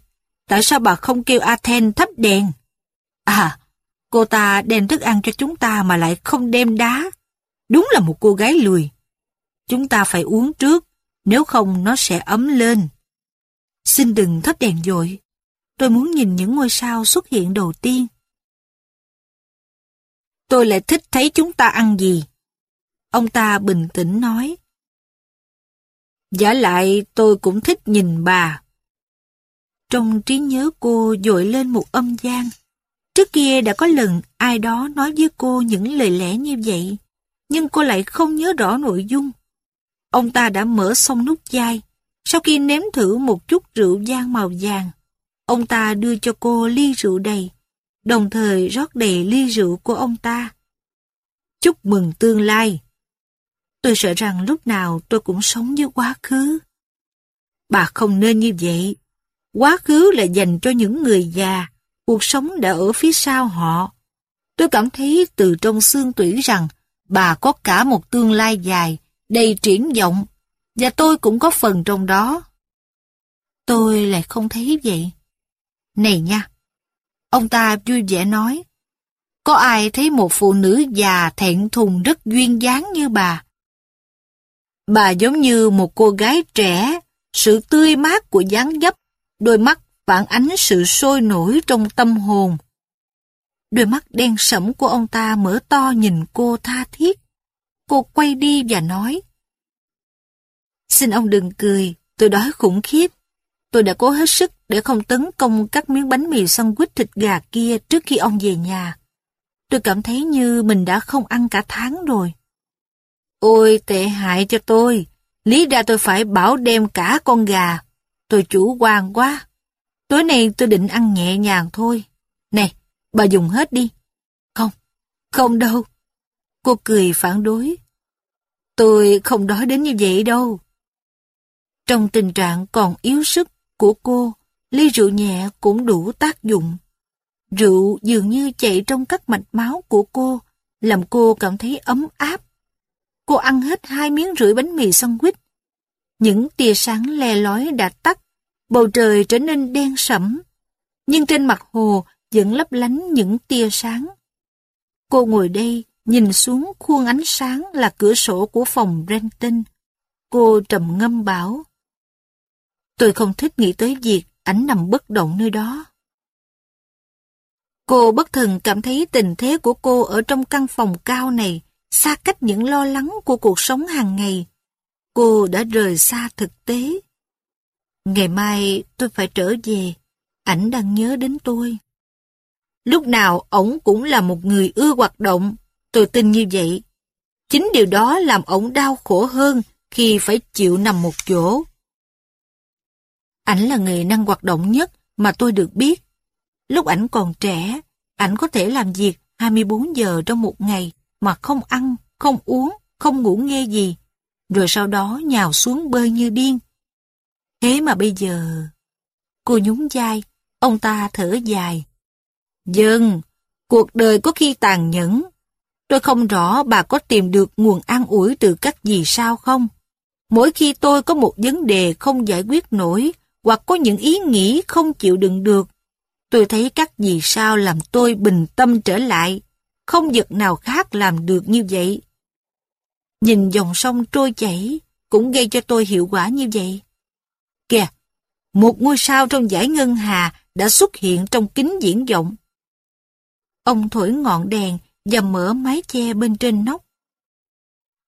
Tại sao bà không kêu Athen thắp đèn? À, cô ta đem thức ăn cho chúng ta mà lại không đem đá. Đúng là một cô gái lười. Chúng ta phải uống trước, nếu không nó sẽ ấm lên. Xin đừng thắp đèn dội. Tôi muốn nhìn những ngôi sao xuất hiện đầu tiên. Tôi lại thích thấy chúng ta ăn gì. Ông ta bình tĩnh nói. Giả lại tôi cũng thích nhìn bà. Trong trí nhớ cô dội lên một âm gian. Trước kia đã có lần ai đó nói với cô những lời lẽ như vậy, nhưng cô lại không nhớ rõ nội dung. Ông ta đã mở xong nút chai. Sau khi nếm thử một chút rượu vang màu vàng, ông ta đưa cho cô ly rượu đầy, đồng thời rót đầy ly rượu của ông ta. Chúc mừng tương lai! Tôi sợ rằng lúc nào tôi cũng sống với quá khứ. Bà không nên như vậy. Quá khứ là dành cho những người già, cuộc sống đã ở phía sau họ. Tôi cảm thấy từ trong xương tủy rằng bà có cả một tương lai dài, đầy triển vọng, và tôi cũng có phần trong đó. Tôi lại không thấy vậy. Này nha! Ông ta vui vẻ nói, có ai thấy một phụ nữ già thẹn thùng rất duyên dáng như bà? Bà giống như một cô gái trẻ, sự tươi mát của dáng dấp, đôi mắt phản ánh sự sôi nổi trong tâm hồn. Đôi mắt đen sẫm của ông ta mở to nhìn cô tha thiết. Cô quay đi và nói, Xin ông đừng cười, tôi đói khủng khiếp. Tôi đã cố hết sức để không tấn công các miếng bánh mì sandwich thịt gà kia trước khi ông về nhà. Tôi cảm thấy như mình đã không ăn cả tháng rồi. Ôi tệ hại cho tôi, lý ra tôi phải bảo đem cả con gà. Tôi chủ quan quá. Tối nay tôi định ăn nhẹ nhàng thôi. Nè, bà dùng hết đi. Không, không đâu. Cô cười phản đối. Tôi không đói đến như vậy đâu. Trong tình trạng còn yếu sức của cô, ly rượu nhẹ cũng đủ tác dụng. Rượu dường như chạy trong các mạch máu của cô, làm cô cảm thấy ấm áp. Cô ăn hết hai miếng rưỡi bánh mì sandwich. Những tia sáng le lói đã tắt, bầu trời trở nên đen sẫm. Nhưng trên mặt hồ vẫn lấp lánh những tia sáng. Cô ngồi đây, nhìn xuống khuôn ánh sáng là cửa sổ của phòng Renton. Cô trầm ngâm bảo. Tôi không thích nghĩ tới việc ảnh nằm bất động nơi đó. Cô bất thần cảm thấy tình thế của cô ở trong căn phòng cao này, xa cách những lo lắng của cuộc sống hàng ngày. Cô đã rời xa thực tế. Ngày mai tôi phải trở về, ảnh đang nhớ đến tôi. Lúc nào ổng cũng là một người ưa hoạt động, tôi tin như vậy. Chính điều đó làm ổng đau khổ hơn khi phải chịu nằm một chỗ. Ảnh là người năng hoạt động nhất mà tôi được biết. Lúc ảnh còn trẻ, ảnh có thể làm việc 24 giờ trong một ngày mà không ăn, không uống, không ngủ nghe gì. Rồi sau đó nhào xuống bơi như điên. Thế mà bây giờ... Cô nhún vai, ông ta thở dài. Dừng, cuộc đời có khi tàn nhẫn. Tôi không rõ bà có tìm được nguồn an ủi từ các gì sao không? Mỗi khi tôi có một vấn đề không giải quyết nổi, hoặc có những ý nghĩ không chịu đựng được, tôi thấy các gì sao làm tôi bình tâm trở lại. Không vật nào khác làm được như vậy. Nhìn dòng sông trôi chảy cũng gây cho tôi hiệu quả như vậy. Một ngôi sao trong giải ngân hà đã xuất hiện trong kính diễn vọng. Ông thổi ngọn đèn và mở mái che bên trên nóc.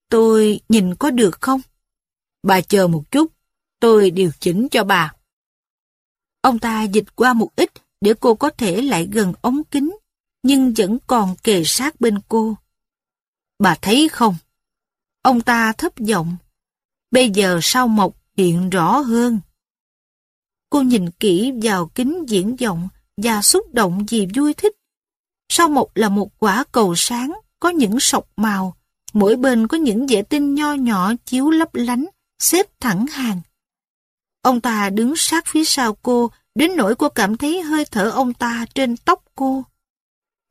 Tôi nhìn có được không? Bà chờ một chút, tôi điều chỉnh cho bà. Ông ta dịch qua một ít để cô có thể lại gần ống kính, nhưng vẫn còn kề sát bên cô. Bà thấy không? Ông ta thấp giọng. Bây giờ sao mộc hiện rõ hơn. Cô nhìn kỹ vào kính diễn vọng và xúc động vì vui thích. sau một là một quả cầu sáng, có những sọc màu, mỗi bên có những vệ tinh nho nhỏ chiếu lấp lánh, xếp thẳng hàng. Ông ta đứng sát phía sau cô, đến nỗi cô cảm thấy hơi thở ông ta trên tóc cô.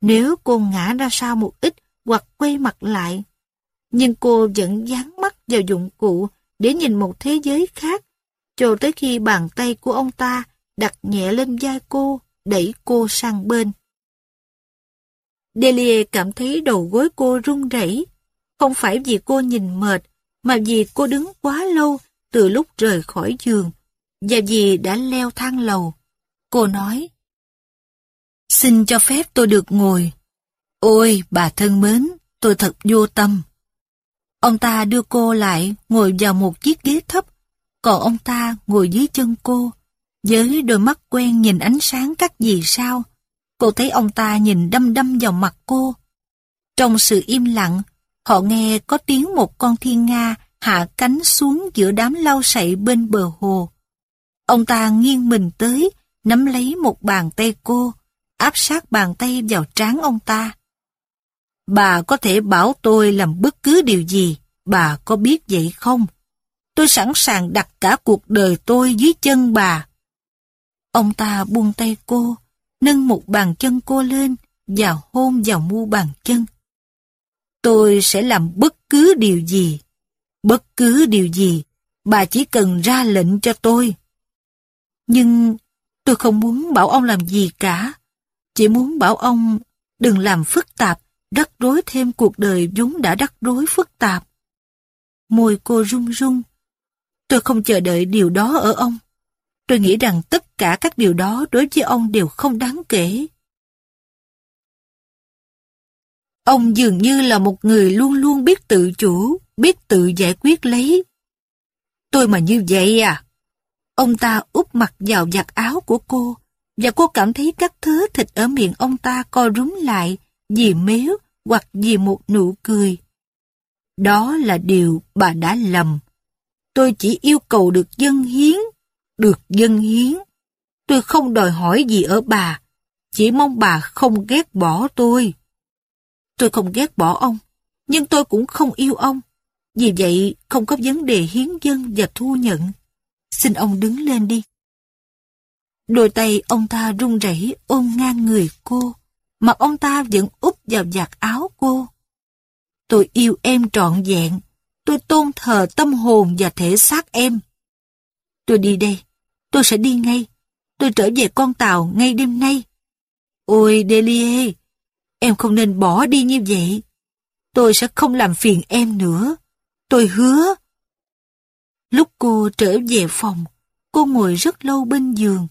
Nếu cô ngã ra sau một ít hoặc quay mặt lại, nhưng cô vẫn dán mắt vào dụng cụ để nhìn một thế giới khác, cho tới khi bàn tay của ông ta đặt nhẹ lên vai cô, đẩy cô sang bên. Delia cảm thấy đầu gối cô run rẩy, không phải vì cô nhìn mệt, mà vì cô đứng quá lâu từ lúc rời khỏi giường, và vì đã leo thang lầu. Cô nói, Xin cho phép tôi được ngồi. Ôi, bà thân mến, tôi thật vô tâm. Ông ta đưa cô lại ngồi vào một chiếc ghế thấp, còn ông ta ngồi dưới chân cô, với đôi mắt quen nhìn ánh sáng các gì sao. Cô thấy ông ta nhìn đâm đâm vào mặt cô. Trong sự im lặng, họ nghe có tiếng một con thiên nga hạ cánh xuống giữa đám lau sậy bên bờ hồ. Ông ta nghiêng mình tới, nắm lấy một bàn tay cô, áp sát bàn tay vào trán ông ta. Bà có thể bảo tôi làm bất cứ điều gì, bà có biết vậy không? Tôi sẵn sàng đặt cả cuộc đời tôi dưới chân bà. Ông ta buông tay cô, nâng một bàn chân cô lên và hôn vào mu bàn chân. Tôi sẽ làm bất cứ điều gì, bất cứ điều gì, bà chỉ cần ra lệnh cho tôi. Nhưng tôi không muốn bảo ông làm gì cả, chỉ muốn bảo ông đừng làm phức tạp, rắc rối thêm cuộc đời vốn đã rắc rối phức tạp. Môi cô run run. Tôi không chờ đợi điều đó ở ông. Tôi nghĩ rằng tất cả các điều đó đối với ông đều không đáng kể. Ông dường như là một người luôn luôn biết tự chủ, biết tự giải quyết lấy. Tôi mà như vậy à? Ông ta úp mặt vào giặt áo của cô, và cô cảm thấy các thứ thịt ở miệng ông ta co rúm lại vì méo hoặc vì một nụ cười. Đó là điều bà đã lầm. Tôi chỉ yêu cầu được dân hiến, được dân hiến. Tôi không đòi hỏi gì ở bà, chỉ mong bà không ghét bỏ tôi. Tôi không ghét bỏ ông, nhưng tôi cũng không yêu ông. Vì vậy, không có vấn đề hiến dân và thu nhận. Xin ông đứng lên đi. Đôi tay ông ta run rẩy ôm ngang người cô, mặt ông ta vẫn úp vào giặt áo cô. Tôi yêu em trọn vẹn, tôi tôn thờ tâm hồn và thể xác em. Tôi đi đây, tôi sẽ đi ngay, tôi trở về con tàu ngay đêm nay. Ôi Delie, em không nên bỏ đi như vậy. Tôi sẽ không làm phiền em nữa. Tôi hứa. Lúc cô trở về phòng, cô ngồi rất lâu bên giường.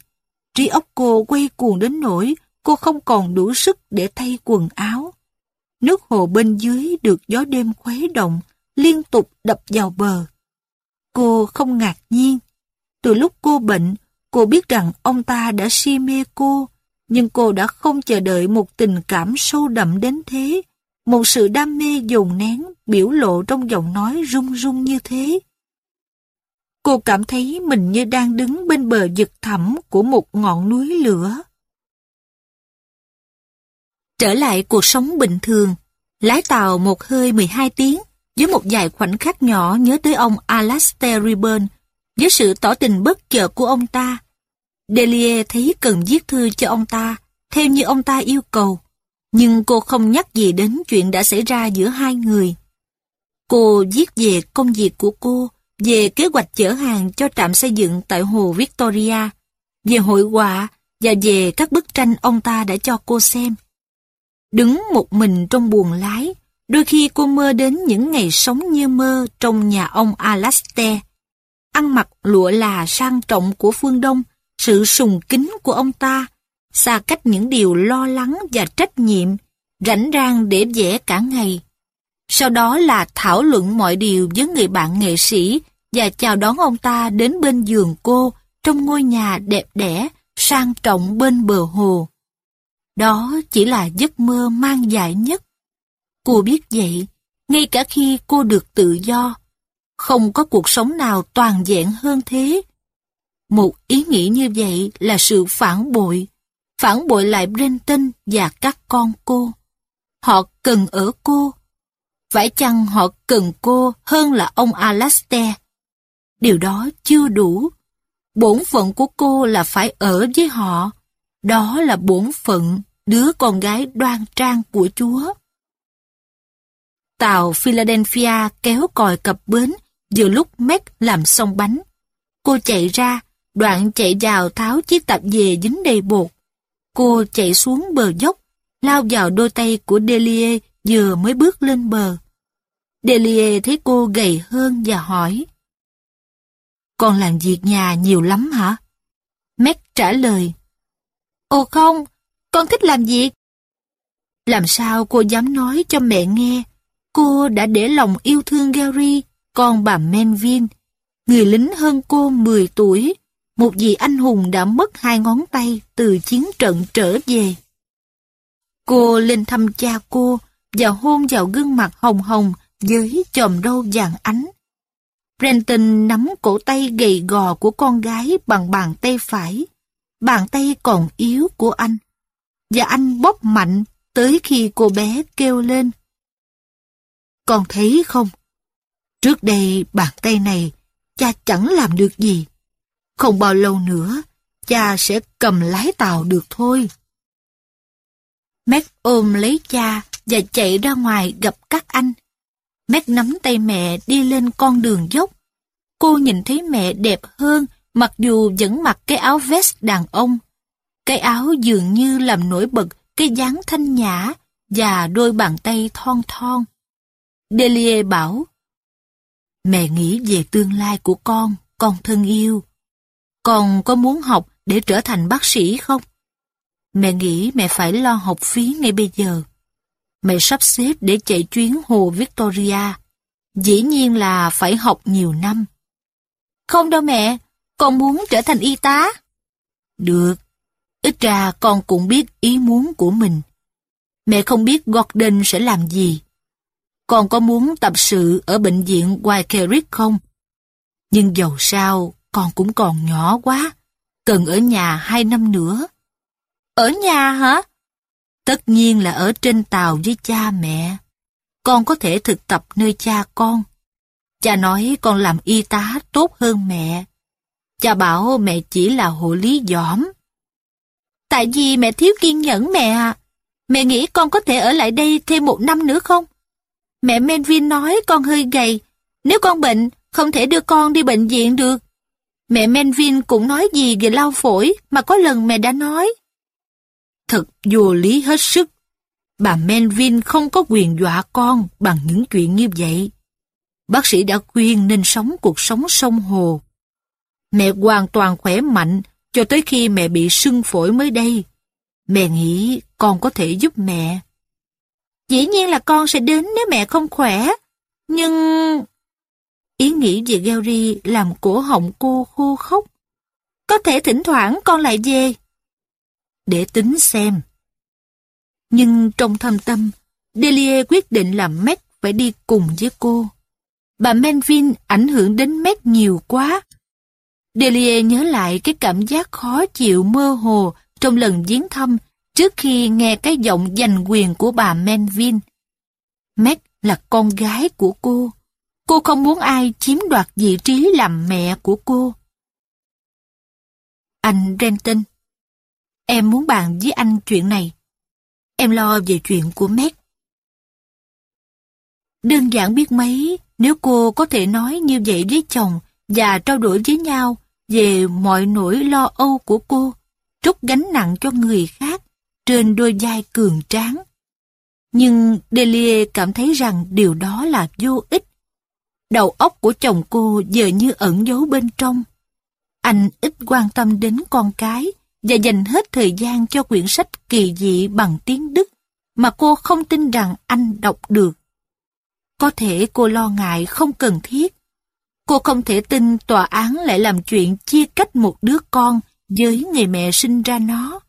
Trí óc cô quay cuồng đến nỗi cô không còn đủ sức để thay quần áo. Nước hồ bên dưới được gió đêm khuấy động, liên tục đập vào bờ. Cô không ngạc nhiên. Từ lúc cô bệnh, cô biết rằng ông ta đã si mê cô, nhưng cô đã không chờ đợi một tình cảm sâu đậm đến thế, một sự đam mê dồn nén biểu lộ trong giọng nói run run như thế. Cô cảm thấy mình như đang đứng bên bờ vực thẳm của một ngọn núi lửa. Trở lại cuộc sống bình thường, lái tàu một hơi 12 tiếng, với một vài khoảnh khắc nhỏ nhớ tới ông Alastair Ribburn, với sự tỏ tình bất chợt của ông ta. Delia thấy cần viết thư cho ông ta, theo như ông ta yêu cầu, nhưng cô không nhắc gì đến chuyện đã xảy ra giữa hai người. Cô viết về công việc của cô, về kế hoạch chở hàng cho trạm xây dựng tại hồ Victoria, về hội họa và về các bức tranh ông ta đã cho cô xem. Đứng một mình trong buồng lái, đôi khi cô mơ đến những ngày sống như mơ trong nhà ông Alastair. Ăn mặc lụa là sang trọng của phương Đông, sự sùng kính của ông ta, xa cách những điều lo lắng và trách nhiệm, rảnh rang để vẽ cả ngày. Sau đó là thảo luận mọi điều với người bạn nghệ sĩ và chào đón ông ta đến bên giường cô trong ngôi nhà đẹp đẽ, sang trọng bên bờ hồ. Đó chỉ là giấc mơ mang dại nhất. Cô biết vậy, ngay cả khi cô được tự do, không có cuộc sống nào toàn vẹn hơn thế. Một ý nghĩ như vậy là sự phản bội, phản bội lại Brenton và các con cô. Họ cần ở cô. Phải chăng họ cần cô hơn là ông Alastair? Điều đó chưa đủ. Bổn phận của cô là phải ở với họ. Đó là bổn phận đứa con gái đoan trang của Chúa. Tàu Philadelphia kéo còi cập bến vừa lúc Meg làm xong bánh. Cô chạy ra, đoạn chạy vào tháo chiếc tạp dề dính đầy bột. Cô chạy xuống bờ dốc, lao vào đôi tay của Delia vừa mới bước lên bờ. Delia thấy cô gầy hơn và hỏi. Con làm việc nhà nhiều lắm hả? Meg trả lời. Ồ không, con thích làm việc. Làm sao cô dám nói cho mẹ nghe, cô đã để lòng yêu thương Gary, con bà Menvin, người lính hơn cô 10 tuổi, một vị anh hùng đã mất hai ngón tay từ chiến trận trở về. Cô lên thăm cha cô và hôn vào gương mặt hồng hồng với chòm râu vàng ánh. Brenton nắm cổ tay gầy gò của con gái bằng bàn tay phải, bàn tay còn yếu của anh và anh bóp mạnh tới khi cô bé kêu lên. Con thấy không? Trước đây bàn tay này cha chẳng làm được gì. Không bao lâu nữa, cha sẽ cầm lái tàu được thôi. Mac ôm lấy cha và chạy ra ngoài gặp các anh. Mac nắm tay mẹ đi lên con đường dốc. Cô nhìn thấy mẹ đẹp hơn mặc dù vẫn mặc cái áo vest đàn ông cái áo dường như làm nổi bật cái dáng thanh nhã và đôi bàn tay thon thon. Delia bảo, Mẹ nghĩ về tương lai của con, con thân yêu. Con có muốn học để trở thành bác sĩ không? Mẹ nghĩ mẹ phải lo học phí ngay bây giờ. Mẹ sắp xếp để chạy chuyến hồ Victoria. Dĩ nhiên là phải học nhiều năm. Không đâu mẹ, con muốn trở thành y tá. Được, Ít ra con cũng biết ý muốn của mình. Mẹ không biết Gordon sẽ làm gì. Con có muốn tập sự ở bệnh viện Wycliffe không? Nhưng dầu sao, con cũng còn nhỏ quá. cần ở nhà hai năm nữa. Ở nhà hả? Tất nhiên là ở trên tàu với cha mẹ. Con có thể thực tập nơi cha con. Cha nói con làm y tá tốt hơn mẹ. Cha bảo mẹ chỉ là hộ lý giỏm. Tại vì mẹ thiếu kiên nhẫn mẹ à. Mẹ nghĩ con có thể ở lại đây thêm một năm nữa không? Mẹ Melvin nói con hơi gầy. Nếu con bệnh, không thể đưa con đi bệnh viện được. Mẹ Melvin cũng nói gì về lau phổi mà có lần mẹ đã nói. Thật vô lý hết sức. Bà Melvin không có quyền dọa con bằng những chuyện như vậy. Bác sĩ đã khuyên nên sống cuộc sống sông hồ. Mẹ hoàn toàn khỏe mạnh cho tới khi mẹ bị sưng phổi mới đây. Mẹ nghĩ con có thể giúp mẹ. Dĩ nhiên là con sẽ đến nếu mẹ không khỏe. Nhưng... Ý nghĩ về Gary làm cổ họng cô khô khóc Có thể thỉnh thoảng con lại về. Để tính xem. Nhưng trong thâm tâm, Delia quyết định làm Mac phải đi cùng với cô. Bà Melvin ảnh hưởng đến Mac nhiều quá. Delia nhớ lại cái cảm giác khó chịu mơ hồ trong lần viếng thăm trước khi nghe cái giọng giành quyền của bà menvin, Meg là con gái của cô. Cô không muốn ai chiếm đoạt vị trí làm mẹ của cô. Anh Renton, em muốn bàn với anh chuyện này. Em lo về chuyện của Meg. Đơn giản biết mấy nếu cô có thể nói như vậy với chồng và trao đổi với nhau về mọi nỗi lo âu của cô, trút gánh nặng cho người khác trên đôi vai cường tráng. Nhưng Delia cảm thấy rằng điều đó là vô ích. Đầu óc của chồng cô giờ như ẩn giấu bên trong. Anh ít quan tâm đến con cái và dành hết thời gian cho quyển sách kỳ dị bằng tiếng Đức mà cô không tin rằng anh đọc được. Có thể cô lo ngại không cần thiết. Cô không thể tin tòa án lại làm chuyện chia cách một đứa con với người mẹ sinh ra nó,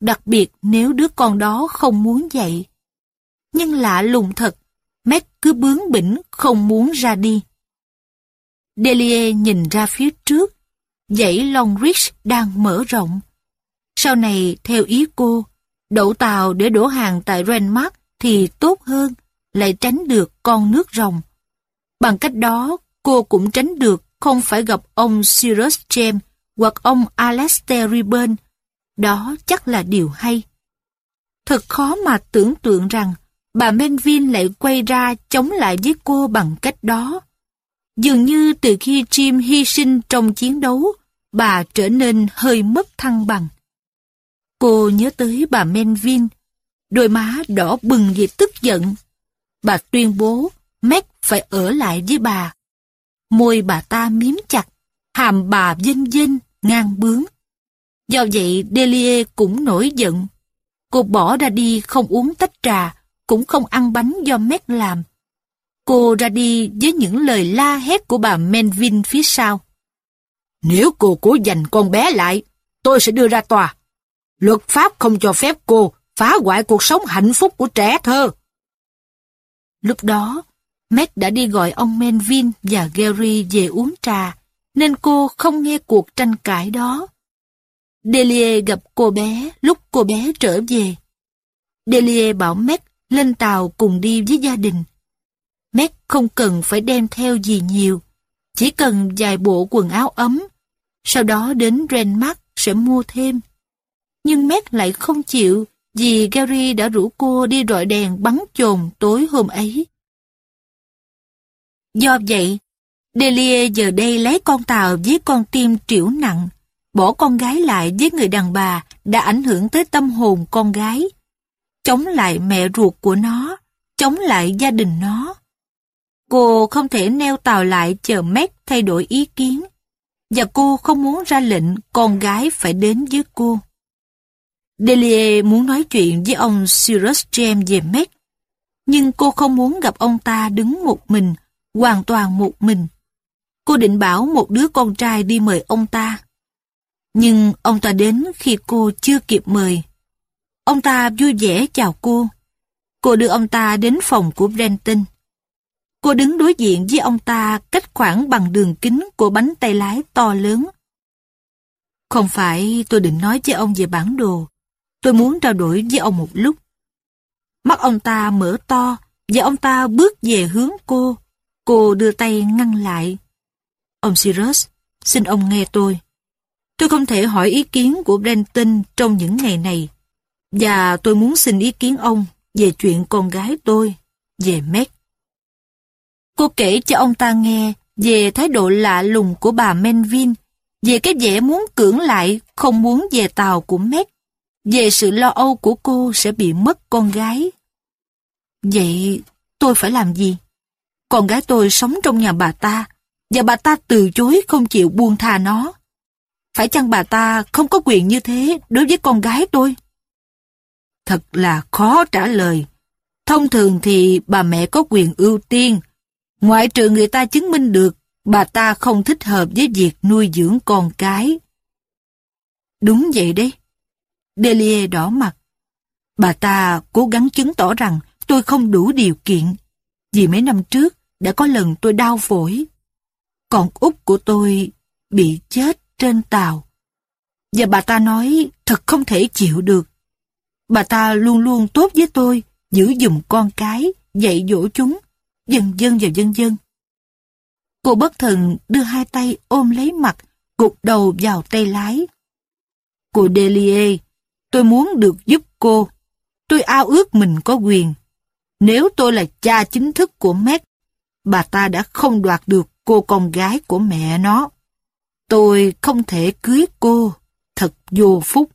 đặc biệt nếu đứa con đó không muốn dậy. Nhưng lạ lùng thật, Mac cứ bướng bỉnh không muốn ra đi. Delia nhìn ra phía trước, dãy Longridge đang mở rộng. Sau này, theo ý cô, đậu tàu để đổ hàng tại Renmark thì tốt hơn, lại tránh được con nước rồng. Bằng cách đó, cô cũng tránh được không phải gặp ông Cyrus James hoặc ông Alastair Ribben. Đó chắc là điều hay. Thật khó mà tưởng tượng rằng bà Menvin lại quay ra chống lại với cô bằng cách đó. Dường như từ khi Jim hy sinh trong chiến đấu, bà trở nên hơi mất thăng bằng. Cô nhớ tới bà Menvin, đôi má đỏ bừng vì tức giận. Bà tuyên bố Mac phải ở lại với bà. Môi bà ta miếm chặt, hàm bà vinh vinh, ngang bướng. Do vậy Delia cũng nổi giận. Cô bỏ ra đi không uống tách trà, cũng không ăn bánh do Mac làm. Cô ra đi với những lời la hét của bà Melvin phía sau. Nếu cô cố giành con bé lại, tôi sẽ đưa ra tòa. Luật pháp không cho phép cô phá hoại cuộc sống hạnh phúc của trẻ thơ. Lúc đó, Mac đã đi gọi ông Melvin và Gary về uống trà, nên cô không nghe cuộc tranh cãi đó. Delia gặp cô bé lúc cô bé trở về. Delia bảo Mac lên tàu cùng đi với gia đình. Mac không cần phải đem theo gì nhiều, chỉ cần vài bộ quần áo ấm. Sau đó đến Renmark sẽ mua thêm. Nhưng Mac lại không chịu vì Gary đã rủ cô đi rọi đèn bắn chồn tối hôm ấy. Do vậy, Delia giờ đây lấy con tàu với con tim triểu nặng, bỏ con gái lại với người đàn bà đã ảnh hưởng tới tâm hồn con gái, chống lại mẹ ruột của nó, chống lại gia đình nó. Cô không thể neo tàu lại chờ Mac thay đổi ý kiến, và cô không muốn ra lệnh con gái phải đến với cô. Delia muốn nói chuyện với ông Cyrus James về Mac, nhưng cô không muốn gặp ông ta đứng một mình, hoàn toàn một mình. Cô định bảo một đứa con trai đi mời ông ta. Nhưng ông ta đến khi cô chưa kịp mời. Ông ta vui vẻ chào cô. Cô đưa ông ta đến phòng của Brenton. Cô đứng đối diện với ông ta cách khoảng bằng đường kính của bánh tay lái to lớn. Không phải tôi định nói với ông về bản đồ. Tôi muốn trao đổi với ông một lúc. Mắt ông ta mở to và ông ta bước về hướng cô. Cô đưa tay ngăn lại. Ông Sirius, xin ông nghe tôi. Tôi không thể hỏi ý kiến của Brenton trong những ngày này. Và tôi muốn xin ý kiến ông về chuyện con gái tôi, về Meg. Cô kể cho ông ta nghe về thái độ lạ lùng của bà Menvin, về cái vẻ muốn cưỡng lại, không muốn về tàu của Meg, về sự lo âu của cô sẽ bị mất con gái. Vậy tôi phải làm gì? Con gái tôi sống trong nhà bà ta, và bà ta từ chối không chịu buông tha nó. Phải chăng bà ta không có quyền như thế đối với con gái tôi? Thật là khó trả lời. Thông thường thì bà mẹ có quyền ưu tiên, ngoại trừ người ta chứng minh được bà ta không thích hợp với việc nuôi dưỡng con cái. Đúng vậy đấy. Delia đỏ mặt. Bà ta cố gắng chứng tỏ rằng tôi không đủ điều kiện. Vì mấy năm trước đã có lần tôi đau phổi. Còn út của tôi bị chết trên tàu. Và bà ta nói thật không thể chịu được. Bà ta luôn luôn tốt với tôi, giữ dùm con cái, dạy dỗ chúng, dần dần và dần dần. Cô bất thần đưa hai tay ôm lấy mặt, gục đầu vào tay lái. Cô Delia, tôi muốn được giúp cô. Tôi ao ước mình có quyền. Nếu tôi là cha chính thức của Meg, bà ta đã không đoạt được cô con gái của mẹ nó. Tôi không thể cưới cô, thật vô phúc.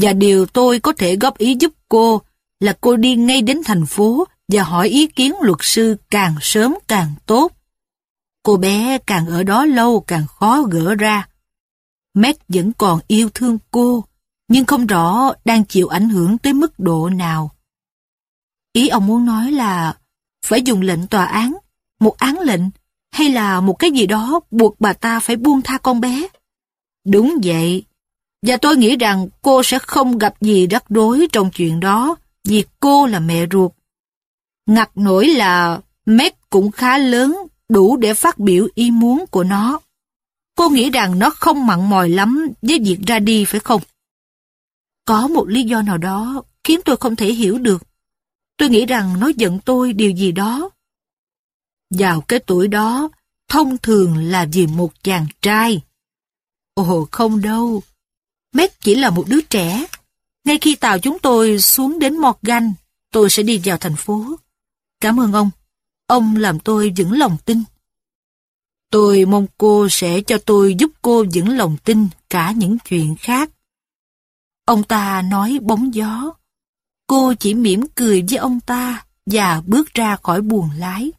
Và điều tôi có thể góp ý giúp cô là cô đi ngay đến thành phố và hỏi ý kiến luật sư càng sớm càng tốt. Cô bé càng ở đó lâu càng khó gỡ ra. Matt vẫn còn yêu thương cô, nhưng không rõ đang chịu ảnh hưởng tới mức độ nào. Ý ông muốn nói là phải dùng lệnh tòa án, một án lệnh, hay là một cái gì đó buộc bà ta phải buông tha con bé. Đúng vậy, và tôi nghĩ rằng cô sẽ không gặp gì rắc rối trong chuyện đó, vì cô là mẹ ruột. Ngặt nổi là Meg cũng khá lớn, đủ để phát biểu ý muốn của nó. Cô nghĩ rằng nó không mặn mòi lắm với việc ra đi phải không? Có một lý do nào đó khiến tôi không thể hiểu được. Tôi nghĩ rằng nó giận tôi điều gì đó. Vào cái tuổi đó, thông thường là vì một chàng trai. Ồ không đâu, Meg chỉ là một đứa trẻ. Ngay khi tàu chúng tôi xuống đến Morgan, tôi sẽ đi vào thành phố. Cảm ơn ông. Ông làm tôi vững lòng tin. Tôi mong cô sẽ cho tôi giúp cô vững lòng tin cả những chuyện khác. Ông ta nói bóng gió. Cô chỉ mỉm cười với ông ta và bước ra khỏi buồng lái.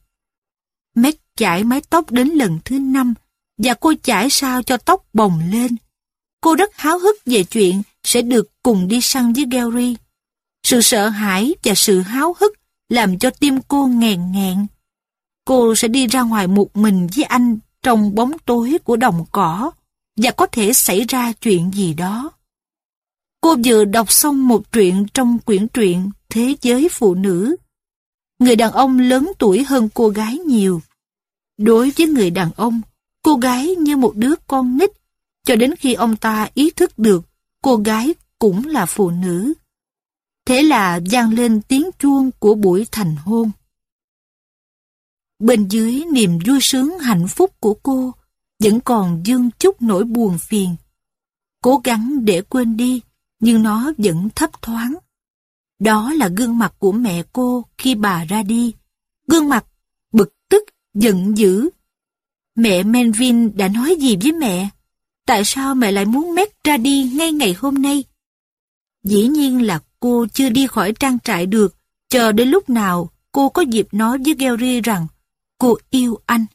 Mét chải mái tóc đến lần thứ năm, và cô chải sao cho tóc bồng lên Cô rất háo hức về chuyện sẽ được cùng đi săn với Gary. Sự sợ hãi và sự háo hức làm cho tim cô nghẹn nghẹn. Cô sẽ đi ra ngoài một mình với anh trong bóng tối của đồng cỏ, và có thể xảy ra chuyện gì đó. Cô vừa đọc xong một truyện trong quyển truyện Thế giới phụ nữ. Người đàn ông lớn tuổi hơn cô gái nhiều. Đối với người đàn ông, cô gái như một đứa con nít cho đến khi ông ta ý thức được cô gái cũng là phụ nữ. Thế là vang lên tiếng chuông của buổi thành hôn. Bên dưới niềm vui sướng hạnh phúc của cô vẫn còn dương chút nỗi buồn phiền. Cố gắng để quên đi, nhưng nó vẫn thấp thoáng. Đó là gương mặt của mẹ cô khi bà ra đi. Gương mặt bực tức, giận dữ. Mẹ Menvin đã nói gì với mẹ? Tại sao mẹ lại muốn Mét ra đi ngay ngày hôm nay? Dĩ nhiên là cô chưa đi khỏi trang trại được, chờ đến lúc nào cô có dịp nói với Gary rằng cô yêu anh.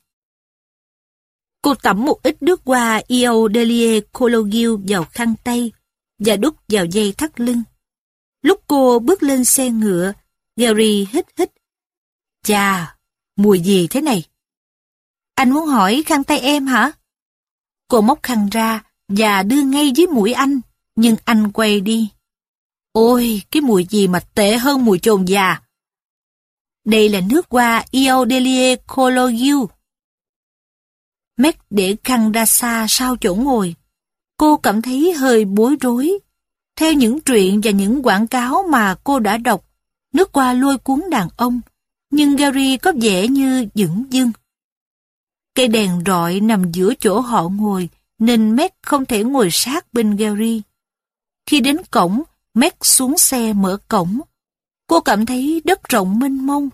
Cô tẩm một ít nước hoa Iodelie Cologil vào khăn tay và đút vào dây thắt lưng. Lúc cô bước lên xe ngựa, Gary hít hít. Chà, mùi gì thế này? Anh muốn hỏi khăn tay em hả? Cô móc khăn ra và đưa ngay dưới mũi anh, nhưng anh quay đi. Ôi, cái mùi gì mà tệ hơn mùi trồn già. Đây là nước hoa Iodelie Cologiu. Mac để khăn ra xa sau chỗ ngồi, cô cảm thấy hơi bối rối. Theo những truyện và những quảng cáo mà cô đã đọc, nước qua lôi cuốn đàn ông, nhưng Gary có vẻ như dững dưng. Cây đèn rọi nằm giữa chỗ họ ngồi, nên Mac không thể ngồi sát bên Gary. Khi đến cổng, Mac xuống xe mở cổng. Cô cảm thấy đất rộng mênh mông.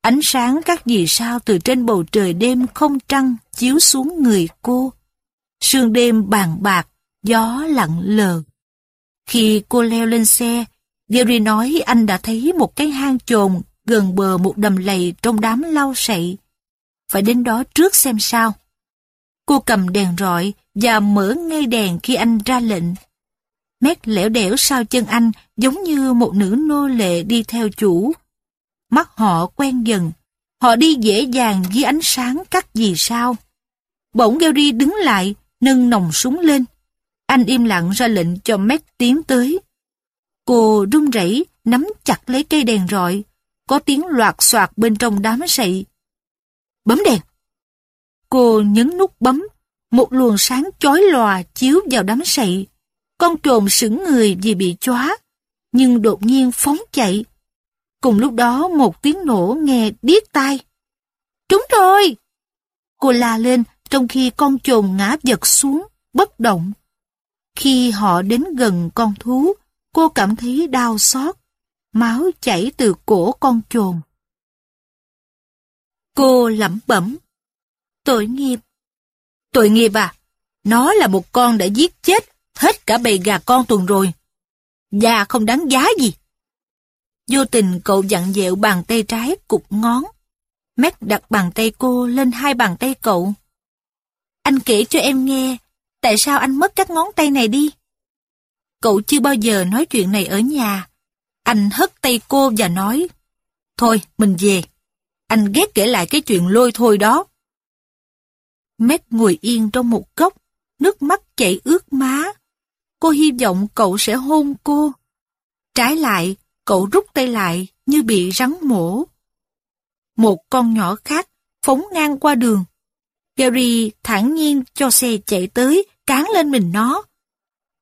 Ánh sáng các vì sao từ trên bầu trời đêm không trăng chiếu xuống người cô. Sương đêm bàn bạc, gió lặng lờ. Khi cô leo lên xe, Gary nói anh đã thấy một cái hang trồn gần bờ một đầm lầy trong đám lau sậy. Phải đến đó trước xem sao. Cô cầm đèn rọi và mở ngay đèn khi anh ra lệnh. Mét lẻo đẻo sau chân anh giống như một nữ nô lệ đi theo chủ. Mắt họ quen dần, họ đi dễ dàng dưới ánh sáng các gì sao. Bỗng Gary đứng lại, nâng nòng súng lên. Anh im lặng ra lệnh cho Mac tiến tới. Cô run rẩy nắm chặt lấy cây đèn rọi. Có tiếng loạt soạt bên trong đám sậy. Bấm đèn. Cô nhấn nút bấm. Một luồng sáng chói lòa chiếu vào đám sậy. Con trồn sững người vì bị chóa, nhưng đột nhiên phóng chạy. Cùng lúc đó một tiếng nổ nghe điếc tai. Trúng rồi! Cô la lên trong khi con trồn ngã giật xuống, bất động. Khi họ đến gần con thú, cô cảm thấy đau xót. Máu chảy từ cổ con chồn. Cô lẩm bẩm. Tội nghiệp. Tội nghiệp à? Nó là một con đã giết chết hết cả bầy gà con tuần rồi. già không đáng giá gì. Vô tình cậu dặn dẹo bàn tay trái cục ngón. Mét đặt bàn tay cô lên hai bàn tay cậu. Anh kể cho em nghe, tại sao anh mất các ngón tay này đi? Cậu chưa bao giờ nói chuyện này ở nhà. Anh hất tay cô và nói, Thôi, mình về. Anh ghét kể lại cái chuyện lôi thôi đó. Mét ngồi yên trong một góc, nước mắt chảy ướt má. Cô hy vọng cậu sẽ hôn cô. Trái lại, cậu rút tay lại như bị rắn mổ. Một con nhỏ khác phóng ngang qua đường. Gary thản nhiên cho xe chạy tới, cán lên mình nó.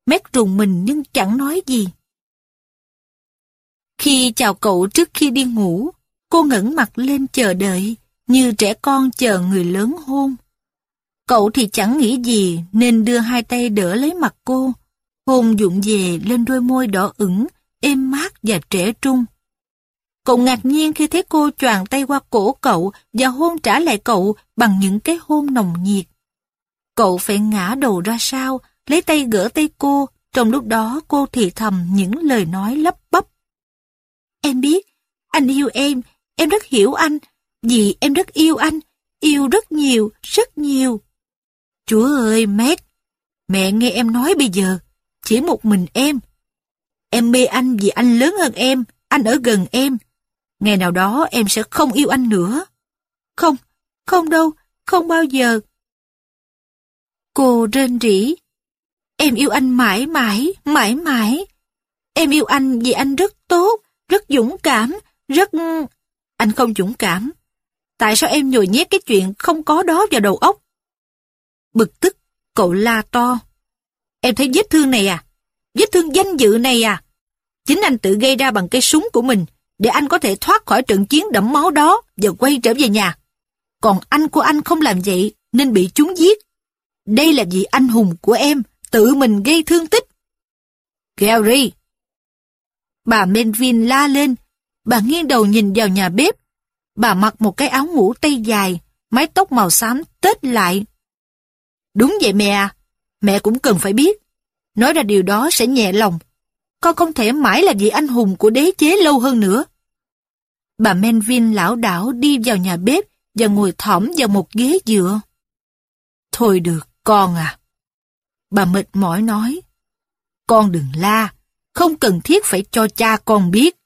Mét rùng mình nhưng chẳng nói gì. Khi chào cậu trước khi đi ngủ, cô ngẩng mặt lên chờ đợi, như trẻ con chờ người lớn hôn. Cậu thì chẳng nghĩ gì nên đưa hai tay đỡ lấy mặt cô, hôn dụng về lên đôi môi đỏ ửng, êm mát và trẻ trung. Cậu ngạc nhiên khi thấy cô choàng tay qua cổ cậu và hôn trả lại cậu bằng những cái hôn nồng nhiệt. Cậu phải ngã đầu ra sao lấy tay gỡ tay cô, trong lúc đó cô thì thầm những lời nói lấp bấp. Em biết, anh yêu em, em rất hiểu anh, vì em rất yêu anh, yêu rất nhiều, rất nhiều. Chúa ơi, mét, mẹ nghe em nói bây giờ, chỉ một mình em. Em mê anh vì anh lớn hơn em, anh ở gần em. Ngày nào đó em sẽ không yêu anh nữa. Không, không đâu, không bao giờ. Cô rên rỉ. Em yêu anh mãi mãi, mãi mãi. Em yêu anh vì anh rất tốt, rất dũng cảm, rất... Anh không dũng cảm. Tại sao em nhồi nhét cái chuyện không có đó vào đầu óc? Bực tức, cậu la to. Em thấy vết thương này à? Vết thương danh dự này à? Chính anh tự gây ra bằng cây súng của mình để anh có thể thoát khỏi trận chiến đẫm máu đó và quay trở về nhà. Còn anh của anh không làm vậy nên bị chúng giết. Đây là vị anh hùng của em, tự mình gây thương tích. Gary! Bà Melvin la lên, bà nghiêng đầu nhìn vào nhà bếp. Bà mặc một cái áo ngủ tay dài, mái tóc màu xám tết lại. Đúng vậy mẹ à, mẹ cũng cần phải biết. Nói ra điều đó sẽ nhẹ lòng. Con không thể mãi là vị anh hùng của đế chế lâu hơn nữa. Bà Melvin lão đảo đi vào nhà bếp và ngồi thõm vào một ghế dựa. Thôi được, con à. Bà mệt mỏi nói. Con đừng la, không cần thiết phải cho cha con biết.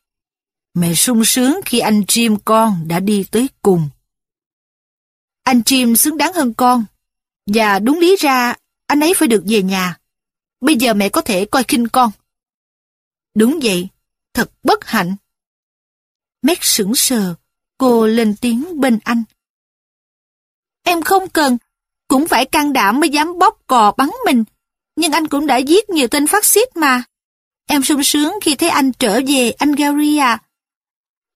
Mẹ sung sướng khi anh Jim con đã đi tới cùng. Anh Jim xứng đáng hơn con. Và đúng lý ra, anh ấy phải được về nhà. Bây giờ mẹ có thể coi khinh con. Đúng vậy, thật bất hạnh. Mét sững sờ, cô lên tiếng bên anh. Em không cần, cũng phải can đảm mới dám bóp cò bắn mình. nhưng anh cũng đã giết nhiều tên phát xít mà. Em sung sướng khi thấy anh trở về, anh Gary à.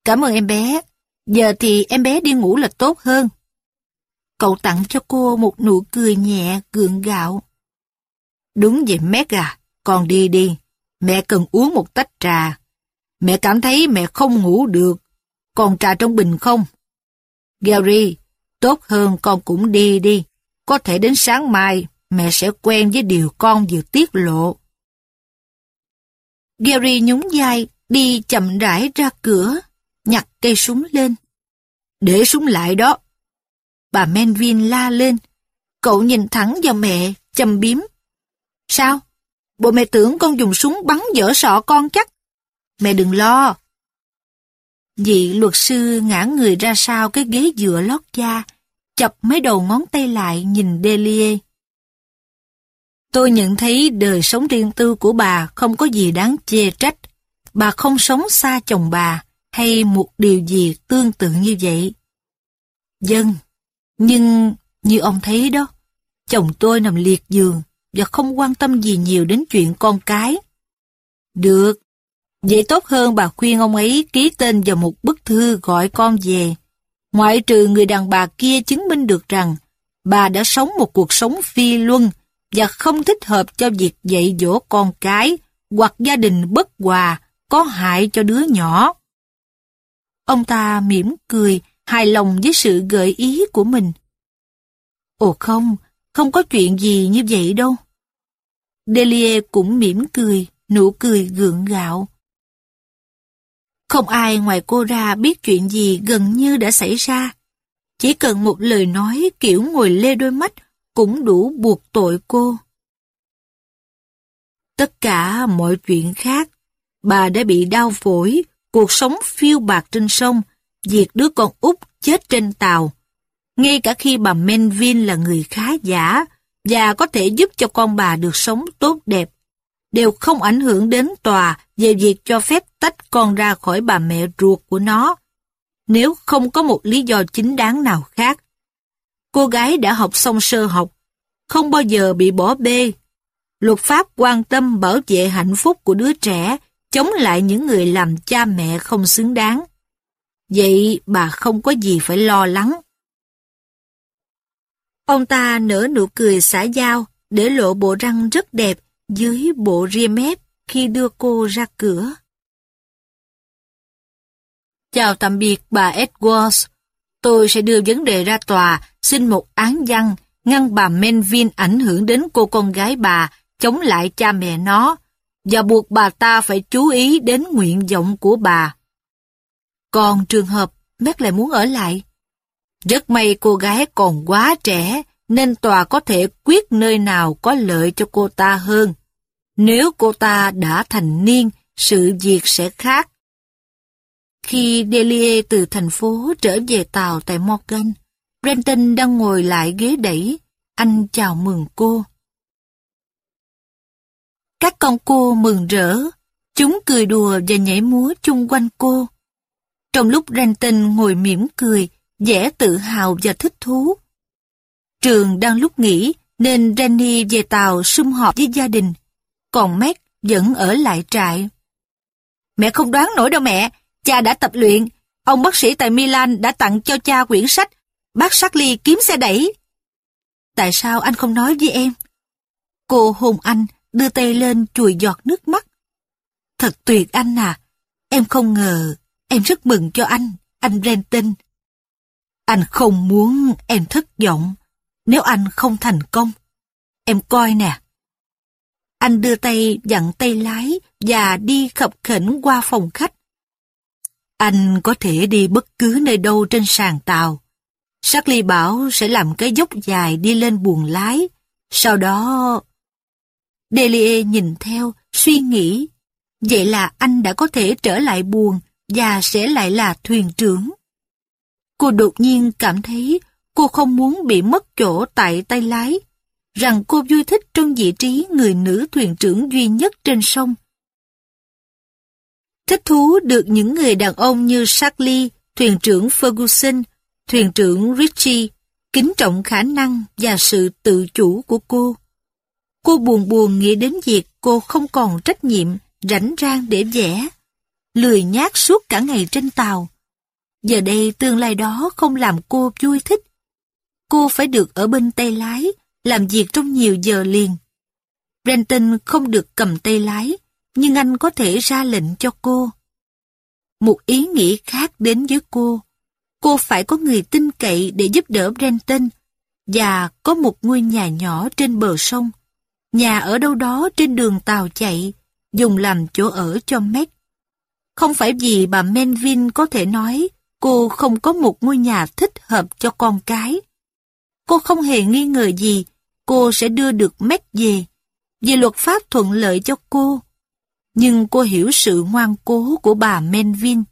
Cảm ơn em bé. Giờ thì em bé đi ngủ là tốt hơn. Cậu tặng cho cô một nụ cười nhẹ, gượng gạo. Đúng vậy Meg à, con đi đi. Mẹ cần uống một tách trà. Mẹ cảm thấy mẹ không ngủ được. Còn trà trong bình không? Gary, tốt hơn con cũng đi đi. Có thể đến sáng mai, mẹ sẽ quen với điều con vừa tiết lộ. Gary nhún vai, đi chậm rãi ra cửa, nhặt cây súng lên. Để súng lại đó. Bà Menvin la lên. Cậu nhìn thẳng vào mẹ, châm biếm. Sao? Bộ mẹ tưởng con dùng súng bắn dở sọ con chắc. Mẹ đừng lo. Vị luật sư ngã người ra sau cái ghế dựa lót da, chập mấy đầu ngón tay lại nhìn Delia. Tôi nhận thấy đời sống riêng tư của bà không có gì đáng chê trách. Bà không sống xa chồng bà hay một điều gì tương tự như vậy. Dân, nhưng như ông thấy đó, chồng tôi nằm liệt giường và không quan tâm gì nhiều đến chuyện con cái. Được, vậy tốt hơn bà khuyên ông ấy ký tên vào một bức thư gọi con về. Ngoại trừ người đàn bà kia chứng minh được rằng bà đã sống một cuộc sống phi luân và không thích hợp cho việc dạy dỗ con cái hoặc gia đình bất hòa có hại cho đứa nhỏ. Ông ta mỉm cười, hài lòng với sự gợi ý của mình. Ồ không, không có chuyện gì như vậy đâu. Delia cũng mỉm cười, nụ cười gượng gạo. Không ai ngoài cô ra biết chuyện gì gần như đã xảy ra. Chỉ cần một lời nói kiểu ngồi lê đôi mắt cũng đủ buộc tội cô. Tất cả mọi chuyện khác, bà đã bị đau phổi, cuộc sống phiêu bạc trên sông, diệt đứa con út chết trên tàu. Ngay cả khi bà Menvin là người khá giả và có thể giúp cho con bà được sống tốt đẹp, đều không ảnh hưởng đến tòa về việc cho phép tách con ra khỏi bà mẹ ruột của nó, nếu không có một lý do chính đáng nào khác. Cô gái đã học xong sơ học, không bao giờ bị bỏ bê. Luật pháp quan tâm bảo vệ hạnh phúc của đứa trẻ, chống lại những người làm cha mẹ không xứng đáng. Vậy bà không có gì phải lo lắng. Ông ta nở nụ cười xả dao, để lộ bộ răng rất đẹp dưới bộ ria mép khi đưa cô ra cửa. Chào tạm biệt bà Edwards. Tôi sẽ đưa vấn đề ra tòa, xin một án văn, ngăn bà Menvin ảnh hưởng đến cô con gái bà, chống lại cha mẹ nó, và buộc bà ta phải chú ý đến nguyện vọng của bà. Còn trường hợp Mét lại muốn ở lại. Rất may cô gái còn quá trẻ, nên tòa có thể quyết nơi nào có lợi cho cô ta hơn. Nếu cô ta đã thành niên, sự việc sẽ khác. Khi Delia từ thành phố trở về tàu tại Morgan, Brenton đang ngồi lại ghế đẩy. Anh chào mừng cô. Các con cô mừng rỡ. Chúng cười đùa và nhảy múa chung quanh cô. Trong lúc Renton ngồi mỉm cười, vẻ tự hào và thích thú. Trường đang lúc nghỉ, nên Rennie về tàu sum họp với gia đình. Còn Mac vẫn ở lại trại. Mẹ không đoán nổi đâu mẹ, cha đã tập luyện. Ông bác sĩ tại Milan đã tặng cho cha quyển sách Bác Charlie kiếm xe đẩy. Tại sao anh không nói với em? Cô hôn anh, đưa tay lên chùi giọt nước mắt. Thật tuyệt anh à, em không ngờ, em rất mừng cho anh, anh Renton. Anh không muốn em thất vọng nếu anh không thành công. Em coi nè. Anh đưa tay dặn tay lái và đi khập khỉnh qua phòng khách. Anh có thể đi bất cứ nơi đâu trên sàn tàu. Charlie bảo sẽ làm cái dốc dài đi lên buồng lái. Sau đó... Delia nhìn theo, suy nghĩ. Vậy là anh đã có thể trở lại buồng và sẽ lại là thuyền trưởng. Cô đột nhiên cảm thấy cô không muốn bị mất chỗ tại tay lái, rằng cô vui thích trong vị trí người nữ thuyền trưởng duy nhất trên sông. Thích thú được những người đàn ông như Charlie, thuyền trưởng Ferguson, thuyền trưởng Richie, kính trọng khả năng và sự tự chủ của cô. Cô buồn buồn nghĩ đến việc cô không còn trách nhiệm, rảnh rang để vẽ. Lười nhát suốt cả ngày trên tàu. Giờ đây tương lai đó không làm cô vui thích. Cô phải được ở bên tay lái, làm việc trong nhiều giờ liền. Brenton không được cầm tay lái, nhưng anh có thể ra lệnh cho cô. Một ý nghĩ khác đến với cô. Cô phải có người tin cậy để giúp đỡ Brenton và có một ngôi nhà nhỏ trên bờ sông. Nhà ở đâu đó trên đường tàu chạy, dùng làm chỗ ở cho Meg. Không phải vì bà Menvin có thể nói cô không có một ngôi nhà thích hợp cho con cái. Cô không hề nghi ngờ gì cô sẽ đưa được Meg về, vì luật pháp thuận lợi cho cô. Nhưng cô hiểu sự ngoan cố của bà Menvin,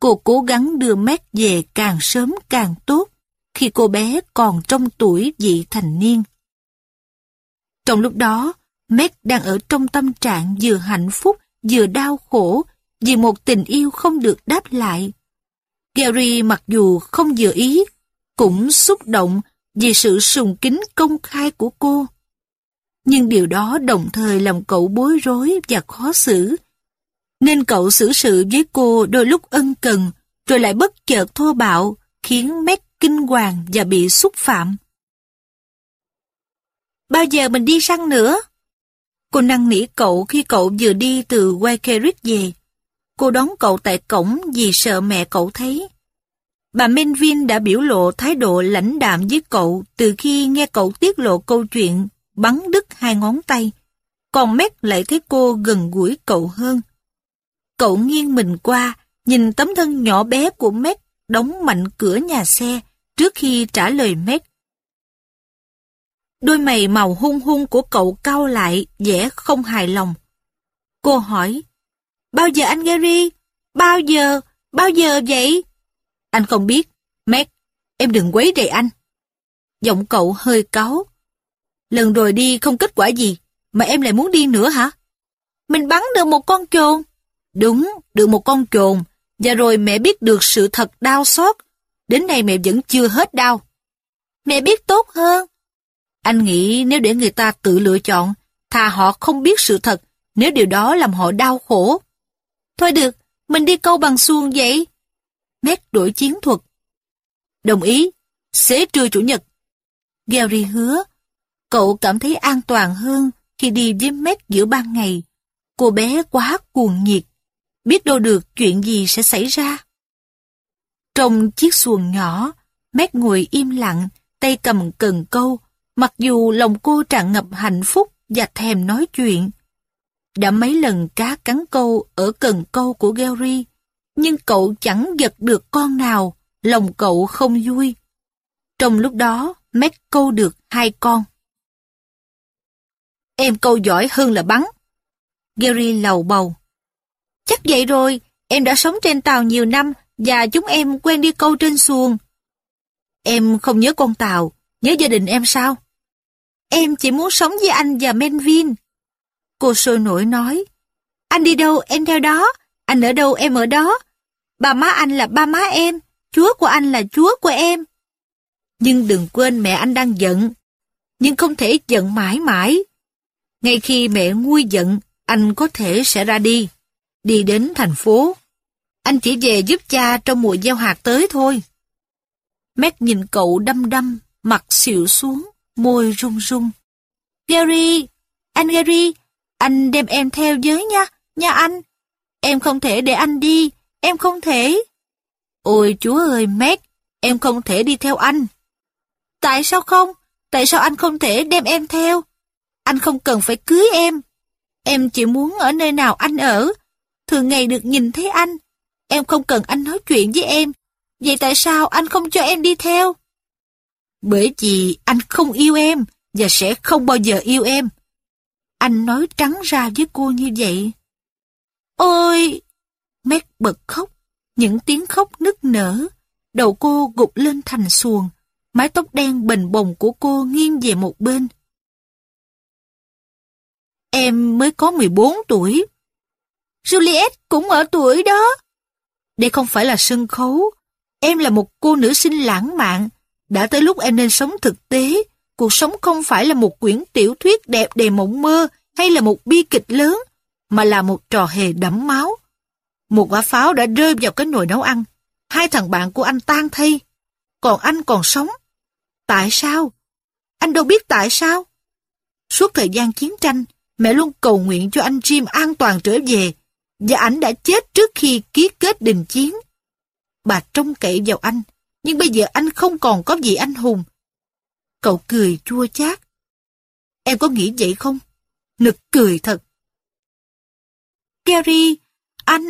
Cô cố gắng đưa Meg về càng sớm càng tốt, khi cô bé còn trong tuổi vị thành niên. Trong lúc đó, Meg đang ở trong tâm trạng vừa hạnh phúc vừa đau khổ vì một tình yêu không được đáp lại. Gary mặc dù không vừa ý, cũng xúc động vì sự sùng kính công khai của cô. Nhưng điều đó đồng thời làm cậu bối rối và khó xử. Nên cậu xử sự với cô đôi lúc ân cần, rồi lại bất chợt thô bạo, khiến Meg kinh hoàng và bị xúc phạm. Bao giờ mình đi săn nữa? Cô năn nỉ cậu khi cậu vừa đi từ Waikerit về. Cô đón cậu tại cổng vì sợ mẹ cậu thấy. Bà Menvin đã biểu lộ thái độ lãnh đạm với cậu từ khi nghe cậu tiết lộ câu chuyện bắn đứt hai ngón tay. Còn Mét lại thấy cô gần gũi cậu hơn. Cậu nghiêng mình qua, nhìn tấm thân nhỏ bé của Mét đóng mạnh cửa nhà xe trước khi trả lời Mét. Đôi mày màu hung hung của cậu cau lại, vẻ không hài lòng. Cô hỏi, bao giờ anh Gary? Bao giờ? Bao giờ vậy? Anh không biết. Mac, em đừng quấy rầy anh. Giọng cậu hơi cáu. Lần rồi đi không kết quả gì, mà em lại muốn đi nữa hả? Mình bắn được một con chồn. Đúng, được một con chồn. Và rồi mẹ biết được sự thật đau xót. Đến nay mẹ vẫn chưa hết đau. Mẹ biết tốt hơn. Anh nghĩ nếu để người ta tự lựa chọn, thà họ không biết sự thật, nếu điều đó làm họ đau khổ. Thôi được, mình đi câu bằng xuông vậy. Mét đổi chiến thuật. Đồng ý, xế trưa chủ nhật. Gary hứa, cậu cảm thấy an toàn hơn khi đi với Mét giữa ban ngày. Cô bé quá cuồng nhiệt, biết đâu được chuyện gì sẽ xảy ra. Trong chiếc xuồng nhỏ, Mét ngồi im lặng, tay cầm cần câu, mặc dù lòng cô tràn ngập hạnh phúc và thèm nói chuyện. Đã mấy lần cá cắn câu ở cần câu của Gary, nhưng cậu chẳng giật được con nào, lòng cậu không vui. Trong lúc đó, Matt câu được hai con. Em câu giỏi hơn là bắn. Gary lầu bầu. Chắc vậy rồi, em đã sống trên tàu nhiều năm và chúng em quen đi câu trên xuồng. Em không nhớ con tàu, nhớ gia đình em sao? Em chỉ muốn sống với anh và Menvin. Cô sôi nổi nói. Anh đi đâu em theo đó, anh ở đâu em ở đó. Bà má anh là ba má em, chúa của anh là chúa của em. Nhưng đừng quên mẹ anh đang giận. Nhưng không thể giận mãi mãi. Ngay khi mẹ nguôi giận, anh có thể sẽ ra đi. Đi đến thành phố. Anh chỉ về giúp cha trong mùa gieo hạt tới thôi. Matt nhìn cậu đăm đăm, mặt xịu xuống, môi run run. Gary, anh Gary, anh đem em theo với nha, nha anh. Em không thể để anh đi, em không thể. Ôi chúa ơi, Mac, em không thể đi theo anh. Tại sao không? Tại sao anh không thể đem em theo? Anh không cần phải cưới em. Em chỉ muốn ở nơi nào anh ở, thường ngày được nhìn thấy anh. Em không cần anh nói chuyện với em. Vậy tại sao anh không cho em đi theo? Bởi vì anh không yêu em và sẽ không bao giờ yêu em. Anh nói trắng ra với cô như vậy. Ôi! Mét bật khóc, những tiếng khóc nức nở. Đầu cô gục lên thành xuồng, mái tóc đen bềnh bồng của cô nghiêng về một bên. Em mới có 14 tuổi. Juliet cũng ở tuổi đó. Đây không phải là sân khấu. Em là một cô nữ sinh lãng mạn. Đã tới lúc em nên sống thực tế, cuộc sống không phải là một quyển tiểu thuyết đẹp đầy mộng mơ hay là một bi kịch lớn, mà là một trò hề đẫm máu. Một quả pháo đã rơi vào cái nồi nấu ăn. Hai thằng bạn của anh tan thay. Còn anh còn sống. Tại sao? Anh đâu biết tại sao. Suốt thời gian chiến tranh, mẹ luôn cầu nguyện cho anh Jim an toàn trở về, và ảnh đã chết trước khi ký kết đình chiến. Bà trông cậy vào anh, nhưng bây giờ anh không còn có gì anh hùng. Cậu cười chua chát. Em có nghĩ vậy không? Nực cười thật. Gary, anh,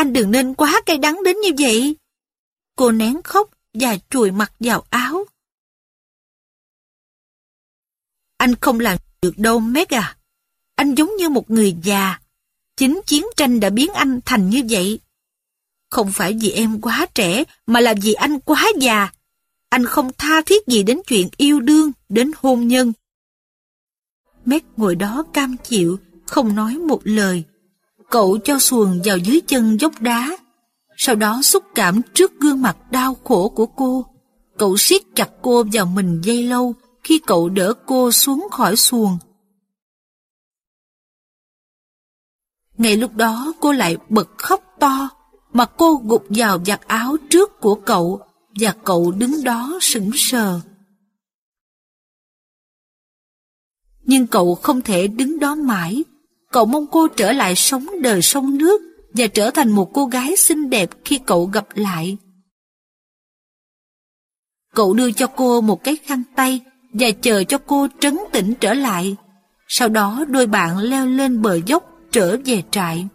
anh đừng nên quá cay đắng đến như vậy. Cô nén khóc và chùi mặt vào áo. Anh không làm được đâu Meg à. Anh giống như một người già. Chính chiến tranh đã biến anh thành như vậy. Không phải vì em quá trẻ, mà là vì anh quá già. Anh không tha thiết gì đến chuyện yêu đương, đến hôn nhân. Meg ngồi đó cam chịu, không nói một lời. Cậu cho xuồng vào dưới chân dốc đá. Sau đó xúc cảm trước gương mặt đau khổ của cô. Cậu siết chặt cô vào mình dây lâu khi cậu đỡ cô xuống khỏi xuồng. Ngay lúc đó cô lại bật khóc to, mà cô gục vào giặt áo trước của cậu, và cậu đứng đó sững sờ. Nhưng cậu không thể đứng đó mãi, cậu mong cô trở lại sống đời sông nước và trở thành một cô gái xinh đẹp khi cậu gặp lại. Cậu đưa cho cô một cái khăn tay và chờ cho cô trấn tĩnh trở lại. Sau đó đôi bạn leo lên bờ dốc trở về trại.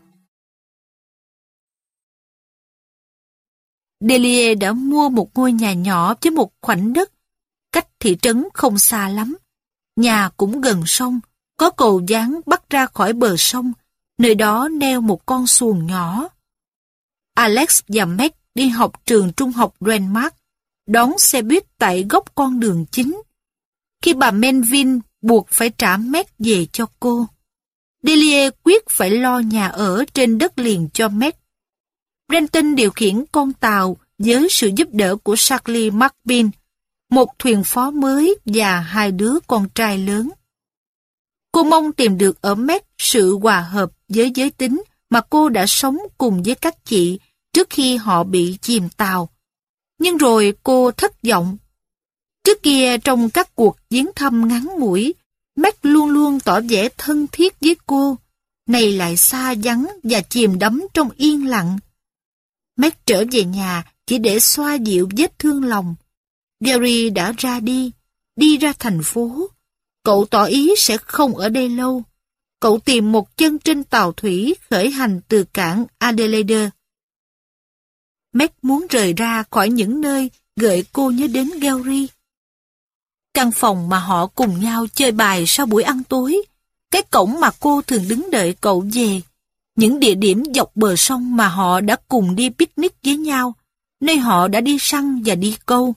Delia đã mua một ngôi nhà nhỏ với một khoảnh đất, cách thị trấn không xa lắm. Nhà cũng gần sông, có cầu dáng bắt ra khỏi bờ sông, nơi đó neo một con xuồng nhỏ. Alex và Meg đi học trường trung học Renmark, đón xe buýt tại góc con đường chính. Khi bà Menvin buộc phải trả Meg về cho cô. Delia quyết phải lo nhà ở trên đất liền cho Meg. Brenton điều khiển con tàu với sự giúp đỡ của Charlie McBean, một thuyền phó mới và hai đứa con trai lớn. Cô mong tìm được ở Mét sự hòa hợp với giới tính mà cô đã sống cùng với các chị trước khi họ bị chìm tàu. Nhưng rồi cô thất vọng. Trước kia trong các cuộc viếng thăm ngắn ngủi, Mac luôn luôn tỏ vẻ thân thiết với cô, này lại xa vắng và chìm đắm trong yên lặng. Mac trở về nhà chỉ để xoa dịu vết thương lòng. Gary đã ra đi, đi ra thành phố. Cậu tỏ ý sẽ không ở đây lâu. Cậu tìm một chân trên tàu thủy khởi hành từ cảng Adelaide. Mac muốn rời ra khỏi những nơi gợi cô nhớ đến Gary. Căn phòng mà họ cùng nhau chơi bài sau buổi ăn tối, cái cổng mà cô thường đứng đợi cậu về, những địa điểm dọc bờ sông mà họ đã cùng đi picnic với nhau, nơi họ đã đi săn và đi câu.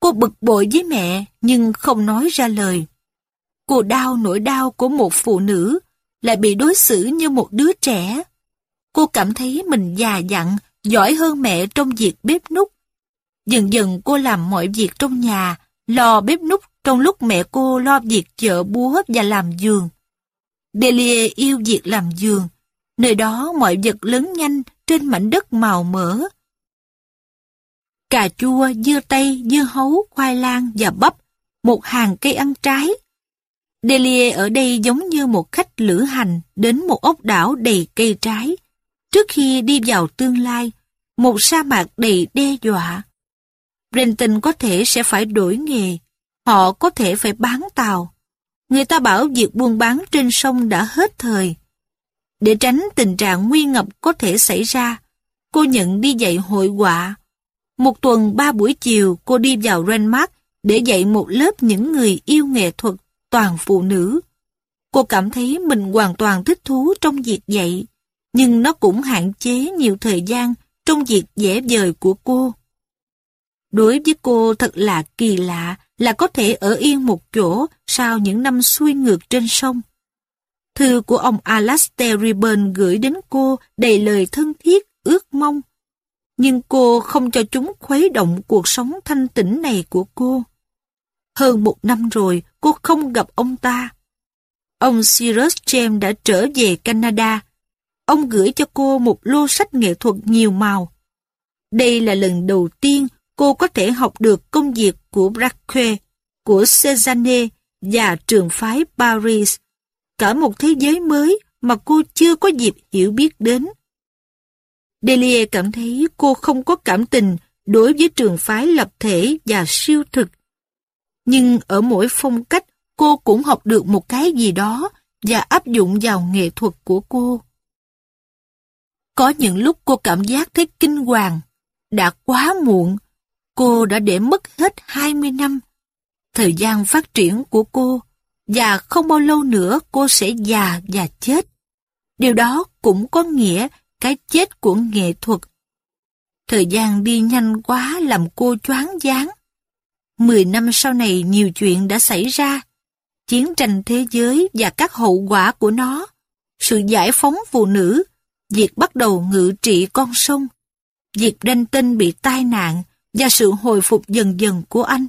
Cô bực bội với mẹ nhưng không nói ra lời. Cô đau nỗi đau của một phụ nữ lại bị đối xử như một đứa trẻ. Cô cảm thấy mình già dặn, giỏi hơn mẹ trong việc bếp nút. Dần dần cô làm mọi việc trong nhà, lò bếp nút trong lúc mẹ cô lo việc chợ búa và làm giường. Delia yêu việc làm giường, nơi đó mọi vật lớn nhanh trên mảnh đất màu mỡ. Cà chua, dưa tây, dưa hấu, khoai lang và bắp, một hàng cây ăn trái. Delia ở đây giống như một khách lữ hành đến một ốc đảo đầy cây trái. Trước khi đi vào tương lai, một sa mạc đầy đe dọa. Brenton có thể sẽ phải đổi nghề, họ có thể phải bán tàu. Người ta bảo việc buôn bán trên sông đã hết thời. Để tránh tình trạng nguy ngập có thể xảy ra, cô nhận đi dạy hội họa. Một tuần ba buổi chiều cô đi vào Renmark để dạy một lớp những người yêu nghệ thuật toàn phụ nữ. Cô cảm thấy mình hoàn toàn thích thú trong việc dạy, nhưng nó cũng hạn chế nhiều thời gian trong việc vẽ vời của cô. Đối với cô thật là kỳ lạ là có thể ở yên một chỗ sau những năm xuôi ngược trên sông. Thư của ông Alastair Ribbon gửi đến cô đầy lời thân thiết, ước mong. Nhưng cô không cho chúng khuấy động cuộc sống thanh tĩnh này của cô. Hơn một năm rồi, cô không gặp ông ta. Ông Cyrus James đã trở về Canada. Ông gửi cho cô một lô sách nghệ thuật nhiều màu. Đây là lần đầu tiên cô có thể học được công việc của Braque, của Cézanne và trường phái Paris. Cả một thế giới mới mà cô chưa có dịp hiểu biết đến. Delia cảm thấy cô không có cảm tình đối với trường phái lập thể và siêu thực. Nhưng ở mỗi phong cách, cô cũng học được một cái gì đó và áp dụng vào nghệ thuật của cô. Có những lúc cô cảm giác thấy kinh hoàng. Đã quá muộn. Cô đã để mất hết 20 năm. Thời gian phát triển của cô và không bao lâu nữa cô sẽ già và chết. Điều đó cũng có nghĩa cái chết của nghệ thuật. Thời gian đi nhanh quá làm cô choáng váng. Mười năm sau này nhiều chuyện đã xảy ra. Chiến tranh thế giới và các hậu quả của nó, sự giải phóng phụ nữ, việc bắt đầu ngự trị con sông, việc đanh tinh bị tai nạn và sự hồi phục dần dần của anh.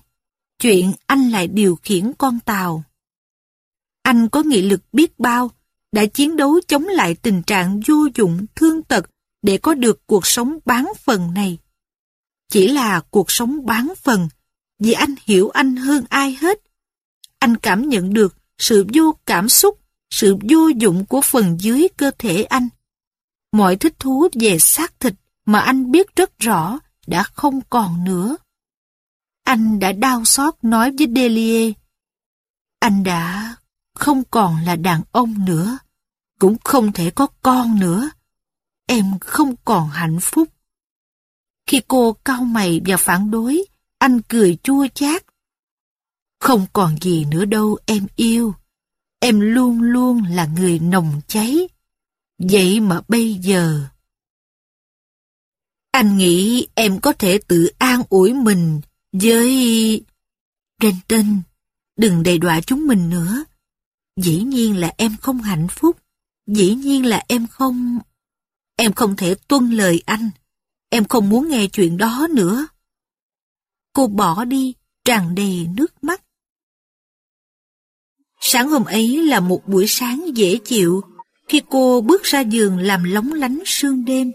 Chuyện anh lại điều khiển con tàu. Anh có nghị lực biết bao, đã chiến đấu chống lại tình trạng vô dụng, thương tật để có được cuộc sống bán phần này. Chỉ là cuộc sống bán phần, vì anh hiểu anh hơn ai hết. Anh cảm nhận được sự vô cảm xúc, sự vô dụng của phần dưới cơ thể anh. Mọi thích thú về xác thịt mà anh biết rất rõ đã không còn nữa. Anh đã đau xót nói với Delia. Anh đã không còn là đàn ông nữa, cũng không thể có con nữa. Em không còn hạnh phúc. Khi cô cau mày và phản đối, anh cười chua chát. Không còn gì nữa đâu em yêu. Em luôn luôn là người nồng cháy. Vậy mà bây giờ... Anh nghĩ em có thể tự an ủi mình với... Renton, đừng đầy đọa chúng mình nữa. Dĩ nhiên là em không hạnh phúc. Dĩ nhiên là em không... Em không thể tuân lời anh. Em không muốn nghe chuyện đó nữa. Cô bỏ đi, tràn đầy nước mắt. Sáng hôm ấy là một buổi sáng dễ chịu, khi cô bước ra giường làm lóng lánh sương đêm.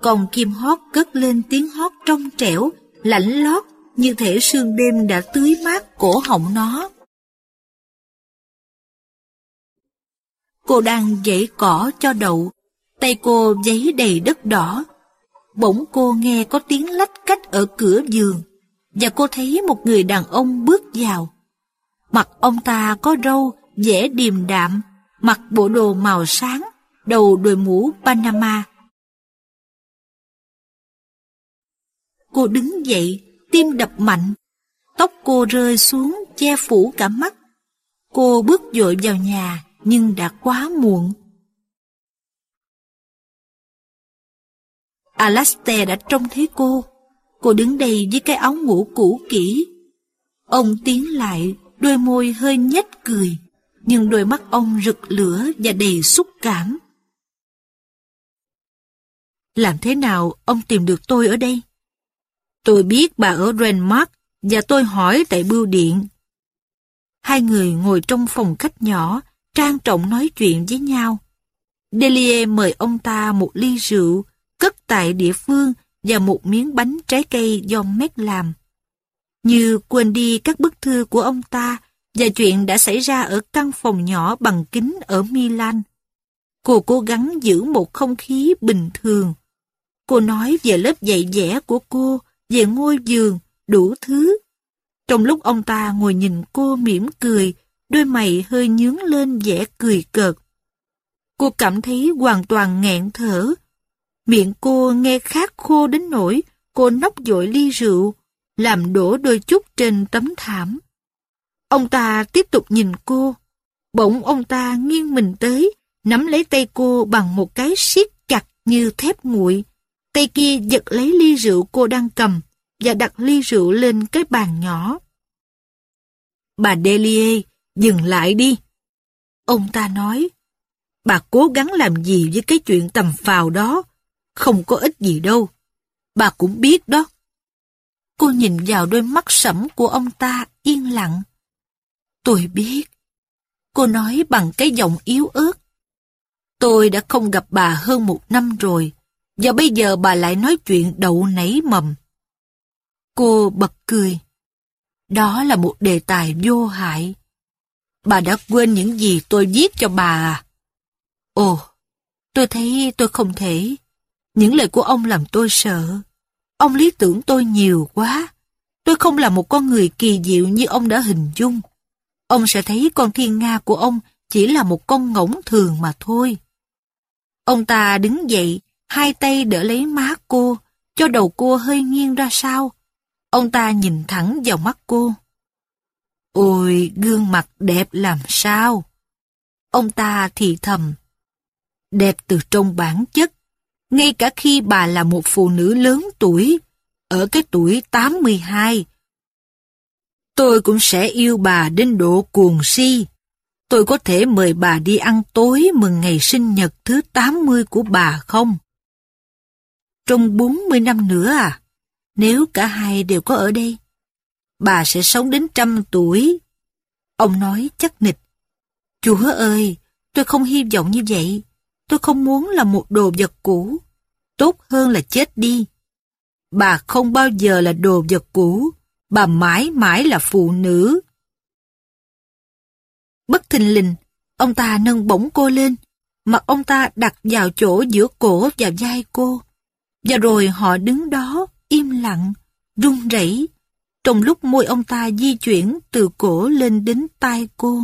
Còn kim hót cất lên tiếng hót trong trẻo, lạnh lót như thể sương đêm đã tưới mát cổ họng nó. Cô đang dãy cỏ cho đậu, tay cô giấy đầy đất đỏ. Bỗng cô nghe có tiếng lách cách ở cửa giường, và cô thấy một người đàn ông bước vào. Mặt ông ta có râu, vẻ điềm đạm, mặc bộ đồ màu sáng, đầu đội mũ Panama. Cô đứng dậy, tim đập mạnh, tóc cô rơi xuống che phủ cả mắt. Cô bước vội vào nhà, nhưng đã quá muộn. Alastair đã trông thấy cô. Cô đứng đây với cái áo ngủ cũ kỹ. Ông tiến lại, đôi môi hơi nhếch cười, nhưng đôi mắt ông rực lửa và đầy xúc cảm. Làm thế nào ông tìm được tôi ở đây? Tôi biết bà ở Renmark và tôi hỏi tại bưu điện. Hai người ngồi trong phòng khách nhỏ, trang trọng nói chuyện với nhau. Delia mời ông ta một ly rượu, cất tại địa phương và một miếng bánh trái cây do Mét làm. Như quên đi các bức thư của ông ta và chuyện đã xảy ra ở căn phòng nhỏ bằng kính ở Milan. Cô cố gắng giữ một không khí bình thường. Cô nói về lớp dạy vẽ của cô, về ngôi giường, đủ thứ. Trong lúc ông ta ngồi nhìn cô mỉm cười, đôi mày hơi nhướng lên vẻ cười cợt. Cô cảm thấy hoàn toàn nghẹn thở. Miệng cô nghe khát khô đến nỗi cô nóc dội ly rượu, làm đổ đôi chút trên tấm thảm. Ông ta tiếp tục nhìn cô. Bỗng ông ta nghiêng mình tới, nắm lấy tay cô bằng một cái siết chặt như thép nguội. Tay kia giật lấy ly rượu cô đang cầm và đặt ly rượu lên cái bàn nhỏ. Bà Delia, dừng lại đi. Ông ta nói, bà cố gắng làm gì với cái chuyện tầm phào đó, không có ích gì đâu. Bà cũng biết đó. Cô nhìn vào đôi mắt sẫm của ông ta yên lặng. Tôi biết. Cô nói bằng cái giọng yếu ớt. Tôi đã không gặp bà hơn một năm rồi, và bây giờ bà lại nói chuyện đậu nảy mầm. Cô bật cười. Đó là một đề tài vô hại. Bà đã quên những gì tôi viết cho bà à? Ồ, tôi thấy tôi không thể. Những lời của ông làm tôi sợ. Ông lý tưởng tôi nhiều quá. Tôi không là một con người kỳ diệu như ông đã hình dung. Ông sẽ thấy con thiên nga của ông chỉ là một con ngỗng thường mà thôi. Ông ta đứng dậy, hai tay đỡ lấy má cô, cho đầu cô hơi nghiêng ra sau. Ông ta nhìn thẳng vào mắt cô. Ôi, gương mặt đẹp làm sao? Ông ta thì thầm. Đẹp từ trong bản chất, ngay cả khi bà là một phụ nữ lớn tuổi, ở cái tuổi 82. Tôi cũng sẽ yêu bà đến độ cuồng si. Tôi có thể mời bà đi ăn tối mừng ngày sinh nhật thứ 80 của bà không? Trong 40 năm nữa à? Nếu cả hai đều có ở đây, bà sẽ sống đến trăm tuổi. Ông nói chắc nịch. Chúa ơi, tôi không hy vọng như vậy. Tôi không muốn là một đồ vật cũ. Tốt hơn là chết đi. Bà không bao giờ là đồ vật cũ. Bà mãi mãi là phụ nữ. Bất thình lình, ông ta nâng bổng cô lên. Mặt ông ta đặt vào chỗ giữa cổ và vai cô. Và rồi họ đứng đó, im lặng, run rẩy, trong lúc môi ông ta di chuyển từ cổ lên đến tai cô.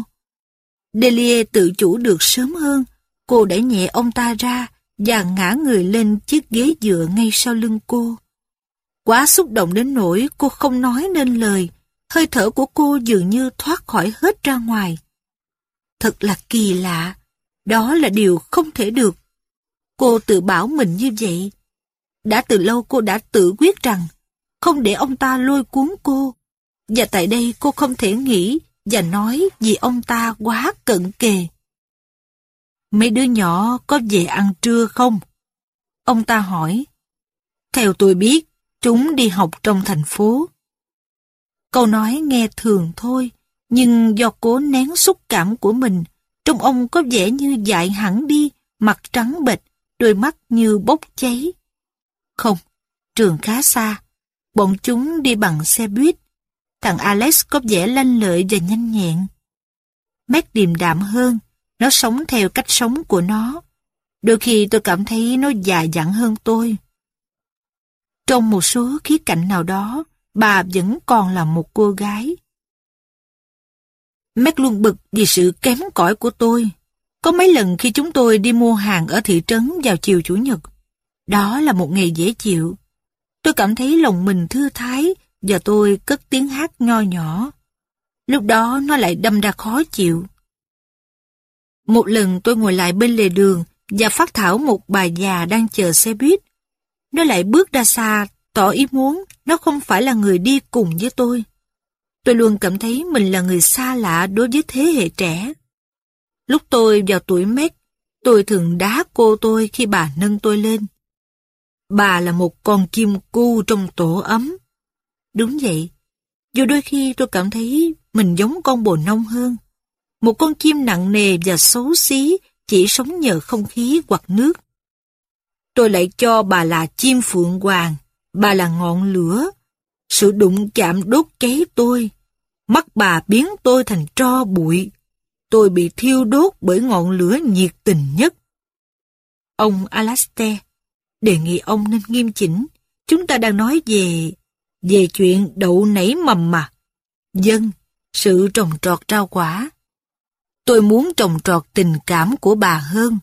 Delia tự chủ được sớm hơn, cô đẩy nhẹ ông ta ra và ngã người lên chiếc ghế dựa ngay sau lưng cô. Quá xúc động đến nỗi cô không nói nên lời, hơi thở của cô dường như thoát khỏi hết ra ngoài. Thật là kỳ lạ, đó là điều không thể được. Cô tự bảo mình như vậy. Đã từ lâu cô đã tự quyết rằng không để ông ta lôi cuốn cô. Và tại đây cô không thể nghĩ và nói vì ông ta quá cận kề. Mấy đứa nhỏ có về ăn trưa không? Ông ta hỏi. Theo tôi biết, chúng đi học trong thành phố. Câu nói nghe thường thôi, nhưng do cố nén xúc cảm của mình, trông ông có vẻ như dại hẳn đi, mặt trắng bệch, đôi mắt như bốc cháy. Không, trường khá xa, Bọn chúng đi bằng xe buýt. Thằng Alex có vẻ lanh lợi và nhanh nhẹn. Mét điềm đạm hơn, nó sống theo cách sống của nó. Đôi khi tôi cảm thấy nó già dặn hơn tôi. Trong một số khía cạnh nào đó, bà vẫn còn là một cô gái. Matt luôn bực vì sự kém cỏi của tôi. Có mấy lần khi chúng tôi đi mua hàng ở thị trấn vào chiều Chủ nhật. Đó là một ngày dễ chịu. Tôi cảm thấy lòng mình thư thái và tôi cất tiếng hát nho nhỏ. Lúc đó nó lại đâm ra khó chịu. Một lần tôi ngồi lại bên lề đường và phát thảo một bà già đang chờ xe buýt. Nó lại bước ra xa, tỏ ý muốn nó không phải là người đi cùng với tôi. Tôi luôn cảm thấy mình là người xa lạ đối với thế hệ trẻ. Lúc tôi vào tuổi mét, tôi thường đá cô tôi khi bà nâng tôi lên. Bà là một con kim cu trong tổ ấm. Đúng vậy, dù đôi khi tôi cảm thấy mình giống con bồ nông hơn. Một con chim nặng nề và xấu xí chỉ sống nhờ không khí hoặc nước. Tôi lại cho bà là chim phượng hoàng, bà là ngọn lửa. Sự đụng chạm đốt cháy tôi. Mắt bà biến tôi thành tro bụi. Tôi bị thiêu đốt bởi ngọn lửa nhiệt tình nhất. Ông Alastair đề nghị ông nên nghiêm chỉnh. Chúng ta đang nói về... về chuyện đậu nảy mầm mà. Dân, sự trồng trọt rau quả. Tôi muốn trồng trọt tình cảm của bà hơn.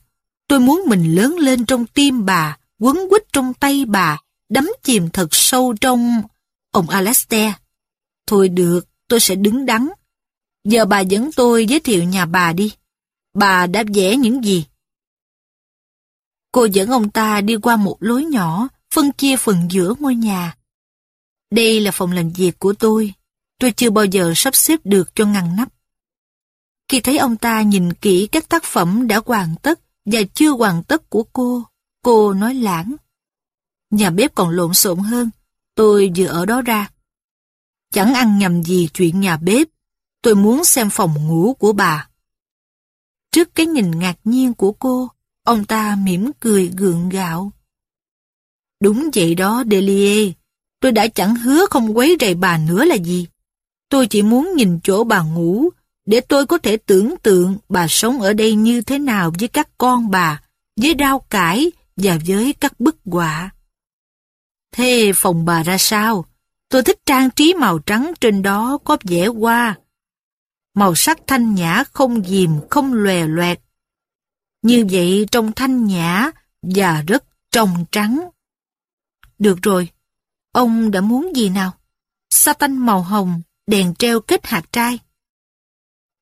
Tôi muốn mình lớn lên trong tim bà, quấn quýt trong tay bà, đắm chìm thật sâu trong... Ông Alastair. Thôi được, tôi sẽ đứng đắn. Giờ bà dẫn tôi giới thiệu nhà bà đi. Bà đã vẽ những gì? Cô dẫn ông ta đi qua một lối nhỏ, phân chia phần giữa ngôi nhà. Đây là phòng làm việc của tôi. Tôi chưa bao giờ sắp xếp được cho ngăn nắp. Khi thấy ông ta nhìn kỹ các tác phẩm đã hoàn tất và chưa hoàn tất của cô, cô nói lãng. Nhà bếp còn lộn xộn hơn. Tôi vừa ở đó ra, Chẳng ăn nhầm gì chuyện nhà bếp. Tôi muốn xem phòng ngủ của bà. Trước cái nhìn ngạc nhiên của cô, ông ta mỉm cười gượng gạo. Đúng vậy đó, Delie. Tôi đã chẳng hứa không quấy rầy bà nữa là gì. Tôi chỉ muốn nhìn chỗ bà ngủ, để tôi có thể tưởng tượng bà sống ở đây như thế nào với các con bà, với rau cải và với các bức họa. Thế phòng bà ra sao? Tôi thích trang trí màu trắng trên đó có vẻ hoa. Màu sắc thanh nhã không dìm, không lòe loẹt. Như vậy trông thanh nhã và rất trong trắng. Được rồi, ông đã muốn gì nào? Sa tanh màu hồng, đèn treo kết hạt trai.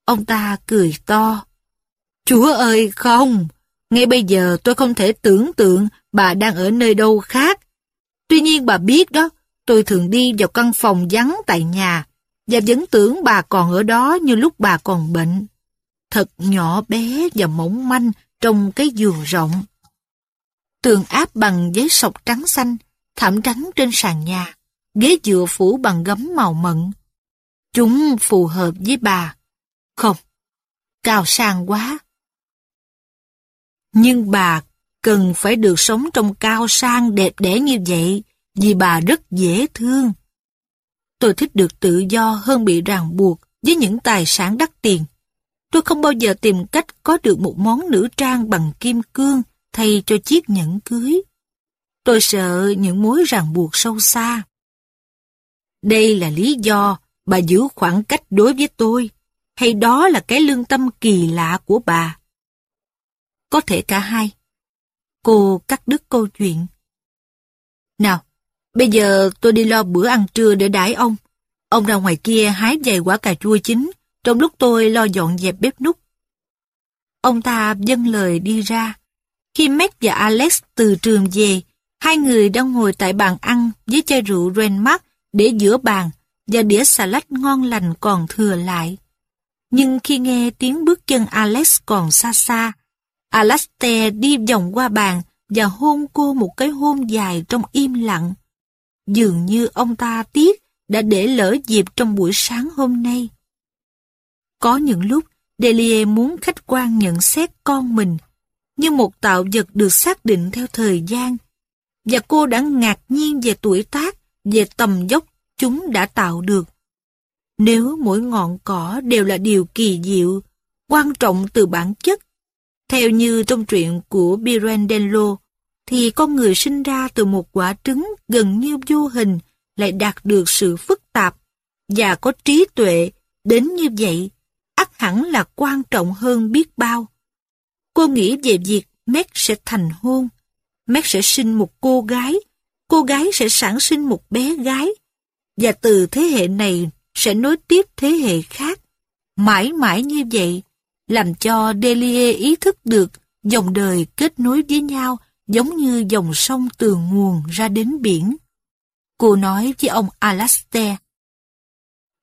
Ông ta cười to. Chúa ơi không, ngay bây giờ tôi không thể tưởng tượng bà đang ở nơi đâu khác. Tuy nhiên bà biết đó, tôi thường đi vào căn phòng vắng tại nhà và vẫn tưởng bà còn ở đó như lúc bà còn bệnh. Thật nhỏ bé và mỏng manh trong cái giường rộng. Tường áp bằng giấy sọc trắng xanh, thảm trắng trên sàn nhà, ghế dựa phủ bằng gấm màu mận. Chúng phù hợp với bà. Không, cao sang quá. Nhưng bà cần phải được sống trong cao sang đẹp đẽ như vậy, vì bà rất dễ thương. Tôi thích được tự do hơn bị ràng buộc với những tài sản đắt tiền. Tôi không bao giờ tìm cách có được một món nữ trang bằng kim cương thay cho chiếc nhẫn cưới. Tôi sợ những mối ràng buộc sâu xa. Đây là lý do bà giữ khoảng cách đối với tôi, hay đó là cái lương tâm kỳ lạ của bà? Có thể cả hai. Cô cắt đứt câu chuyện. Nào, bây giờ tôi đi lo bữa ăn trưa để đãi ông. Ông ra ngoài kia hái vài quả cà chua chín, trong lúc tôi lo dọn dẹp bếp nút. Ông ta dâng lời đi ra. Khi Mac và Alex từ trường về, hai người đang ngồi tại bàn ăn với chai rượu Renmark để giữa bàn và đĩa salad ngon lành còn thừa lại. Nhưng khi nghe tiếng bước chân Alex còn xa xa, Alastair đi vòng qua bàn và hôn cô một cái hôn dài trong im lặng. Dường như ông ta tiếc đã để lỡ dịp trong buổi sáng hôm nay. Có những lúc Delia muốn khách quan nhận xét con mình như một tạo vật được xác định theo thời gian và cô đã ngạc nhiên về tuổi tác, về tầm dốc chúng đã tạo được. Nếu mỗi ngọn cỏ đều là điều kỳ diệu, quan trọng từ bản chất, theo như trong truyện của Pirandello, thì con người sinh ra từ một quả trứng gần như vô hình lại đạt được sự phức tạp và có trí tuệ. Đến như vậy, ắt hẳn là quan trọng hơn biết bao. Cô nghĩ về việc Meg sẽ thành hôn, Meg sẽ sinh một cô gái, cô gái sẽ sản sinh một bé gái, và từ thế hệ này sẽ nối tiếp thế hệ khác. Mãi mãi như vậy, làm cho Delia ý thức được dòng đời kết nối với nhau giống như dòng sông từ nguồn ra đến biển. Cô nói với ông Alastair.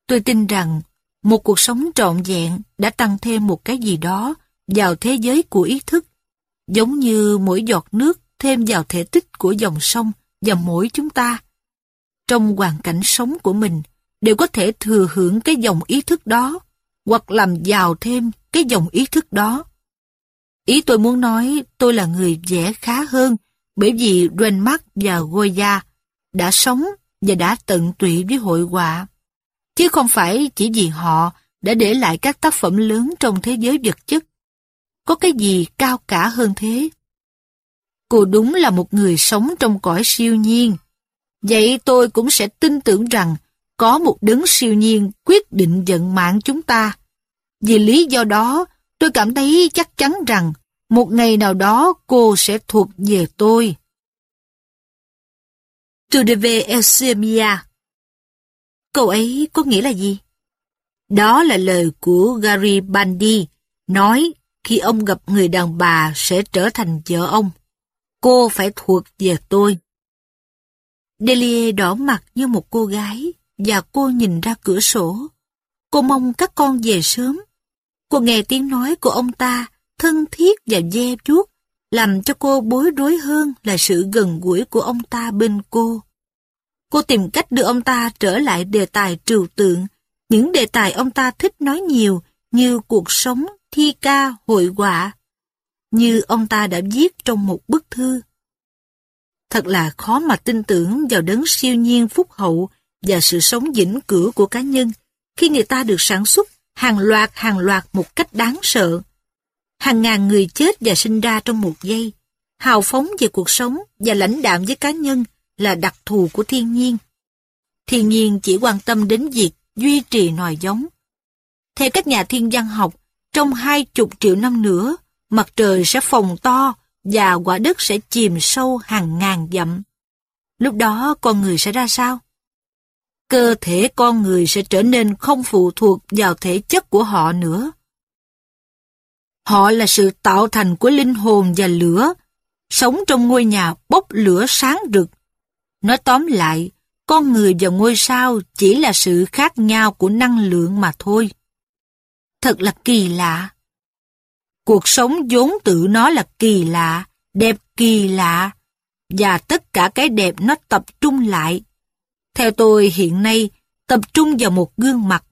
Tôi tin rằng một cuộc sống trọn vẹn đã tăng thêm một cái gì đó vào thế giới của ý thức, giống như mỗi giọt nước thêm vào thể tích của dòng sông và mỗi chúng ta. Trong hoàn cảnh sống của mình, đều có thể thừa hưởng cái dòng ý thức đó, hoặc làm giàu thêm cái dòng ý thức đó. Ý tôi muốn nói tôi là người vẽ khá hơn bởi vì Renmark và Goya đã sống và đã tận tụy với hội họa. Chứ không phải chỉ vì họ đã để lại các tác phẩm lớn trong thế giới vật chất. Có cái gì cao cả hơn thế? Cô đúng là một người sống trong cõi siêu nhiên. Vậy tôi cũng sẽ tin tưởng rằng có một đấng siêu nhiên quyết định vận mạng chúng ta. Vì lý do đó, tôi cảm thấy chắc chắn rằng một ngày nào đó cô sẽ thuộc về tôi. Tôi đi về Elsemia. Câu ấy có nghĩa là gì? Đó là lời của Gary Bandy nói khi ông gặp người đàn bà sẽ trở thành vợ ông. Cô phải thuộc về tôi. Delia đỏ mặt như một cô gái và cô nhìn ra cửa sổ. Cô mong các con về sớm. Cô nghe tiếng nói của ông ta thân thiết và ve vuốt, làm cho cô bối rối hơn là sự gần gũi của ông ta bên cô. Cô tìm cách đưa ông ta trở lại đề tài trừu tượng, những đề tài ông ta thích nói nhiều như cuộc sống, thi ca, hội họa, như ông ta đã viết trong một bức thư. Thật là khó mà tin tưởng vào đấng siêu nhiên phúc hậu và sự sống vĩnh cửu của cá nhân khi người ta được sản xuất hàng loạt hàng loạt một cách đáng sợ. Hàng ngàn người chết và sinh ra trong một giây. Hào phóng về cuộc sống và lãnh đạm với cá nhân là đặc thù của thiên nhiên. Thiên nhiên chỉ quan tâm đến việc duy trì nòi giống. Theo các nhà thiên văn học, trong hai chục triệu năm nữa, mặt trời sẽ phồng to và quả đất sẽ chìm sâu hàng ngàn dặm. Lúc đó con người sẽ ra sao? Cơ thể con người sẽ trở nên không phụ thuộc vào thể chất của họ nữa. Họ là sự tạo thành của linh hồn và lửa, sống trong ngôi nhà bốc lửa sáng rực. Nói tóm lại, con người và ngôi sao chỉ là sự khác nhau của năng lượng mà thôi. Thật là kỳ lạ. Cuộc sống vốn tự nó là kỳ lạ, đẹp kỳ lạ, và tất cả cái đẹp nó tập trung lại. Theo tôi hiện nay, tập trung vào một gương mặt.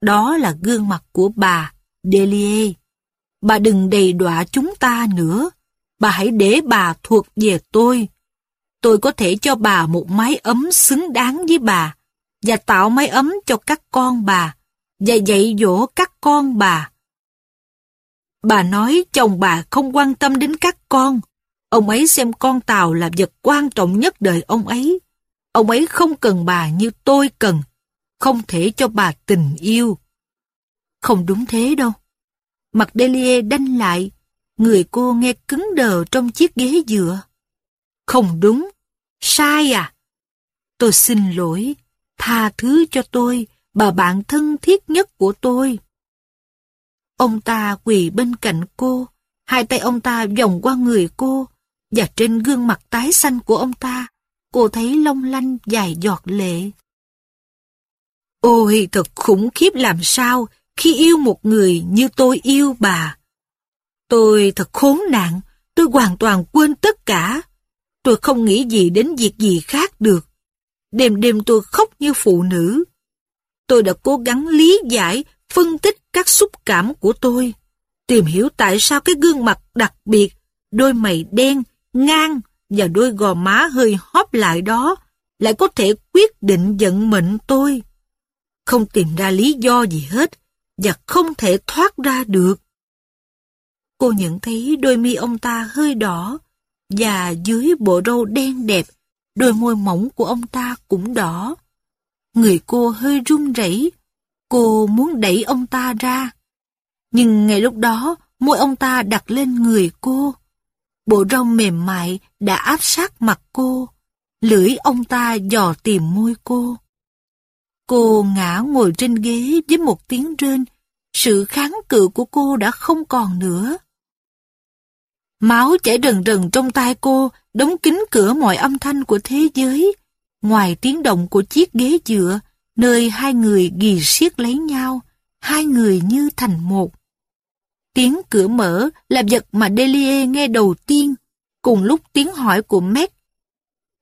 Đó là gương mặt của bà, Delia. Bà đừng đầy đọa chúng ta nữa. Bà hãy để bà thuộc về tôi. Tôi có thể cho bà một mái ấm xứng đáng với bà và tạo mái ấm cho các con bà và dạy dỗ các con bà. Bà nói chồng bà không quan tâm đến các con. Ông ấy xem con tàu là vật quan trọng nhất đời ông ấy. Ông ấy không cần bà như tôi cần. Không thể cho bà tình yêu. Không đúng thế đâu. Mặt Delia đanh lại. Người cô nghe cứng đờ trong chiếc ghế dựa. Không đúng. Sai à? Tôi xin lỗi. Tha thứ cho tôi, bà bạn thân thiết nhất của tôi. Ông ta quỳ bên cạnh cô, hai tay ông ta vòng qua người cô, và trên gương mặt tái xanh của ông ta, cô thấy long lanh dài giọt lệ. Ôi thật khủng khiếp làm sao khi yêu một người như tôi yêu bà. Tôi thật khốn nạn, tôi hoàn toàn quên tất cả. Tôi không nghĩ gì đến việc gì khác được. Đêm đêm tôi khóc như phụ nữ. Tôi đã cố gắng lý giải, phân tích các xúc cảm của tôi. Tìm hiểu tại sao cái gương mặt đặc biệt, đôi mày đen, ngang và đôi gò má hơi hóp lại đó lại có thể quyết định vận mệnh tôi. Không tìm ra lý do gì hết và không thể thoát ra được. Cô nhận thấy đôi mi ông ta hơi đỏ và dưới bộ râu đen đẹp, đôi môi mỏng của ông ta cũng đỏ. Người cô hơi run rẩy, cô muốn đẩy ông ta ra. Nhưng ngay lúc đó, môi ông ta đặt lên người cô. Bộ râu mềm mại đã áp sát mặt cô, lưỡi ông ta dò tìm môi cô. Cô ngã ngồi trên ghế với một tiếng rên, sự kháng cự của cô đã không còn nữa. Máu chảy rần rần trong tay cô, đóng kín cửa mọi âm thanh của thế giới. Ngoài tiếng động của chiếc ghế dựa, nơi hai người ghi siết lấy nhau, hai người như thành một. Tiếng cửa mở là vật mà Delia nghe đầu tiên, cùng lúc tiếng hỏi của Meg.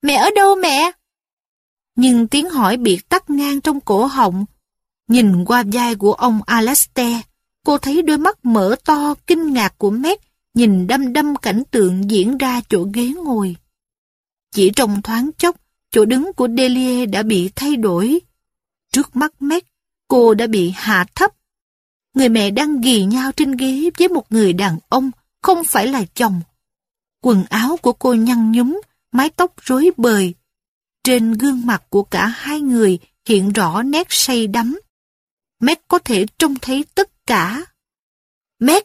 Mẹ ở đâu mẹ? Nhưng tiếng hỏi bị tắt ngang trong cổ họng. Nhìn qua vai của ông Alastair, cô thấy đôi mắt mở to kinh ngạc của Meg nhìn đăm đăm cảnh tượng diễn ra chỗ ghế ngồi. Chỉ trong thoáng chốc, chỗ đứng của Delia đã bị thay đổi. Trước mắt Meg, cô đã bị hạ thấp. Người mẹ đang ghì nhau trên ghế với một người đàn ông, không phải là chồng. Quần áo của cô nhăn nhúm, mái tóc rối bời. Trên gương mặt của cả hai người hiện rõ nét say đắm. Meg có thể trông thấy tất cả. Meg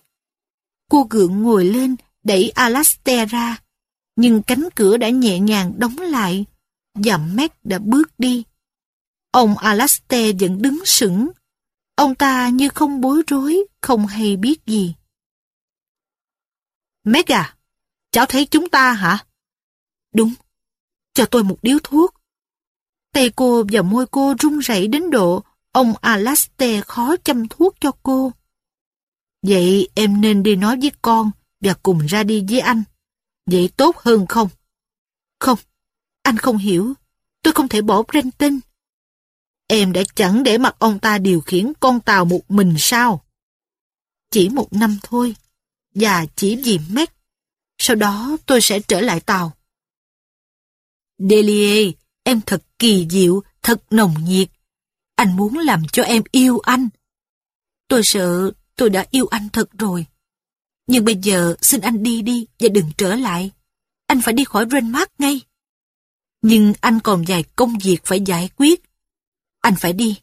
Cô gượng ngồi lên, đẩy Alastair ra. Nhưng cánh cửa đã nhẹ nhàng đóng lại, và Mét đã bước đi. Ông Alastair vẫn đứng sững. Ông ta như không bối rối, không hay biết gì. Meg à, cháu thấy chúng ta hả? Đúng, cho tôi một điếu thuốc. Tay cô và môi cô run rẩy đến độ ông Alastair khó chăm thuốc cho cô. Vậy em nên đi nói với con và cùng ra đi với anh. Vậy tốt hơn không? Không, anh không hiểu. tôi không thể bỏ Brenton. Em đã chẳng để mặc ông ta điều khiển con tàu một mình sao? Chỉ một năm thôi, và chỉ vì mét. Sau đó tôi sẽ trở lại tàu. Delia, em thật kỳ diệu, thật nồng nhiệt. Anh muốn làm cho em yêu anh. Tôi sợ tôi đã yêu anh thật rồi. Nhưng bây giờ xin anh đi đi và đừng trở lại. Anh phải đi khỏi Renmark ngay. Nhưng anh còn vài công việc phải giải quyết. Anh phải đi.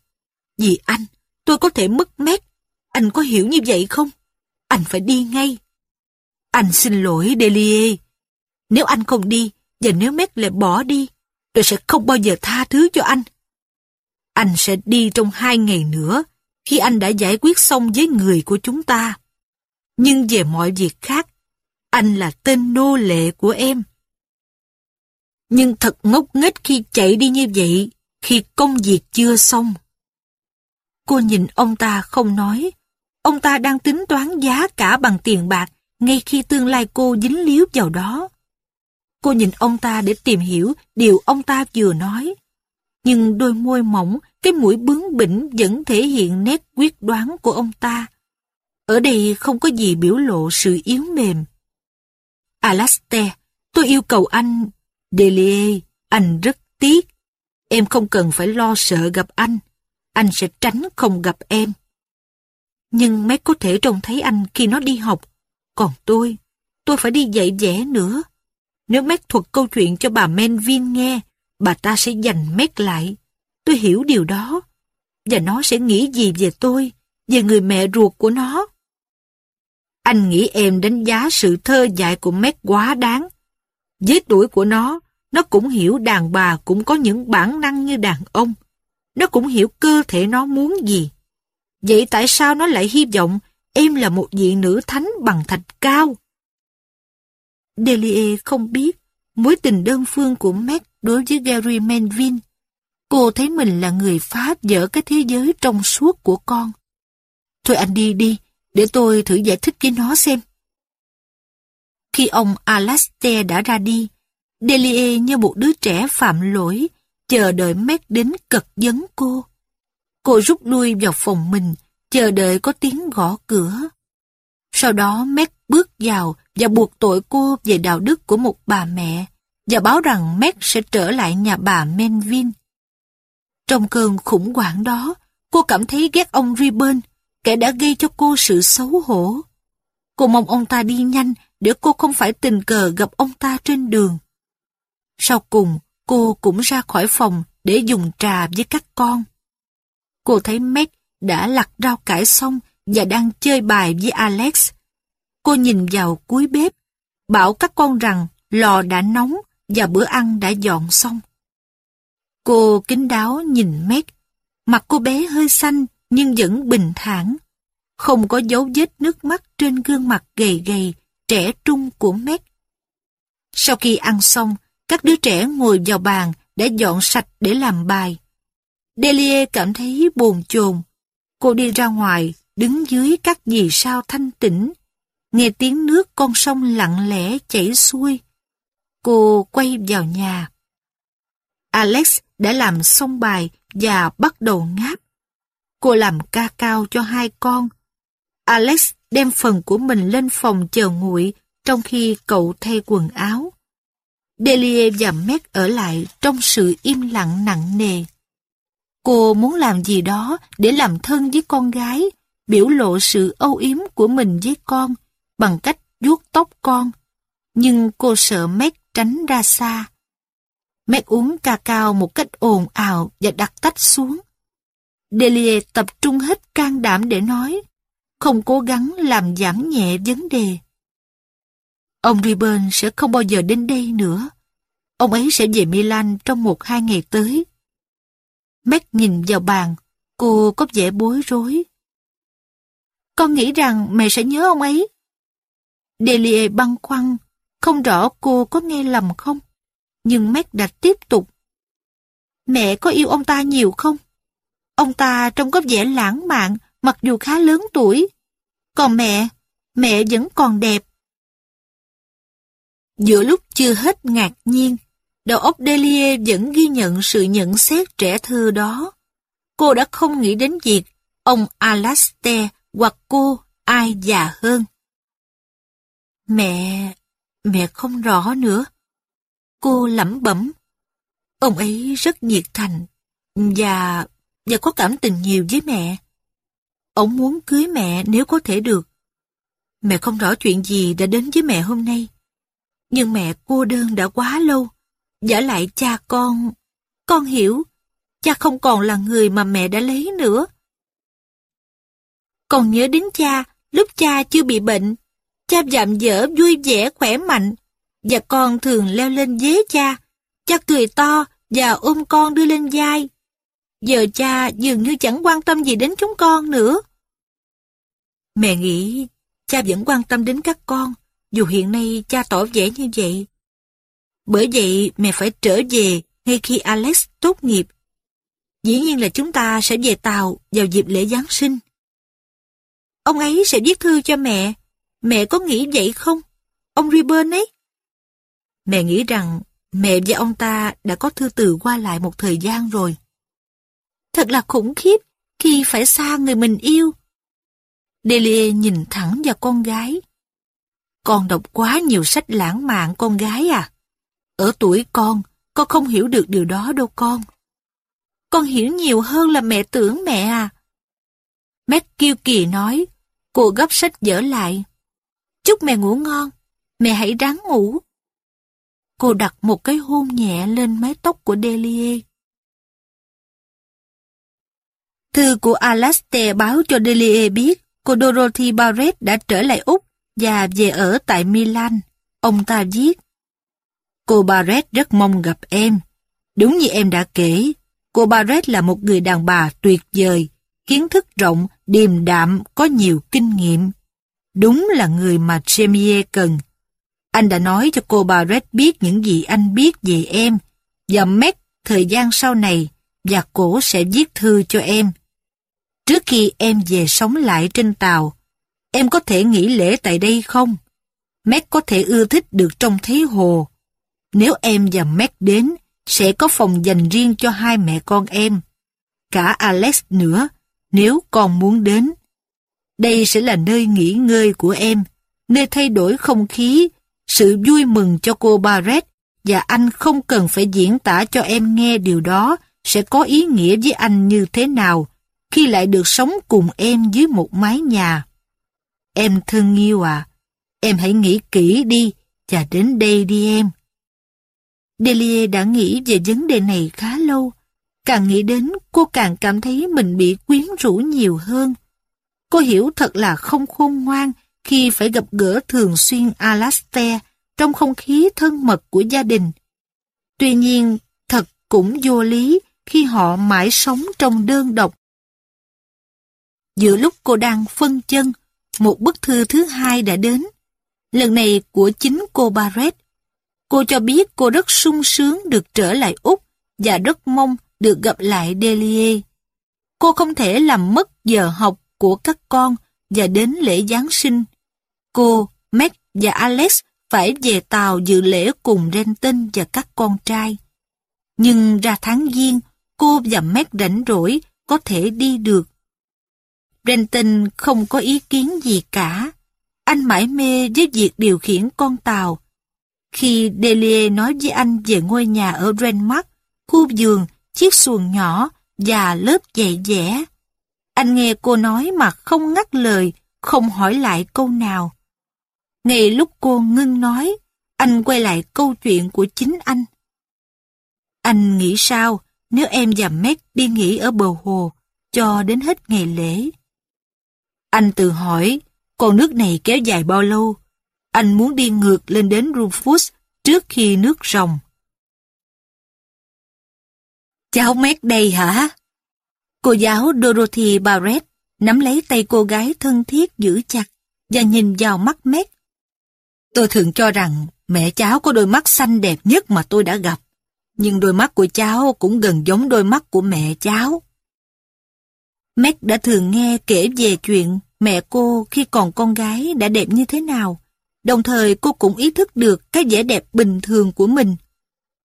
Vì anh, tôi có thể mất mét. Anh có hiểu như vậy không? Anh phải đi ngay. Anh xin lỗi Delie. Nếu anh không đi, và nếu mét lại bỏ đi, tôi sẽ không bao giờ tha thứ cho anh. Anh sẽ đi trong hai ngày nữa, khi anh đã giải quyết xong với người của chúng ta. Nhưng về mọi việc khác, anh là tên nô lệ của em. Nhưng thật ngốc nghếch khi chạy đi như vậy, khi công việc chưa xong. Cô nhìn ông ta không nói. Ông ta đang tính toán giá cả bằng tiền bạc ngay khi tương lai cô dính líu vào đó. Cô nhìn ông ta để tìm hiểu điều ông ta vừa nói. Nhưng đôi môi mỏng, cái mũi bướng bỉnh vẫn thể hiện nét quyết đoán của ông ta. Ở đây không có gì biểu lộ sự yếu mềm. Alastair, tôi yêu cầu anh. Delia, anh rất tiếc. Em không cần phải lo sợ gặp anh. Anh sẽ tránh không gặp em. Nhưng mấy có thể trông thấy anh khi nó đi học. Còn tôi, tôi phải đi dạy vẽ nữa. Nếu Mac thuật câu chuyện cho bà Menvin nghe, bà ta sẽ giành Mac lại. Tôi hiểu điều đó. Và nó sẽ nghĩ gì về tôi, về người mẹ ruột của nó. Anh nghĩ em đánh giá sự thơ dại của Mac quá đáng. Với tuổi của nó, nó cũng hiểu đàn bà cũng có những bản năng như đàn ông. Nó cũng hiểu cơ thể nó muốn gì. Vậy tại sao nó lại hy vọng em là một vị nữ thánh bằng thạch cao? Delia không biết mối tình đơn phương của Mac đối với Gary Menvin. Cô thấy mình là người phá vỡ cái thế giới trong suốt của con. Thôi anh đi đi, để tôi thử giải thích với nó xem. Khi ông Alastair đã ra đi, Delia như một đứa trẻ phạm lỗi, chờ đợi mét đến cật vấn cô. Cô rút lui vào phòng mình, chờ đợi có tiếng gõ cửa. Sau đó mét bước vào và buộc tội cô về đạo đức của một bà mẹ và báo rằng mét sẽ trở lại nhà bà Menvin. Trong cơn khủng hoảng đó, cô cảm thấy ghét ông Ribbon, kẻ đã gây cho cô sự xấu hổ. Cô mong ông ta đi nhanh để cô không phải tình cờ gặp ông ta trên đường. Sau cùng, cô cũng ra khỏi phòng để dùng trà với các con. Cô thấy Meg đã lặt rau cải xong và đang chơi bài với Alex. Cô nhìn vào cuối bếp, bảo các con rằng lò đã nóng và bữa ăn đã dọn xong. Cô kính đáo nhìn Meg, mặt cô bé hơi xanh nhưng vẫn bình thản. Không có dấu vết nước mắt trên gương mặt gầy gầy, trẻ trung của Meg. Sau khi ăn xong, các đứa trẻ ngồi vào bàn để dọn sạch để làm bài. Delia cảm thấy buồn chồn. Cô đi ra ngoài, đứng dưới các vì sao thanh tĩnh, nghe tiếng nước con sông lặng lẽ chảy xuôi. Cô quay vào nhà. Alex đã làm xong bài và bắt đầu ngáp. Cô làm ca cao cho hai con. Alex đem phần của mình lên phòng chờ nguội trong khi cậu thay quần áo. Delia và Mac ở lại trong sự im lặng nặng nề. Cô muốn làm gì đó để làm thân với con gái, biểu lộ sự âu yếm của mình với con bằng cách vuốt tóc con. Nhưng cô sợ Mac tránh ra xa. Mac uống ca cao một cách ồn ào và đặt tách xuống. Delia tập trung hết can đảm để nói, không cố gắng làm giảm nhẹ vấn đề. Ông Ribbon sẽ không bao giờ đến đây nữa. Ông ấy sẽ về Milan trong một hai ngày tới. Mac nhìn vào bàn, cô có vẻ bối rối. Con nghĩ rằng mẹ sẽ nhớ ông ấy. Delia băn khoăn, không rõ cô có nghe lầm không? Nhưng Mac đã tiếp tục. Mẹ có yêu ông ta nhiều không? Ông ta trông có vẻ lãng mạn, mặc dù khá lớn tuổi. Còn mẹ, mẹ vẫn còn đẹp. Giữa lúc chưa hết ngạc nhiên, đầu óc Delia vẫn ghi nhận sự nhận xét trẻ thơ đó. Cô đã không nghĩ đến việc ông Alastair hoặc cô ai già hơn. Mẹ, mẹ không rõ nữa. Cô lẩm bẩm. Ông ấy rất nhiệt thành và và có cảm tình nhiều với mẹ. Ông muốn cưới mẹ nếu có thể được. Mẹ không rõ chuyện gì đã đến với mẹ hôm nay. Nhưng mẹ cô đơn đã quá lâu. Giả lại cha con. Con hiểu, cha không còn là người mà mẹ đã lấy nữa. Còn nhớ đến cha, lúc cha chưa bị bệnh, cha dạm dở vui vẻ khỏe mạnh, và con thường leo lên ghế cha. Cha cười to và ôm con đưa lên vai. Giờ cha dường như chẳng quan tâm gì đến chúng con nữa. Mẹ nghĩ cha vẫn quan tâm đến các con, dù hiện nay cha tỏ vẻ như vậy. Bởi vậy mẹ phải trở về ngay khi Alex tốt nghiệp. Dĩ nhiên là chúng ta sẽ về Tàu vào dịp lễ Giáng sinh. Ông ấy sẽ viết thư cho mẹ. Mẹ có nghĩ vậy không? Ông Ribbon ấy. Mẹ nghĩ rằng mẹ và ông ta đã có thư từ qua lại một thời gian rồi. Thật là khủng khiếp khi phải xa người mình yêu. Delia nhìn thẳng vào con gái. Con đọc quá nhiều sách lãng mạn con gái à. Ở tuổi con, con không hiểu được điều đó đâu con. Con hiểu nhiều hơn là mẹ tưởng mẹ à. Mét kiêu kỳ nói, cô gấp sách dở lại. Chúc mẹ ngủ ngon, mẹ hãy ráng ngủ. Cô đặt một cái hôn nhẹ lên mái tóc của Delia. Thư của Alastair báo cho Delia biết cô Dorothy Barrett đã trở lại Úc và về ở tại Milan. Ông ta viết Cô Barrett rất mong gặp em. Đúng như em đã kể, cô Barrett là một người đàn bà tuyệt vời, kiến thức rộng, điềm đạm, có nhiều kinh nghiệm. Đúng là người mà Jamie cần. Anh đã nói cho cô Barrett biết những gì anh biết về em, và Mac thời gian sau này, và cổ sẽ viết thư cho em. Trước khi em về sống lại trên tàu, em có thể nghỉ lễ tại đây không? Mac có thể ưa thích được trông thấy hồ. Nếu em và Mac đến, sẽ có phòng dành riêng cho hai mẹ con em. Cả Alex nữa, nếu con muốn đến. Đây sẽ là nơi nghỉ ngơi của em, nơi thay đổi không khí, sự vui mừng cho cô Barrett và anh không cần phải diễn tả cho em nghe điều đó sẽ có ý nghĩa với anh như thế nào khi lại được sống cùng em dưới một mái nhà. Em thương yêu à, em hãy nghĩ kỹ đi và đến đây đi em. Delia đã nghĩ về vấn đề này khá lâu. Càng nghĩ đến, cô càng cảm thấy mình bị quyến rũ nhiều hơn. Cô hiểu thật là không khôn ngoan khi phải gặp gỡ thường xuyên Alastair trong không khí thân mật của gia đình. Tuy nhiên, thật cũng vô lý khi họ mãi sống trong đơn độc. Giữa lúc cô đang phân chân, một bức thư thứ hai đã đến. Lần này của chính cô Barrett. Cô cho biết cô rất sung sướng được trở lại Úc và rất mong được gặp lại Delia. Cô không thể làm mất giờ học của các con và đến lễ Giáng sinh. Cô, Meg và Alex phải về tàu dự lễ cùng Renton và các con trai. Nhưng ra tháng Giêng, cô và Meg rảnh rỗi có thể đi được. Renton không có ý kiến gì cả. Anh mãi mê với việc điều khiển con tàu. Khi Delia nói với anh về ngôi nhà ở Renmark, khu vườn, chiếc xuồng nhỏ và lớp dạy vẽ, anh nghe cô nói mà không ngắt lời, không hỏi lại câu nào. Ngay lúc cô ngưng nói, anh quay lại câu chuyện của chính anh. Anh nghĩ sao nếu em và Meg đi nghỉ ở bờ hồ cho đến hết ngày lễ? Anh tự hỏi, con nước này kéo dài bao lâu? Anh muốn đi ngược lên đến Rufus trước khi nước rồng. Cháu mét đây hả? Cô giáo Dorothy Barrett nắm lấy tay cô gái thân thiết giữ chặt và nhìn vào mắt mét. Tôi thường cho rằng mẹ cháu có đôi mắt xanh đẹp nhất mà tôi đã gặp. Nhưng đôi mắt của cháu cũng gần giống đôi mắt của mẹ cháu. Mac đã thường nghe kể về chuyện mẹ cô khi còn con gái đã đẹp như thế nào. Đồng thời cô cũng ý thức được cái vẻ đẹp bình thường của mình.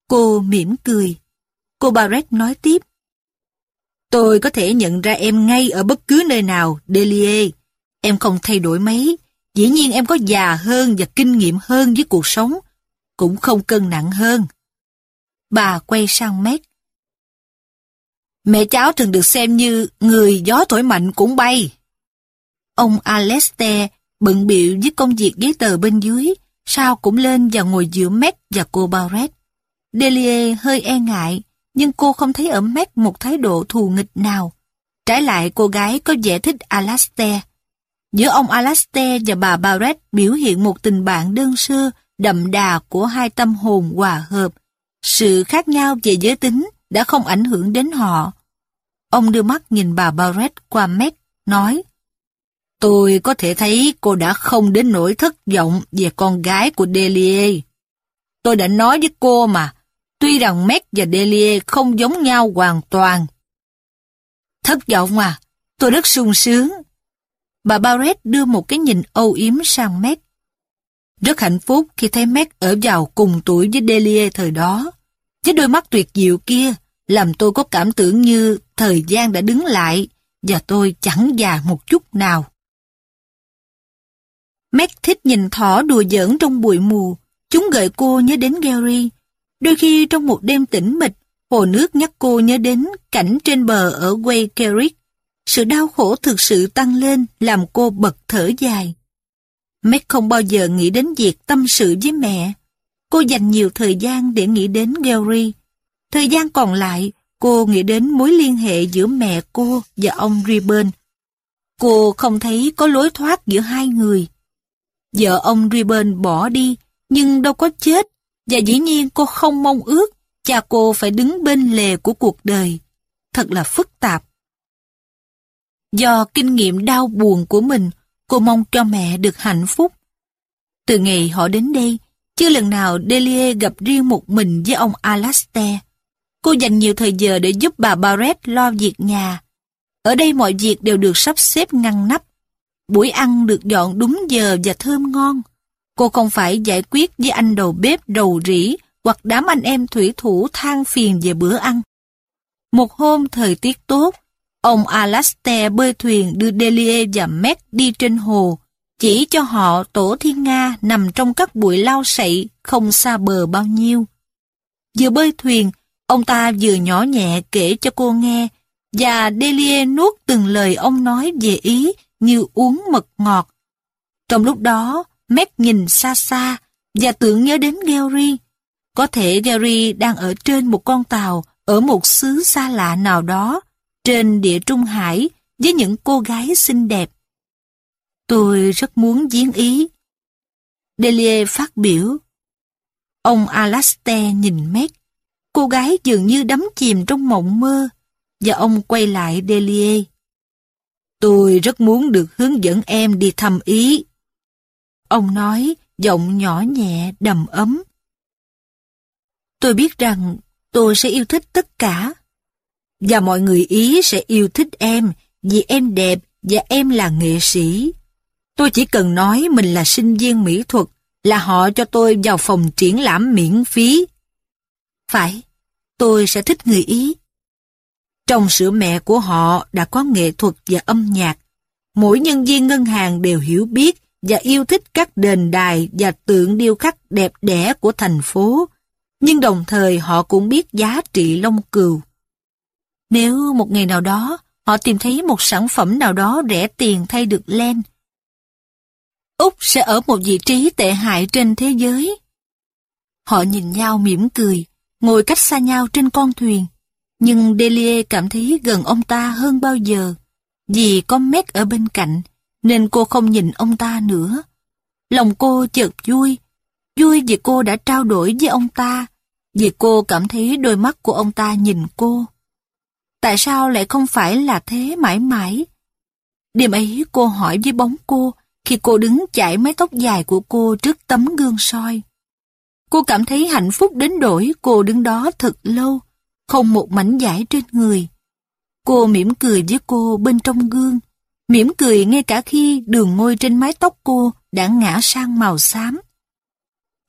Cô mỉm cười. Cô Barrett nói tiếp. Tôi có thể nhận ra em ngay ở bất cứ nơi nào, Delia. Em không thay đổi mấy. Dĩ nhiên em có già hơn và kinh nghiệm hơn với cuộc sống. Cũng không cân nặng hơn. Bà quay sang Mac. Mẹ cháu thường được xem như người gió thổi mạnh cũng bay. Ông Alester bận biệu với công việc giấy tờ bên dưới, sao cũng lên và ngồi giữa Mac và cô Barrett. Delia hơi e ngại, nhưng cô không thấy ở Mac một thái độ thù nghịch nào. Trái lại cô gái có vẻ thích Alastair. Giữa ông Alastair và bà Barrett biểu hiện một tình bạn đơn sơ, đậm đà của hai tâm hồn hòa hợp. Sự khác nhau về giới tính đã không ảnh hưởng đến họ. Ông đưa mắt nhìn bà Barrett qua mép, nói Tôi có thể thấy cô đã không đến nỗi thất vọng về con gái của Delia. Tôi đã nói với cô mà, tuy rằng Matt và Delia không giống nhau hoàn toàn. Thất vọng à, tôi rất sung sướng. Bà Barrett đưa một cái nhìn âu yếm sang Matt. Rất hạnh phúc khi thấy Matt ở vào cùng tuổi với Delia thời đó. Với đôi mắt tuyệt diệu kia, làm tôi có cảm tưởng như thời gian đã đứng lại và tôi chẳng già một chút nào. Mac thích nhìn thỏ đùa giỡn trong bụi mù, chúng gợi cô nhớ đến Gary. Đôi khi trong một đêm tĩnh mịch, hồ nước nhắc cô nhớ đến cảnh trên bờ ở Way Carrick. Sự đau khổ thực sự tăng lên làm cô bật thở dài. Mac không bao giờ nghĩ đến việc tâm sự với mẹ. Cô dành nhiều thời gian để nghĩ đến Gary. Thời gian còn lại, cô nghĩ đến mối liên hệ giữa mẹ cô và ông Ribbon. Cô không thấy có lối thoát giữa hai người. Vợ ông Ribbon bỏ đi, nhưng đâu có chết, và dĩ nhiên cô không mong ước cha cô phải đứng bên lề của cuộc đời. Thật là phức tạp. Do kinh nghiệm đau buồn của mình, cô mong cho mẹ được hạnh phúc. Từ ngày họ đến đây, chưa lần nào Delia gặp riêng một mình với ông Alastair. Cô dành nhiều thời giờ để giúp bà Barrett lo việc nhà. Ở đây mọi việc đều được sắp xếp ngăn nắp. Buổi ăn được dọn đúng giờ và thơm ngon. Cô không phải giải quyết với anh đầu bếp đầu rỉ hoặc đám anh em thủy thủ than phiền về bữa ăn. Một hôm thời tiết tốt, ông Alastair bơi thuyền đưa Delia và Matt đi trên hồ, chỉ cho họ tổ thiên Nga nằm trong các bụi lau sậy không xa bờ bao nhiêu. Vừa bơi thuyền, ông ta vừa nhỏ nhẹ kể cho cô nghe, và Delia nuốt từng lời ông nói về ý như uống mật ngọt. Trong lúc đó, mép nhìn xa xa và tưởng nhớ đến Gary. Có thể Gary đang ở trên một con tàu ở một xứ xa lạ nào đó, trên địa Trung Hải với những cô gái xinh đẹp. Tôi rất muốn giếng ý. Delia phát biểu. Ông Alastair nhìn Matt. Cô gái dường như đắm chìm trong mộng mơ. Và ông quay lại Delia. Tôi rất muốn được hướng dẫn em đi thăm Ý. Ông nói, giọng nhỏ nhẹ, đầm ấm. Tôi biết rằng tôi sẽ yêu thích tất cả. Và mọi người Ý sẽ yêu thích em vì em đẹp và em là nghệ sĩ. Tôi chỉ cần nói mình là sinh viên mỹ thuật là họ cho tôi vào phòng triển lãm miễn phí. Phải, tôi sẽ thích người Ý. Trong sữa mẹ của họ đã có nghệ thuật và âm nhạc. Mỗi nhân viên ngân hàng đều hiểu biết và yêu thích các đền đài và tượng điêu khắc đẹp đẽ của thành phố, nhưng đồng thời họ cũng biết giá trị lông cừu. Nếu một ngày nào đó họ tìm thấy một sản phẩm nào đó rẻ tiền thay được len, Úc sẽ ở một vị trí tệ hại trên thế giới. Họ nhìn nhau mỉm cười, ngồi cách xa nhau trên con thuyền. Nhưng Delia cảm thấy gần ông ta hơn bao giờ. Vì có Mac ở bên cạnh, nên cô không nhìn ông ta nữa. Lòng cô chợt vui, vui vì cô đã trao đổi với ông ta, vì cô cảm thấy đôi mắt của ông ta nhìn cô. Tại sao lại không phải là thế mãi mãi? Đêm ấy cô hỏi với bóng cô khi cô đứng chải mái tóc dài của cô trước tấm gương soi. Cô cảm thấy hạnh phúc đến đổi cô đứng đó thật lâu, không một mảnh giải trên người. Cô mỉm cười với cô bên trong gương, mỉm cười ngay cả khi đường môi trên mái tóc cô đã ngã sang màu xám.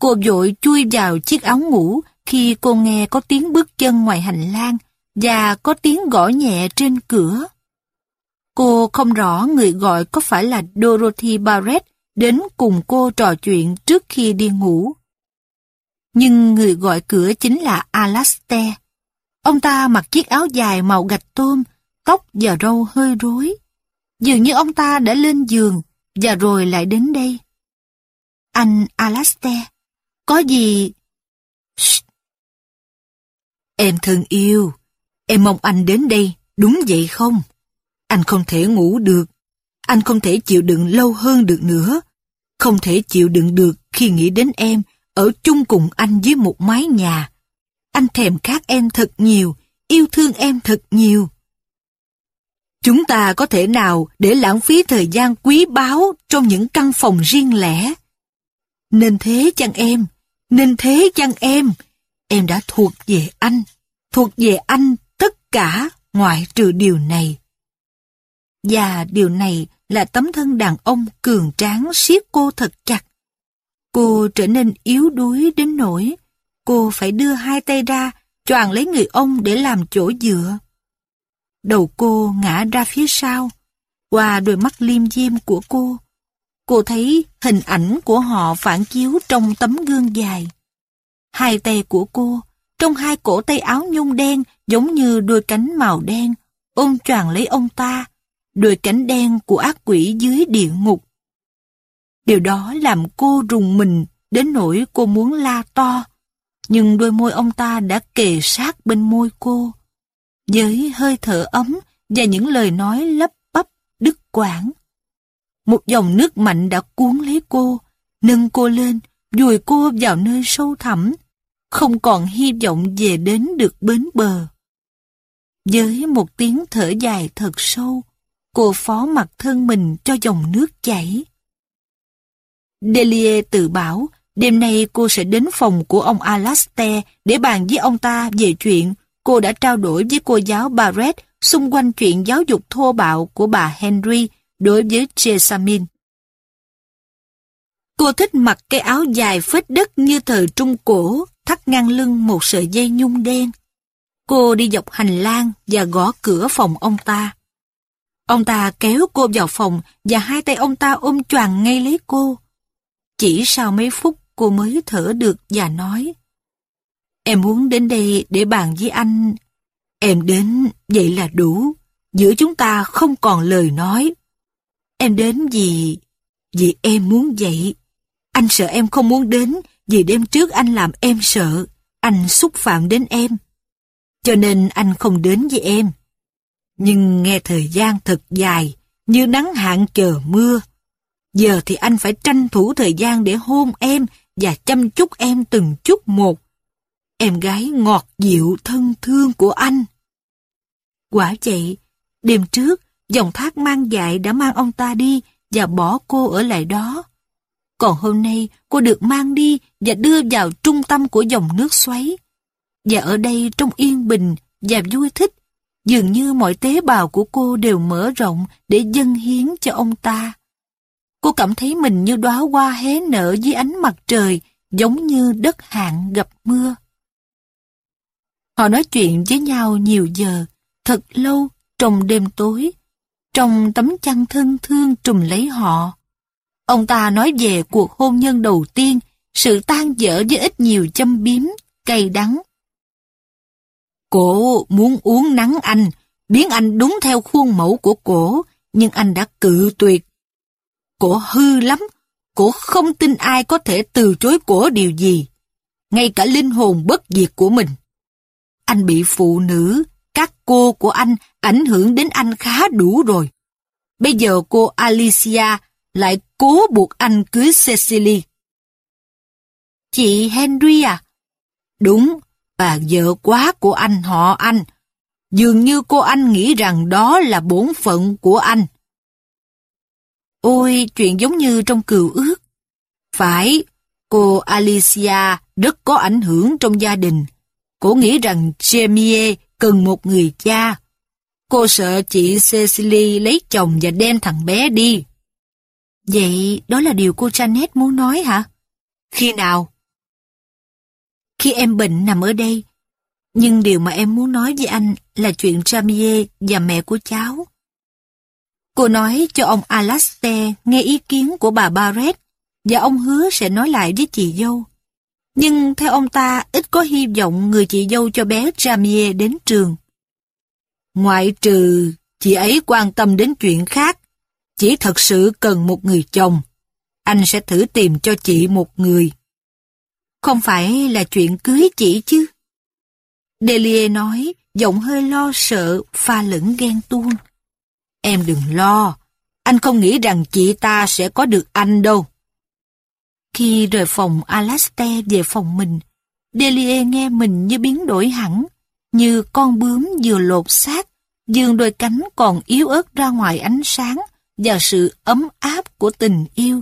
Cô vội chui vào chiếc áo ngủ khi cô nghe có tiếng bước chân ngoài hành lang và có tiếng gõ nhẹ trên cửa. Cô không rõ người gọi có phải là Dorothy Barrett đến cùng cô trò chuyện trước khi đi ngủ. Nhưng người gọi cửa chính là Alastair. Ông ta mặc chiếc áo dài màu gạch tôm, tóc và râu hơi rối. Dường như ông ta đã lên giường và rồi lại đến đây. Anh Alastair, có gì... Shh. Em thân yêu, em mong anh đến đây, đúng vậy không? Anh không thể ngủ được. Anh không thể chịu đựng lâu hơn được nữa. Không thể chịu đựng được khi nghĩ đến em ở chung cùng anh dưới một mái nhà. Anh thèm khát em thật nhiều, yêu thương em thật nhiều. Chúng ta có thể nào để lãng phí thời gian quý báu trong những căn phòng riêng lẻ? Nên thế chăng em? Nên thế chăng em? Em đã thuộc về anh, thuộc về anh tất cả ngoại trừ điều này. Và điều này là tấm thân đàn ông cường tráng siết cô thật chặt. Cô trở nên yếu đuối đến nỗi cô phải đưa hai tay ra choàng lấy người ông để làm chỗ dựa. Đầu cô ngã ra phía sau, qua đôi mắt liêm diêm của cô. Cô thấy hình ảnh của họ phản chiếu trong tấm gương dài. Hai tay của cô, trong hai cổ tay áo nhung đen giống như đôi cánh màu đen, ôm choàng lấy ông ta, đôi cánh đen của ác quỷ dưới địa ngục. Điều đó làm cô rùng mình đến nỗi cô muốn la to, nhưng đôi môi ông ta đã kề sát bên môi cô, với hơi thở ấm và những lời nói lấp bắp, đứt quãng. Một dòng nước mạnh đã cuốn lấy cô, nâng cô lên, dùi cô vào nơi sâu thẳm, không còn hy vọng về đến được bến bờ. Với một tiếng thở dài thật sâu, cô phó mặt thân mình cho dòng nước chảy. Delia tự bảo, đêm nay cô sẽ đến phòng của ông Alastair để bàn với ông ta về chuyện cô đã trao đổi với cô giáo Barrett xung quanh chuyện giáo dục thô bạo của bà Henry đối với Jessamine. Cô thích mặc cái áo dài phết đất như thời Trung Cổ, thắt ngang lưng một sợi dây nhung đen. Cô đi dọc hành lang và gõ cửa phòng ông ta. Ông ta kéo cô vào phòng và hai tay ông ta ôm choàng ngay lấy cô. Chỉ sau mấy phút cô mới thở được và nói Em muốn đến đây để bàn với anh. Em đến vậy là đủ. Giữa chúng ta không còn lời nói. Em đến vì... Vì em muốn vậy. Anh sợ em không muốn đến vì đêm trước anh làm em sợ. Anh xúc phạm đến em. Cho nên anh không đến với em. Nhưng nghe thời gian thật dài, như nắng hạn chờ mưa. Giờ thì anh phải tranh thủ thời gian để hôn em và chăm chút em từng chút một. Em gái ngọt dịu thân thương của anh. Quả vậy, đêm trước, dòng thác mang dại đã mang ông ta đi và bỏ cô ở lại đó. Còn hôm nay, cô được mang đi và đưa vào trung tâm của dòng nước xoáy. Và ở đây trong yên bình và vui thích, dường như mọi tế bào của cô đều mở rộng để dâng hiến cho ông ta. Cô cảm thấy mình như đóa hoa hé nở dưới ánh mặt trời, giống như đất hạn gặp mưa. Họ nói chuyện với nhau nhiều giờ, thật lâu trong đêm tối, trong tấm chăn thân thương trùm lấy họ. Ông ta nói về cuộc hôn nhân đầu tiên, sự tan dở với ít nhiều châm biếm, cay đắng. Cổ muốn uống nắng anh, biến anh đúng theo khuôn mẫu của cổ, nhưng anh đã cự tuyệt. Cổ hư lắm, cổ không tin ai có thể từ chối cổ điều gì, ngay cả linh hồn bất diệt của mình. Anh bị phụ nữ, các cô của anh ảnh hưởng đến anh khá đủ rồi. Bây giờ cô Alicia lại cố buộc anh cưới Cecily. Chị Henry à? Đúng, bà vợ quá của anh họ anh. Dường như cô anh nghĩ rằng đó là bổn phận của anh. Ôi, chuyện giống như trong cừu ước. Phải, cô Alicia rất có ảnh hưởng trong gia đình. Cô nghĩ rằng Jamie cần một người cha. Cô sợ chị Cecily lấy chồng và đem thằng bé đi. Vậy đó là điều cô Janet muốn nói hả? Khi nào? Khi em bệnh nằm ở đây, nhưng điều mà em muốn nói với anh là chuyện Jamie và mẹ của cháu. Cô nói cho ông Alastair nghe ý kiến của bà Barrett và ông hứa sẽ nói lại với chị dâu. Nhưng theo ông ta ít có hy vọng người chị dâu cho bé Jamie đến trường. Ngoại trừ chị ấy quan tâm đến chuyện khác, chỉ thật sự cần một người chồng. Anh sẽ thử tìm cho chị một người. Không phải là chuyện cưới chị chứ? Delia nói, giọng hơi lo sợ, pha lẫn ghen tuông. Em đừng lo, anh không nghĩ rằng chị ta sẽ có được anh đâu. Khi rời phòng Alastair về phòng mình, Delia nghe mình như biến đổi hẳn, như con bướm vừa lột xác, dương đôi cánh còn yếu ớt ra ngoài ánh sáng và sự ấm áp của tình yêu.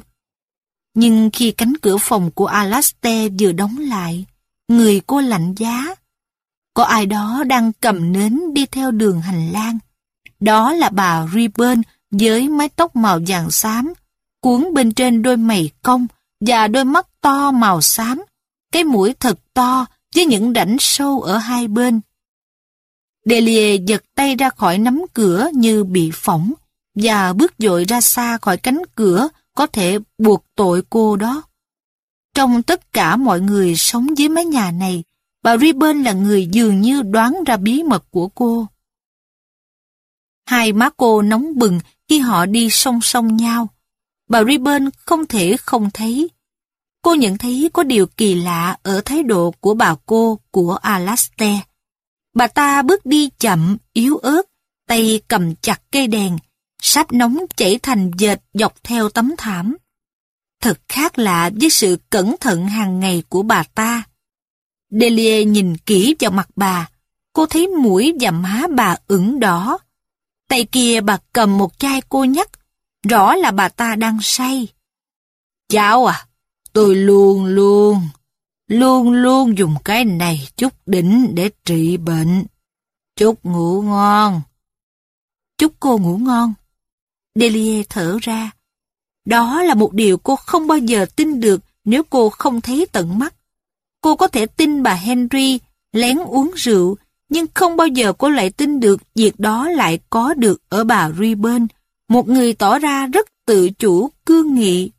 Nhưng khi cánh cửa phòng của Alastair vừa đóng lại, người cô lạnh giá. Có ai đó đang cầm nến đi theo đường hành lang. Đó là bà Ribbon với mái tóc màu vàng xám, cuốn bên trên đôi mày cong và đôi mắt to màu xám, cái mũi thật to với những rãnh sâu ở hai bên. Delia giật tay ra khỏi nắm cửa như bị phỏng và bước dội ra xa khỏi cánh cửa có thể buộc tội cô đó. Trong tất cả mọi người sống dưới mái nhà này, bà Ribbon là người dường như đoán ra bí mật của cô. Hai má cô nóng bừng khi họ đi song song nhau. Bà Ribbon không thể không thấy. Cô nhận thấy có điều kỳ lạ ở thái độ của bà cô của Alastair. Bà ta bước đi chậm, yếu ớt, tay cầm chặt cây đèn, sáp nóng chảy thành dệt dọc theo tấm thảm. Thật khác lạ với sự cẩn thận hàng ngày của bà ta. Delia nhìn kỹ vào mặt bà, cô thấy mũi và má bà ửng đỏ. Tay kia bà cầm một chai cô nhắc, rõ là bà ta đang say. Cháu à, tôi luôn luôn, luôn luôn dùng cái này chút đỉnh để trị bệnh. Chúc ngủ ngon. Chúc cô ngủ ngon. Delia thở ra. Đó là một điều cô không bao giờ tin được nếu cô không thấy tận mắt. Cô có thể tin bà Henry lén uống rượu, nhưng không bao giờ cô lại tin được việc đó lại có được ở bà Reuben, một người tỏ ra rất tự chủ, cương nghị.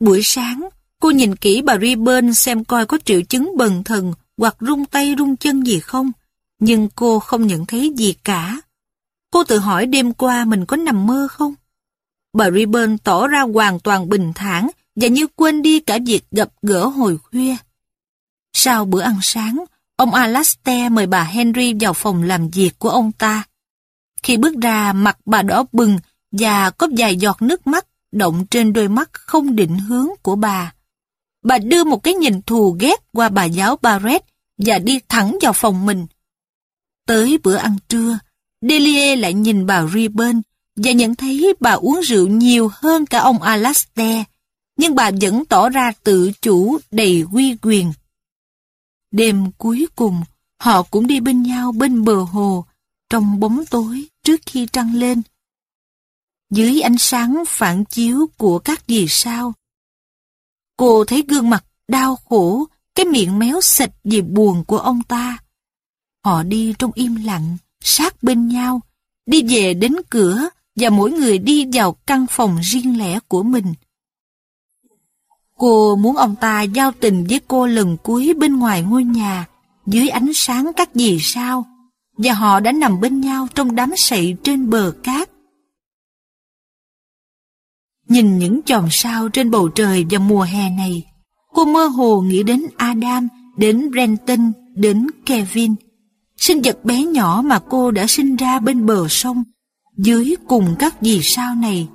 Buổi sáng, cô nhìn kỹ bà Reuben xem coi có triệu chứng bần thần hoặc rung tay rung chân gì không, nhưng cô không nhận thấy gì cả. Cô tự hỏi đêm qua mình có nằm mơ không? Bà Reuben tỏ ra hoàn toàn bình thản và như quên đi cả việc gặp gỡ hồi khuya. Sau bữa ăn sáng, ông Alastair mời bà Henry vào phòng làm việc của ông ta. Khi bước ra, mặt bà đỏ bừng và có vài giọt nước mắt động trên đôi mắt không định hướng của bà. Bà đưa một cái nhìn thù ghét qua bà giáo Barrett và đi thẳng vào phòng mình. Tới bữa ăn trưa, Delia lại nhìn bà Ribbon và nhận thấy bà uống rượu nhiều hơn cả ông Alastair, nhưng bà vẫn tỏ ra tự chủ đầy uy quyền. Đêm cuối cùng, họ cũng đi bên nhau bên bờ hồ, trong bóng tối trước khi trăng lên. Dưới ánh sáng phản chiếu của các vì sao, cô thấy gương mặt đau khổ, cái miệng méo xịt vì buồn của ông ta. Họ đi trong im lặng, sát bên nhau, đi về đến cửa và mỗi người đi vào căn phòng riêng lẻ của mình. Cô muốn ông ta giao tình với cô lần cuối bên ngoài ngôi nhà, dưới ánh sáng các vì sao, và họ đã nằm bên nhau trong đám sậy trên bờ cát. Nhìn những chòm sao trên bầu trời vào mùa hè này, cô mơ hồ nghĩ đến Adam, đến Brenton, đến Kevin, sinh vật bé nhỏ mà cô đã sinh ra bên bờ sông, dưới cùng các vì sao này.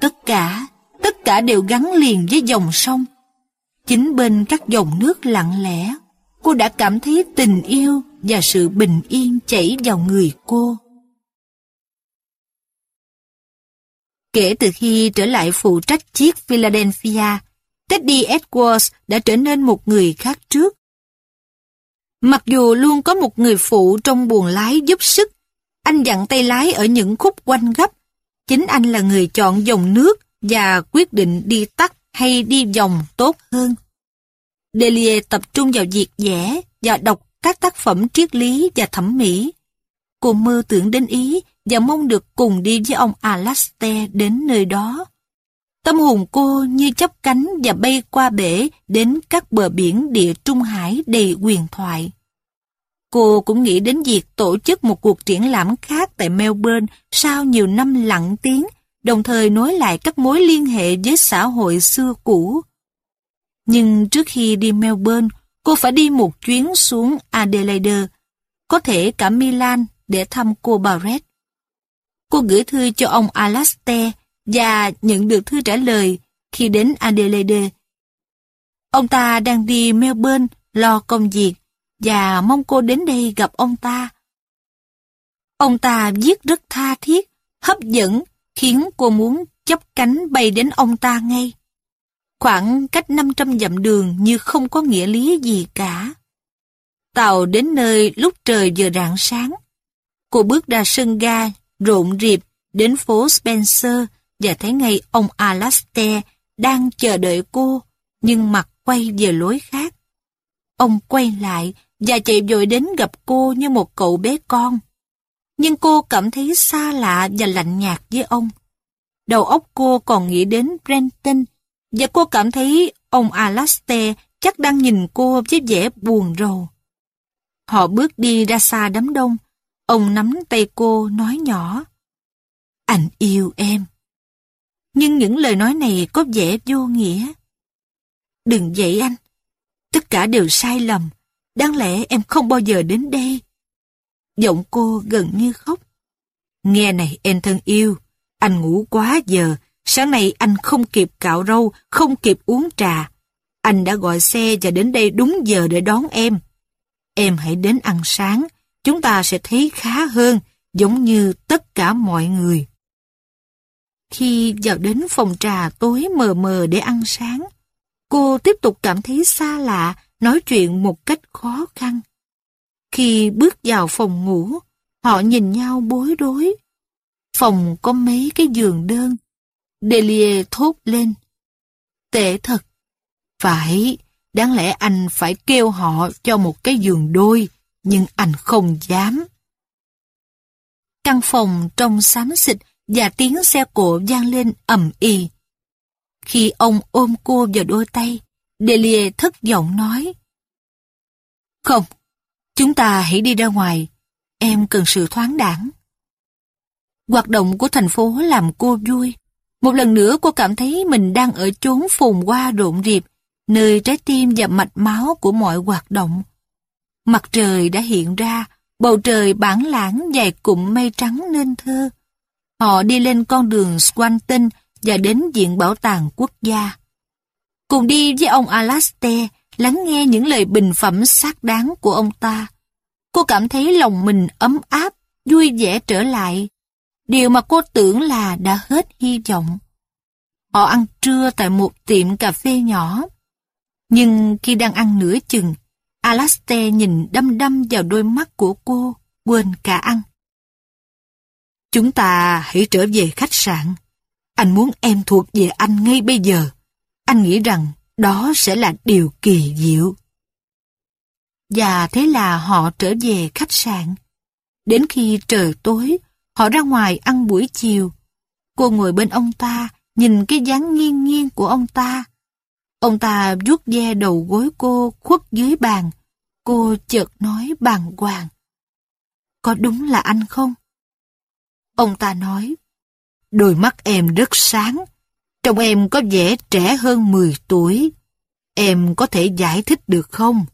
Tất cả, tất cả đều gắn liền với dòng sông. Chính bên các dòng nước lặng lẽ, cô đã cảm thấy tình yêu và sự bình yên chảy vào người cô. Kể từ khi trở lại phụ trách chiếc Philadelphia, Teddy Edwards đã trở nên một người khác trước. Mặc dù luôn có một người phụ trong buồng lái giúp sức, anh dặn tay lái ở những khúc quanh gấp. Chính anh là người chọn dòng nước và quyết định đi tắt hay đi vòng tốt hơn. Delia tập trung vào việc vẽ và đọc các tác phẩm triết lý và thẩm mỹ. Cô mơ tưởng đến Ý và mong được cùng đi với ông Alastair đến nơi đó. Tâm hồn cô như chấp cánh và bay qua bể đến các bờ biển địa Trung Hải đầy quyền thoại. Cô cũng nghĩ đến việc tổ chức một cuộc triển lãm khác tại Melbourne sau nhiều năm lặng tiếng, đồng thời nối lại các mối liên hệ với xã hội xưa cũ. Nhưng trước khi đi Melbourne, cô phải đi một chuyến xuống Adelaide, có thể cả Milan để thăm cô Barrett. Cô gửi thư cho ông Alastair và nhận được thư trả lời khi đến Adelaide. Ông ta đang đi Melbourne lo công việc và mong cô đến đây gặp ông ta. Ông ta viết rất tha thiết, hấp dẫn, khiến cô muốn chấp cánh bay đến ông ta ngay. Khoảng cách 500 dặm đường như không có nghĩa lý gì cả. Tàu đến nơi lúc trời vừa rạng sáng. Cô bước ra sân ga, rộn rịp, đến phố Spencer và thấy ngay ông Alastair đang chờ đợi cô, nhưng mặt quay về lối khác. Ông quay lại và chạy vội đến gặp cô như một cậu bé con. Nhưng cô cảm thấy xa lạ và lạnh nhạt với ông. Đầu óc cô còn nghĩ đến Brenton, và cô cảm thấy ông Alastair chắc đang nhìn cô với vẻ buồn rầu. Họ bước đi ra xa đám đông. Ông nắm tay cô, nói nhỏ. Anh yêu em. Nhưng những lời nói này có vẻ vô nghĩa. Đừng vậy anh. Tất cả đều sai lầm. Đáng lẽ em không bao giờ đến đây. Giọng cô gần như khóc. Nghe này em thân yêu, anh ngủ quá giờ, sáng nay anh không kịp cạo râu, không kịp uống trà. Anh đã gọi xe và đến đây đúng giờ để đón em. Em hãy đến ăn sáng, chúng ta sẽ thấy khá hơn, giống như tất cả mọi người. Khi vào đến phòng trà tối mờ mờ để ăn sáng, cô tiếp tục cảm thấy xa lạ nói chuyện một cách khó khăn. Khi bước vào phòng ngủ, họ nhìn nhau bối rối. Phòng có mấy cái giường đơn. Delia thốt lên. Tệ thật. Phải, đáng lẽ anh phải kêu họ cho một cái giường đôi, nhưng anh không dám. Căn phòng trong xám xịt và tiếng xe cộ vang lên ầm ì. Khi ông ôm cô vào đôi tay, Delia thất vọng nói. Không, chúng ta hãy đi ra ngoài. Em cần sự thoáng đẳng. Hoạt động của thành phố làm cô vui. Một lần nữa cô cảm thấy mình đang ở chốn phồn hoa rộn rịp, nơi trái tim và mạch máu của mọi hoạt động. Mặt trời đã hiện ra, bầu trời bản lãng dài cụm mây trắng nên thơ. Họ đi lên con đường Swanton và đến Viện Bảo tàng Quốc gia. Cùng đi với ông Alastair, lắng nghe những lời bình phẩm xác đáng của ông ta. Cô cảm thấy lòng mình ấm áp, vui vẻ trở lại. Điều mà cô tưởng là đã hết hy vọng. Họ ăn trưa tại một tiệm cà phê nhỏ. Nhưng khi đang ăn nửa chừng, Alastair nhìn đăm đăm vào đôi mắt của cô, quên cả ăn. Chúng ta hãy trở về khách sạn. Anh muốn em thuộc về anh ngay bây giờ. Anh nghĩ rằng đó sẽ là điều kỳ diệu. Và thế là họ trở về khách sạn. Đến khi trời tối, họ ra ngoài ăn buổi chiều. Cô ngồi bên ông ta, nhìn cái dáng nghiêng nghiêng của ông ta. Ông ta vuốt ve đầu gối cô khuất dưới bàn. Cô chợt nói bàng hoàng. Có đúng là anh không? Ông ta nói, đôi mắt em rất sáng, Trông em có vẻ trẻ hơn 10 tuổi. Em có thể giải thích được không?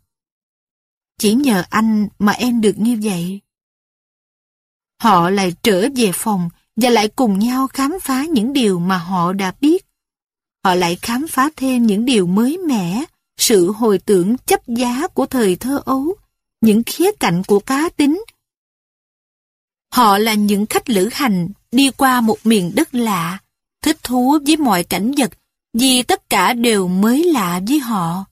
Chỉ nhờ anh mà em được như vậy. Họ lại trở về phòng và lại cùng nhau khám phá những điều mà họ đã biết. Họ lại khám phá thêm những điều mới mẻ, sự hồi tưởng chấp giá của thời thơ ấu, những khía cạnh của cá tính. Họ là những khách lữ hành đi qua một miền đất lạ, thích thú với mọi cảnh vật vì tất cả đều mới lạ với họ.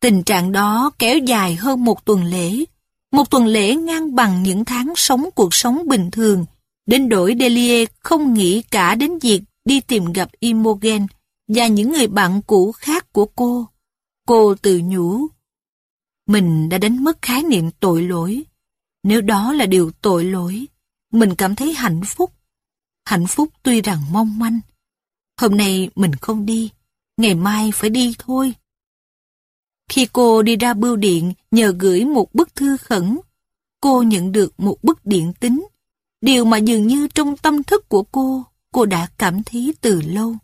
Tình trạng đó kéo dài hơn một tuần lễ, một tuần lễ ngang bằng những tháng sống cuộc sống bình thường, đến đổi Delia không nghĩ cả đến việc đi tìm gặp Imogen và những người bạn cũ khác của cô. Cô tự nhủ. Mình đã đánh mất khái niệm tội lỗi. Nếu đó là điều tội lỗi, mình cảm thấy hạnh phúc. Hạnh phúc tuy rằng mong manh. Hôm nay mình không đi, ngày mai phải đi thôi. Khi cô đi ra bưu điện nhờ gửi một bức thư khẩn, cô nhận được một bức điện tín, điều mà dường như trong tâm thức của cô, cô đã cảm thấy từ lâu.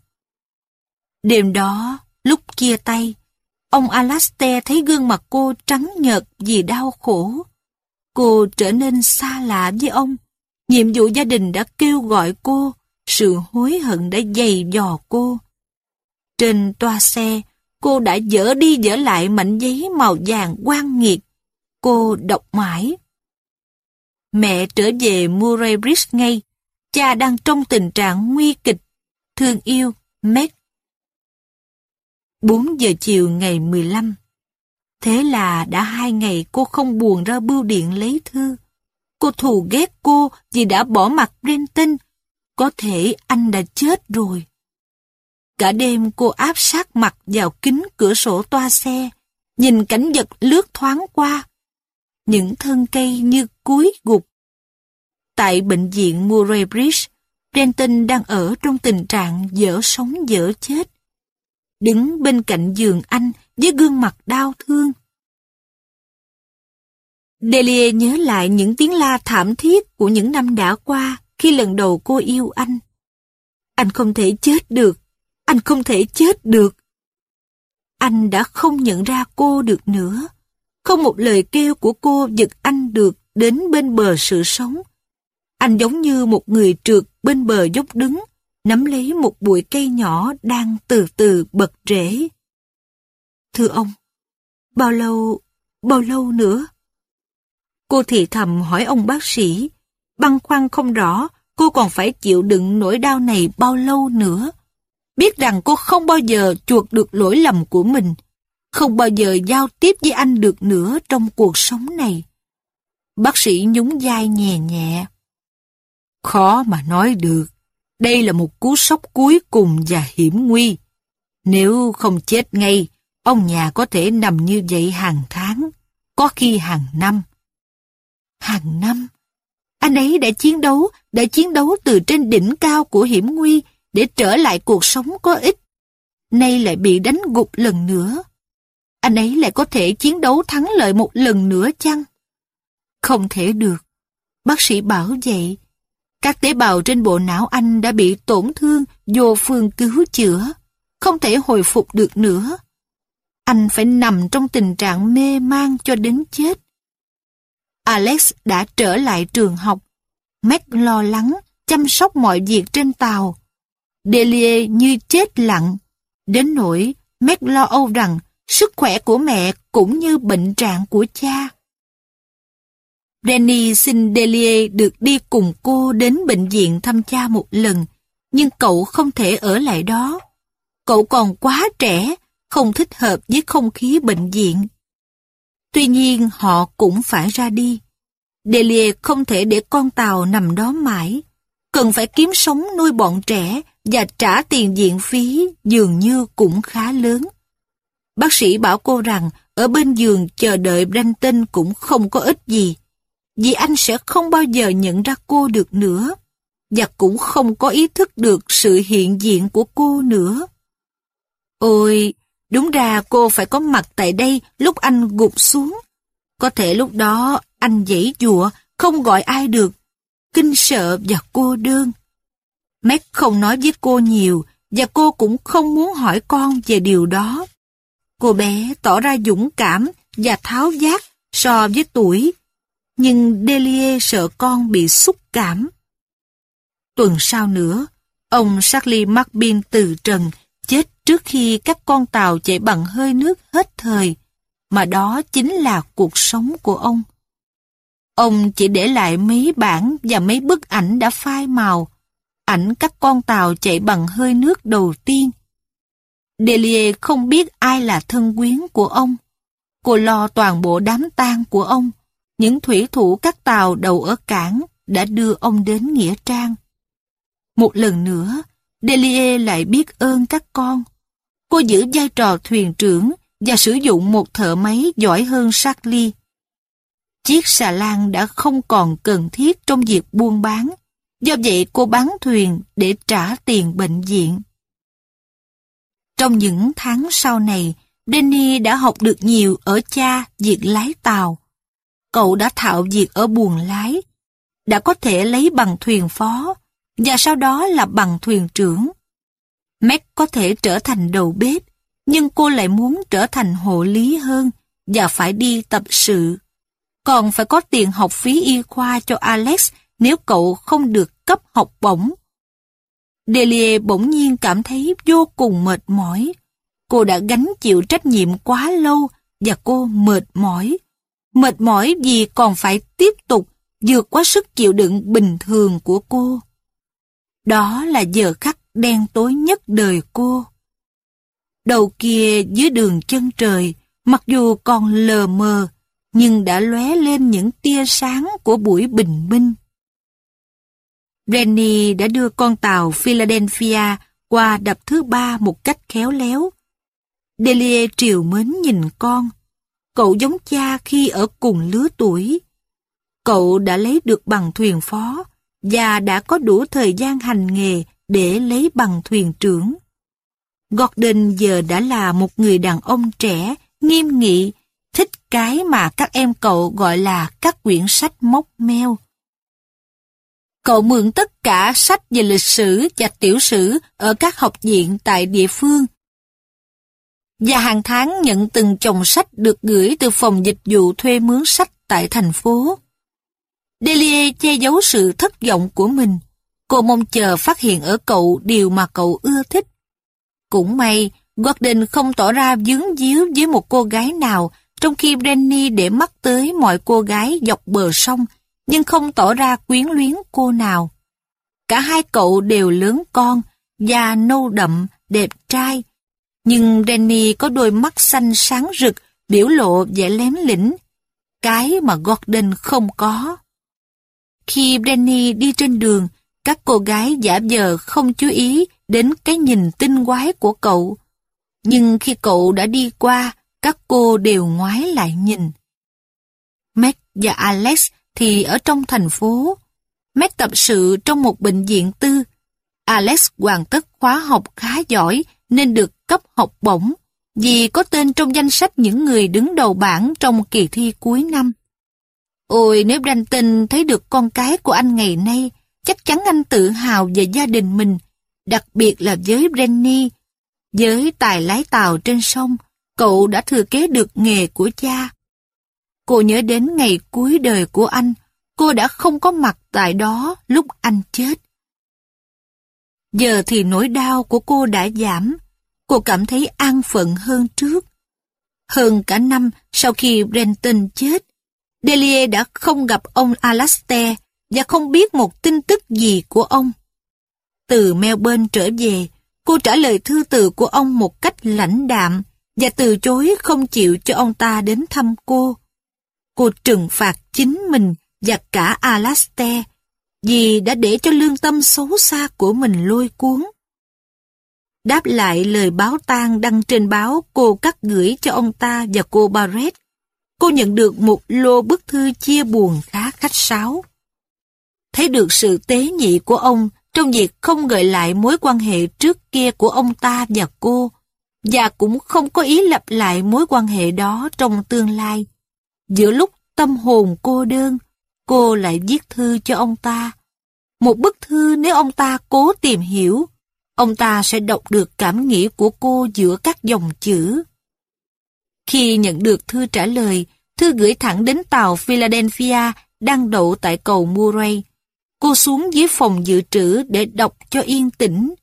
Đêm đó, lúc chia tay, ông Alastair thấy gương mặt cô trắng nhợt vì đau khổ. Cô trở nên xa lạ với ông. Nhiệm vụ gia đình đã kêu gọi cô, sự hối hận đã dày dò cô. Trên toa xe, cô đã dỡ đi dỡ lại mảnh giấy màu vàng quan nghiệt. Cô đọc mãi. Mẹ trở về Murray Bridge ngay. Cha đang trong tình trạng nguy kịch. Thương yêu, Meg. 4 giờ chiều ngày 15. Thế là đã hai ngày cô không buồn ra bưu điện lấy thư. Cô thù ghét cô vì đã bỏ mặt Brenton. Có thể anh đã chết rồi. Cả đêm cô áp sát mặt vào kính cửa sổ toa xe, nhìn cảnh vật lướt thoáng qua. Những thân cây như cúi gục. Tại bệnh viện Murray Bridge, Brenton đang ở trong tình trạng dở sống dở chết. Đứng bên cạnh giường anh với gương mặt đau thương. Delia nhớ lại những tiếng la thảm thiết của những năm đã qua khi lần đầu cô yêu anh. Anh không thể chết được. Anh không thể chết được. Anh đã không nhận ra cô được nữa. Không một lời kêu của cô giật anh được đến bên bờ sự sống. Anh giống như một người trượt bên bờ dốc đứng, nắm lấy một bụi cây nhỏ đang từ từ bật rễ. Thưa ông, bao lâu, bao lâu nữa? Cô thì thầm hỏi ông bác sĩ, băn khoăn không rõ cô còn phải chịu đựng nỗi đau này bao lâu nữa. Biết rằng cô không bao giờ chuộc được lỗi lầm của mình, không bao giờ giao tiếp với anh được nữa trong cuộc sống này. Bác sĩ nhún vai nhẹ nhẹ. Khó mà nói được. Đây là một cú sốc cuối cùng và hiểm nguy. Nếu không chết ngay, ông nhà có thể nằm như vậy hàng tháng, có khi hàng năm. Hàng năm? Anh ấy đã chiến đấu, đã chiến đấu từ trên đỉnh cao của hiểm nguy để trở lại cuộc sống có ích. Nay lại bị đánh gục lần nữa. Anh ấy lại có thể chiến đấu thắng lợi một lần nữa chăng? Không thể được. Bác sĩ bảo vậy. Các tế bào trên bộ não anh đã bị tổn thương vô phương cứu chữa. Không thể hồi phục được nữa. Anh phải nằm trong tình trạng mê man cho đến chết. Alex đã trở lại trường học. Mac lo lắng, chăm sóc mọi việc trên tàu. Delia như chết lặng. Đến nỗi Mac lo âu rằng sức khỏe của mẹ cũng như bệnh trạng của cha. Danny xin Delia được đi cùng cô đến bệnh viện thăm cha một lần, nhưng cậu không thể ở lại đó. Cậu còn quá trẻ, không thích hợp với không khí bệnh viện. Tuy nhiên họ cũng phải ra đi. Delia không thể để con tàu nằm đó mãi. Cần phải kiếm sống nuôi bọn trẻ và trả tiền viện phí dường như cũng khá lớn. Bác sĩ bảo cô rằng ở bên giường chờ đợi Brenton cũng không có ích gì, vì anh sẽ không bao giờ nhận ra cô được nữa, và cũng không có ý thức được sự hiện diện của cô nữa. Ôi, đúng ra cô phải có mặt tại đây lúc anh gục xuống. Có thể lúc đó anh dãy dụa, không gọi ai được, kinh sợ và cô đơn. Mac không nói với cô nhiều và cô cũng không muốn hỏi con về điều đó. Cô bé tỏ ra dũng cảm và tháo giác so với tuổi, nhưng Delia sợ con bị xúc cảm. Tuần sau nữa, ông Charlie Markbin từ trần chết trước khi các con tàu chạy bằng hơi nước hết thời, mà đó chính là cuộc sống của ông. Ông chỉ để lại mấy bản và mấy bức ảnh đã phai màu, ảnh các con tàu chạy bằng hơi nước đầu tiên. Delia không biết ai là thân quyến của ông. Cô lo toàn bộ đám tang của ông. Những thủy thủ các tàu đầu ở cảng đã đưa ông đến Nghĩa Trang. Một lần nữa, Delia lại biết ơn các con cô giữ vai trò thuyền trưởng và sử dụng một thợ máy giỏi hơn Charlie. Chiếc xà lan đã không còn cần thiết trong việc buôn bán, do vậy cô bán thuyền để trả tiền bệnh viện. Trong những tháng sau này, Danny đã học được nhiều ở cha việc lái tàu. Cậu đã thạo việc ở buồng lái, đã có thể lấy bằng thuyền phó, và sau đó là bằng thuyền trưởng. Mac có thể trở thành đầu bếp, nhưng cô lại muốn trở thành hộ lý hơn và phải đi tập sự. Còn phải có tiền học phí y khoa cho Alex nếu cậu không được cấp học bổng. Delia bỗng nhiên cảm thấy vô cùng mệt mỏi. Cô đã gánh chịu trách nhiệm quá lâu và cô mệt mỏi. Mệt mỏi vì còn phải tiếp tục vượt quá sức chịu đựng bình thường của cô. Đó là giờ khắc đen tối nhất đời cô. Đầu kia dưới đường chân trời, mặc dù còn lờ mờ, nhưng đã lóe lên những tia sáng của buổi bình minh. Rennie đã đưa con tàu Philadelphia qua đập thứ ba một cách khéo léo. Delia triều mến nhìn con. Cậu giống cha khi ở cùng lứa tuổi. Cậu đã lấy được bằng thuyền phó và đã có đủ thời gian hành nghề để lấy bằng thuyền trưởng. Gordon giờ đã là một người đàn ông trẻ, nghiêm nghị, thích cái mà các em cậu gọi là các quyển sách móc meo. Cậu mượn tất cả sách về lịch sử và tiểu sử ở các học viện tại địa phương. Và hàng tháng nhận từng chồng sách được gửi từ phòng dịch vụ thuê mướn sách tại thành phố. Delia che giấu sự thất vọng của mình. Cô mong chờ phát hiện ở cậu điều mà cậu ưa thích. Cũng may, Gordon không tỏ ra dướng díu với một cô gái nào, trong khi Brenny để mắt tới mọi cô gái dọc bờ sông, nhưng không tỏ ra quyến luyến cô nào. Cả hai cậu đều lớn con, da nâu đậm, đẹp trai. Nhưng Brenny có đôi mắt xanh sáng rực, biểu lộ vẻ lém lĩnh. Cái mà Gordon không có. Khi Brenny đi trên đường, các cô gái giả vờ không chú ý đến cái nhìn tinh quái của cậu. Nhưng khi cậu đã đi qua, các cô đều ngoái lại nhìn. Mac và Alex thì ở trong thành phố. Mac tập sự trong một bệnh viện tư. Alex hoàn tất khóa học khá giỏi nên được cấp học bổng vì có tên trong danh sách những người đứng đầu bảng trong kỳ thi cuối năm. Ôi nếu Branton thấy được con cái của anh ngày nay, chắc chắn anh tự hào về gia đình mình, đặc biệt là với Brenny. Với tài lái tàu trên sông, cậu đã thừa kế được nghề của cha. Cô nhớ đến ngày cuối đời của anh, cô đã không có mặt tại đó lúc anh chết. Giờ thì nỗi đau của cô đã giảm, cô cảm thấy an phận hơn trước. Hơn cả năm sau khi Brenton chết, Delia đã không gặp ông Alastair và không biết một tin tức gì của ông. Từ Melbourne trở về, cô trả lời thư từ của ông một cách lãnh đạm và từ chối không chịu cho ông ta đến thăm cô. Cô trừng phạt chính mình và cả Alastair vì đã để cho lương tâm xấu xa của mình lôi cuốn. Đáp lại lời báo tang đăng trên báo cô cắt gửi cho ông ta và cô Barrett, cô nhận được một lô bức thư chia buồn khá khách sáo. Thấy được sự tế nhị của ông trong việc không gợi lại mối quan hệ trước kia của ông ta và cô, và cũng không có ý lặp lại mối quan hệ đó trong tương lai. Giữa lúc tâm hồn cô đơn, cô lại viết thư cho ông ta. Một bức thư nếu ông ta cố tìm hiểu, ông ta sẽ đọc được cảm nghĩ của cô giữa các dòng chữ. Khi nhận được thư trả lời, thư gửi thẳng đến tàu Philadelphia đang đậu tại cầu Murray. Cô xuống dưới phòng dự trữ để đọc cho yên tĩnh.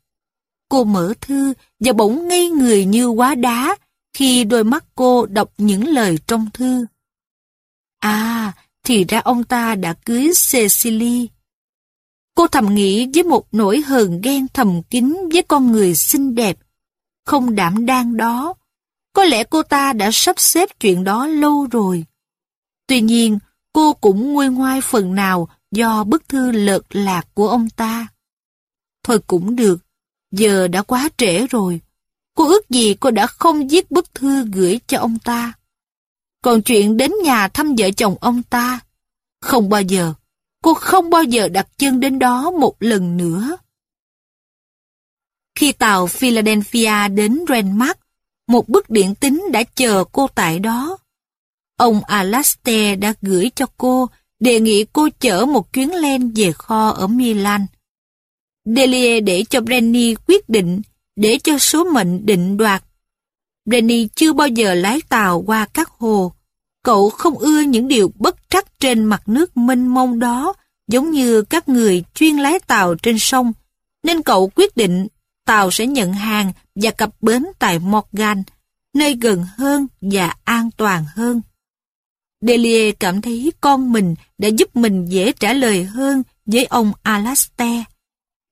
Cô mở thư và bỗng ngây người như quá đá khi đôi mắt cô đọc những lời trong thư. À, thì ra ông ta đã cưới Cecily. Cô thầm nghĩ với một nỗi hờn ghen thầm kín với con người xinh đẹp, không đảm đang đó. Có lẽ cô ta đã sắp xếp chuyện đó lâu rồi. Tuy nhiên, cô cũng nguôi ngoai phần nào do bức thư lợt lạc của ông ta. Thôi cũng được, giờ đã quá trễ rồi. Cô ước gì cô đã không viết bức thư gửi cho ông ta. Còn chuyện đến nhà thăm vợ chồng ông ta, không bao giờ, cô không bao giờ đặt chân đến đó một lần nữa. Khi tàu Philadelphia đến Renmark, một bức điện tín đã chờ cô tại đó. Ông Alastair đã gửi cho cô đề nghị cô chở một chuyến len về kho ở Milan. Delia để cho Brenny quyết định để cho số mệnh định đoạt. Brenny chưa bao giờ lái tàu qua các hồ. Cậu không ưa những điều bất trắc trên mặt nước mênh mông đó, giống như các người chuyên lái tàu trên sông, nên cậu quyết định tàu sẽ nhận hàng và cập bến tại Morgan, nơi gần hơn và an toàn hơn. Delia cảm thấy con mình đã giúp mình dễ trả lời hơn với ông Alastair.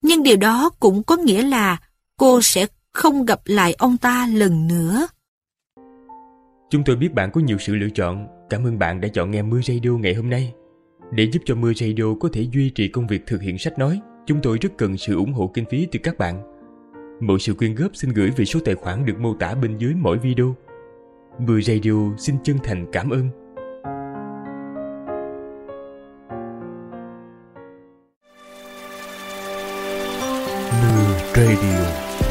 Nhưng điều đó cũng có nghĩa là cô sẽ không gặp lại ông ta lần nữa. Chúng tôi biết bạn có nhiều sự lựa chọn. Cảm ơn bạn đã chọn nghe Mưa Radio ngày hôm nay. Để giúp cho Mưa Radio có thể duy trì công việc thực hiện sách nói, chúng tôi rất cần sự ủng hộ kinh phí từ các bạn. Mọi sự quyên góp xin gửi về số tài khoản được mô tả bên dưới mỗi video. Mưa Radio xin chân thành cảm ơn. Radio